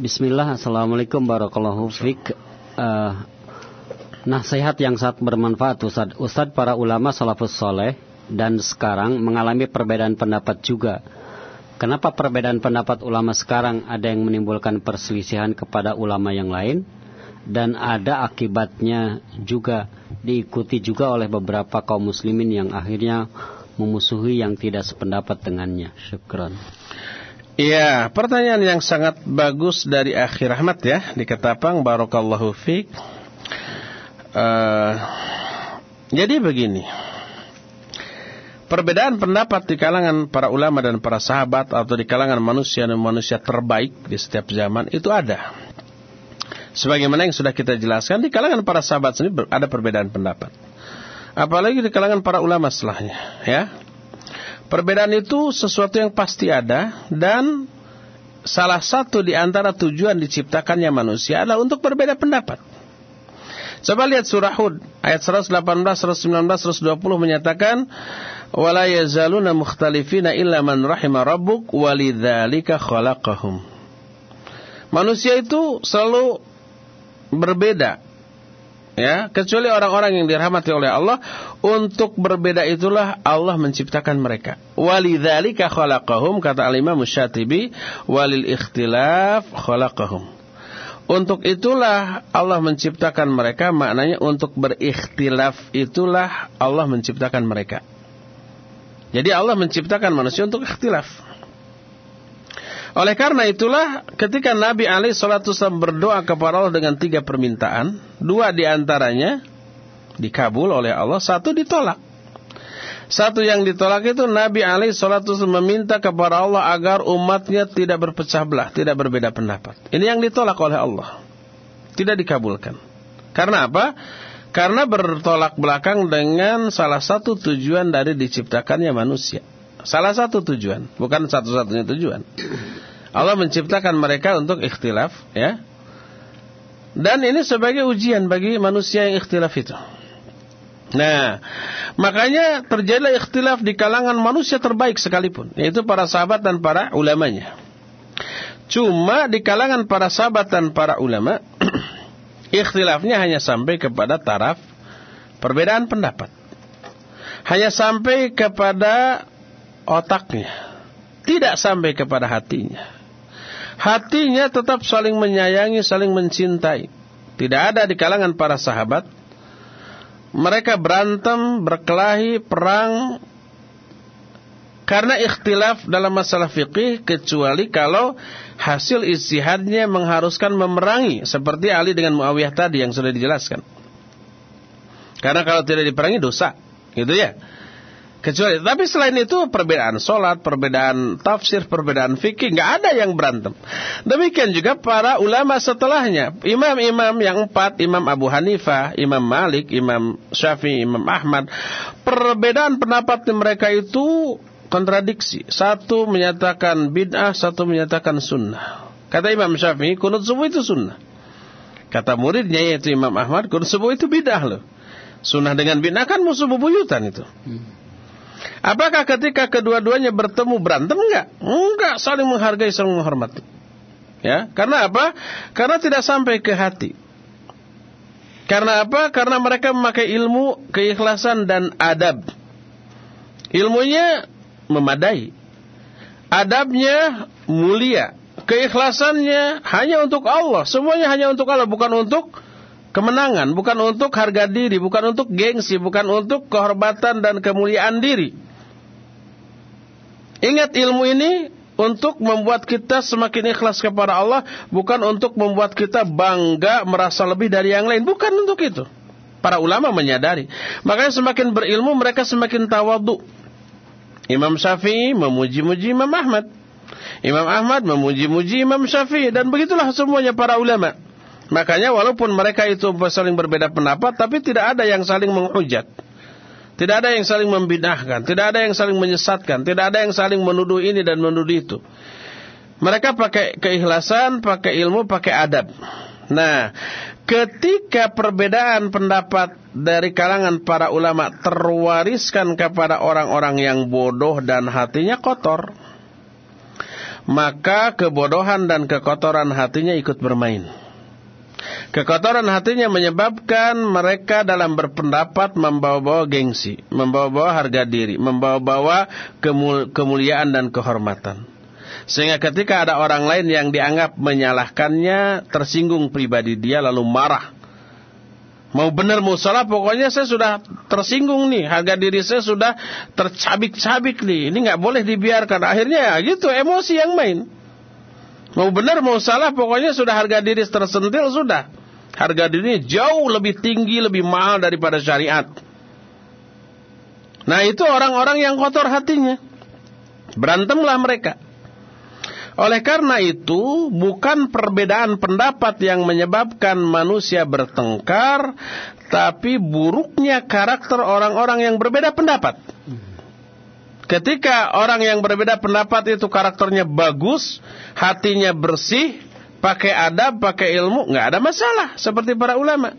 Bismillah, Assalamualaikum warahmatullahi wabarakatuh. Uh, nasihat yang sangat bermanfaat Ustaz. Ustaz para ulama salafus soleh dan sekarang mengalami perbedaan pendapat juga. Kenapa perbedaan pendapat ulama sekarang ada yang menimbulkan perselisihan kepada ulama yang lain dan ada akibatnya juga diikuti juga oleh beberapa kaum muslimin yang akhirnya memusuhi yang tidak sependapat dengannya. Syukran. Iya, pertanyaan yang sangat bagus dari akhir rahmat ya di Ketapang Barakallahu fiik. Uh, jadi begini. Perbedaan pendapat di kalangan para ulama dan para sahabat atau di kalangan manusia dan manusia terbaik di setiap zaman itu ada. Sebagaimana yang sudah kita jelaskan di kalangan para sahabat sendiri ada perbedaan pendapat. Apalagi di kalangan para ulama setelahnya, ya. Perbedaan itu sesuatu yang pasti ada dan salah satu di antara tujuan diciptakannya manusia adalah untuk berbeda pendapat. Coba lihat surah Hud ayat 118, 119, 120 menyatakan wala yazaluna mukhtalifina illa man rahima rabbuk walidzalika khalaqahum. Manusia itu selalu berbeda ya kecuali orang-orang yang dirahmati oleh Allah. Untuk berbeda itulah Allah menciptakan mereka. Walidzalika khalaqahum kata al-Imam Syatibi walil ikhtilaf khalaqahum untuk itulah Allah menciptakan mereka maknanya untuk berikhtilaf itulah Allah menciptakan mereka jadi Allah menciptakan manusia untuk ikhtilaf oleh karena itulah ketika Nabi Ali Shallallahu berdoa kepada Allah dengan tiga permintaan, dua di antaranya dikabul oleh Allah, satu ditolak. Satu yang ditolak itu Nabi Ali Shallallahu meminta kepada Allah agar umatnya tidak berpecah belah, tidak berbeda pendapat. Ini yang ditolak oleh Allah, tidak dikabulkan. Karena apa? Karena bertolak belakang dengan salah satu tujuan dari diciptakannya manusia. Salah satu tujuan, bukan satu-satunya tujuan. Allah menciptakan mereka untuk ikhtilaf, ya. Dan ini sebagai ujian bagi manusia yang ikhtilaf itu. Nah, makanya terjadilah ikhtilaf di kalangan manusia terbaik sekalipun, yaitu para sahabat dan para ulamanya. Cuma di kalangan para sahabat dan para ulama, ikhtilafnya hanya sampai kepada taraf perbedaan pendapat. Hanya sampai kepada otaknya, tidak sampai kepada hatinya. Hatinya tetap saling menyayangi, saling mencintai. Tidak ada di kalangan para sahabat. Mereka berantem, berkelahi, perang. Karena ikhtilaf dalam masalah fikih kecuali kalau hasil istihadnya mengharuskan memerangi. Seperti Ali dengan Muawiyah tadi yang sudah dijelaskan. Karena kalau tidak diperangi dosa. Gitu ya. Kecuali, tapi selain itu perbedaan sholat, perbedaan tafsir, perbedaan fikih, nggak ada yang berantem. Demikian juga para ulama setelahnya, imam-imam yang empat, Imam Abu Hanifah, Imam Malik, Imam Syafi'i, Imam Ahmad, perbedaan pendapat mereka itu kontradiksi. Satu menyatakan bid'ah, satu menyatakan sunnah. Kata Imam Syafi'i, kunut subuh itu sunnah. Kata muridnya yaitu Imam Ahmad, kunut subuh itu bid'ah loh. Sunnah dengan bid'ah kan musuh bebuyutan itu. Hmm. Apakah ketika kedua-duanya bertemu berantem enggak? Enggak, saling menghargai, saling menghormati. Ya, karena apa? Karena tidak sampai ke hati. Karena apa? Karena mereka memakai ilmu, keikhlasan dan adab. Ilmunya memadai. Adabnya mulia. Keikhlasannya hanya untuk Allah. Semuanya hanya untuk Allah, bukan untuk kemenangan, bukan untuk harga diri, bukan untuk gengsi, bukan untuk kehormatan dan kemuliaan diri. Ingat ilmu ini untuk membuat kita semakin ikhlas kepada Allah, bukan untuk membuat kita bangga merasa lebih dari yang lain, bukan untuk itu. Para ulama menyadari. Makanya semakin berilmu mereka semakin tawadu. Imam Syafi'i memuji-muji Imam Ahmad. Imam Ahmad memuji-muji Imam Syafi'i dan begitulah semuanya para ulama. Makanya walaupun mereka itu saling berbeda pendapat, tapi tidak ada yang saling menghujat. Tidak ada yang saling membidahkan, tidak ada yang saling menyesatkan, tidak ada yang saling menuduh ini dan menuduh itu. Mereka pakai keikhlasan, pakai ilmu, pakai adab. Nah, ketika perbedaan pendapat dari kalangan para ulama terwariskan kepada orang-orang yang bodoh dan hatinya kotor, maka kebodohan dan kekotoran hatinya ikut bermain. Kekotoran hatinya menyebabkan mereka dalam berpendapat membawa-bawa gengsi, membawa-bawa harga diri, membawa-bawa kemuliaan dan kehormatan. Sehingga ketika ada orang lain yang dianggap menyalahkannya, tersinggung pribadi dia lalu marah. Mau benar mau salah pokoknya saya sudah tersinggung nih, harga diri saya sudah tercabik-cabik nih. Ini nggak boleh dibiarkan. Akhirnya ya gitu emosi yang main. Mau benar mau salah pokoknya sudah harga diri tersentil sudah. Harga dirinya jauh lebih tinggi, lebih mahal daripada syariat. Nah itu orang-orang yang kotor hatinya. Berantemlah mereka. Oleh karena itu, bukan perbedaan pendapat yang menyebabkan manusia bertengkar, tapi buruknya karakter orang-orang yang berbeda pendapat. Ketika orang yang berbeda pendapat itu karakternya bagus, hatinya bersih, pakai adab, pakai ilmu, nggak ada masalah seperti para ulama.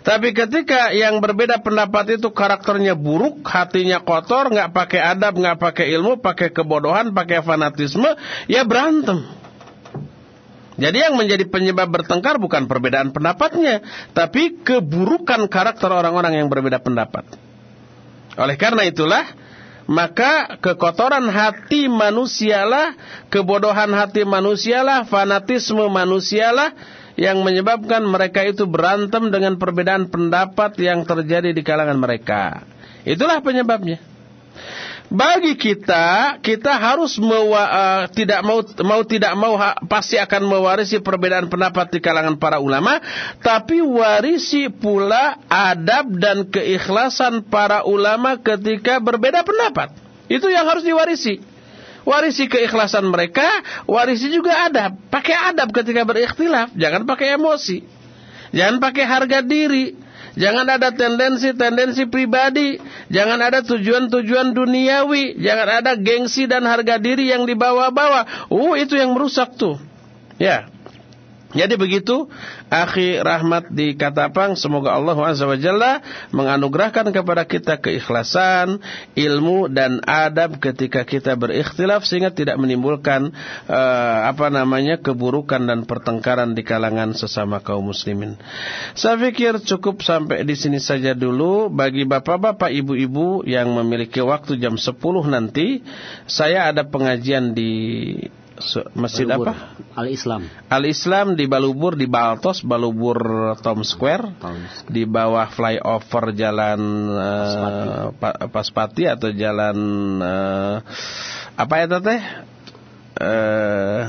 Tapi ketika yang berbeda pendapat itu karakternya buruk, hatinya kotor, nggak pakai adab, nggak pakai ilmu, pakai kebodohan, pakai fanatisme, ya berantem. Jadi yang menjadi penyebab bertengkar bukan perbedaan pendapatnya, tapi keburukan karakter orang-orang yang berbeda pendapat. Oleh karena itulah, maka kekotoran hati manusialah, kebodohan hati manusialah, fanatisme manusialah yang menyebabkan mereka itu berantem dengan perbedaan pendapat yang terjadi di kalangan mereka. Itulah penyebabnya. Bagi kita, kita harus mewa, uh, tidak mau mau tidak mau ha, pasti akan mewarisi perbedaan pendapat di kalangan para ulama, tapi warisi pula adab dan keikhlasan para ulama ketika berbeda pendapat. Itu yang harus diwarisi. Warisi keikhlasan mereka, warisi juga adab. Pakai adab ketika berikhtilaf, jangan pakai emosi. Jangan pakai harga diri. Jangan ada tendensi-tendensi pribadi. Jangan ada tujuan-tujuan duniawi. Jangan ada gengsi dan harga diri yang dibawa-bawa. Uh, itu yang merusak tuh. Ya. Jadi begitu akhi rahmat di Katapang semoga Allah Azza wa menganugerahkan kepada kita keikhlasan, ilmu dan adab ketika kita berikhtilaf sehingga tidak menimbulkan uh, apa namanya keburukan dan pertengkaran di kalangan sesama kaum muslimin. Saya pikir cukup sampai di sini saja dulu bagi bapak-bapak ibu-ibu yang memiliki waktu jam 10 nanti saya ada pengajian di Masjid Balubur. apa? Al-Islam. Al-Islam di Balubur di Baltos, Balubur Tom Square, di bawah flyover jalan uh, Paspati atau jalan uh, apa ya teh? Uh,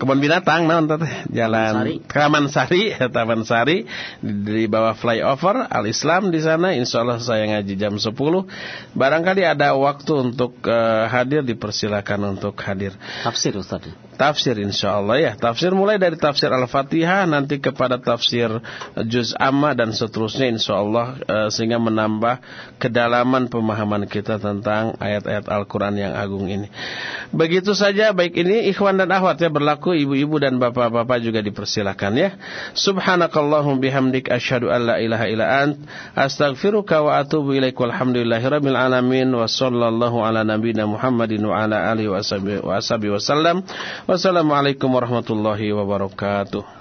kebun binatang nah teh? Jalan Sari. Taman Sari Taman Sari di, di bawah flyover Al Islam di sana. Insya Allah saya ngaji jam 10 barangkali ada waktu untuk uh, hadir dipersilakan untuk hadir. Tafsir Ustaz. tafsir insya Allah ya. Tafsir mulai dari tafsir Al-Fatihah nanti kepada tafsir Juz Amma dan seterusnya insya Allah eh, sehingga menambah kedalaman pemahaman kita tentang ayat-ayat Al-Quran yang agung ini. Begitu saja baik ini ikhwan dan akhwat ya berlaku ibu-ibu dan bapak-bapak juga dipersilakan ya subhanakallahum bihamdik asyhadu an la ilaha illa ant astaghfiruka wa atubu ilaik walhamdulillahirabbil alamin wa sallallahu ala nabiyyina Muhammadin wa ala alihi wa ashabihi wa sallam Wassalamualaikum warahmatullahi wabarakatuh.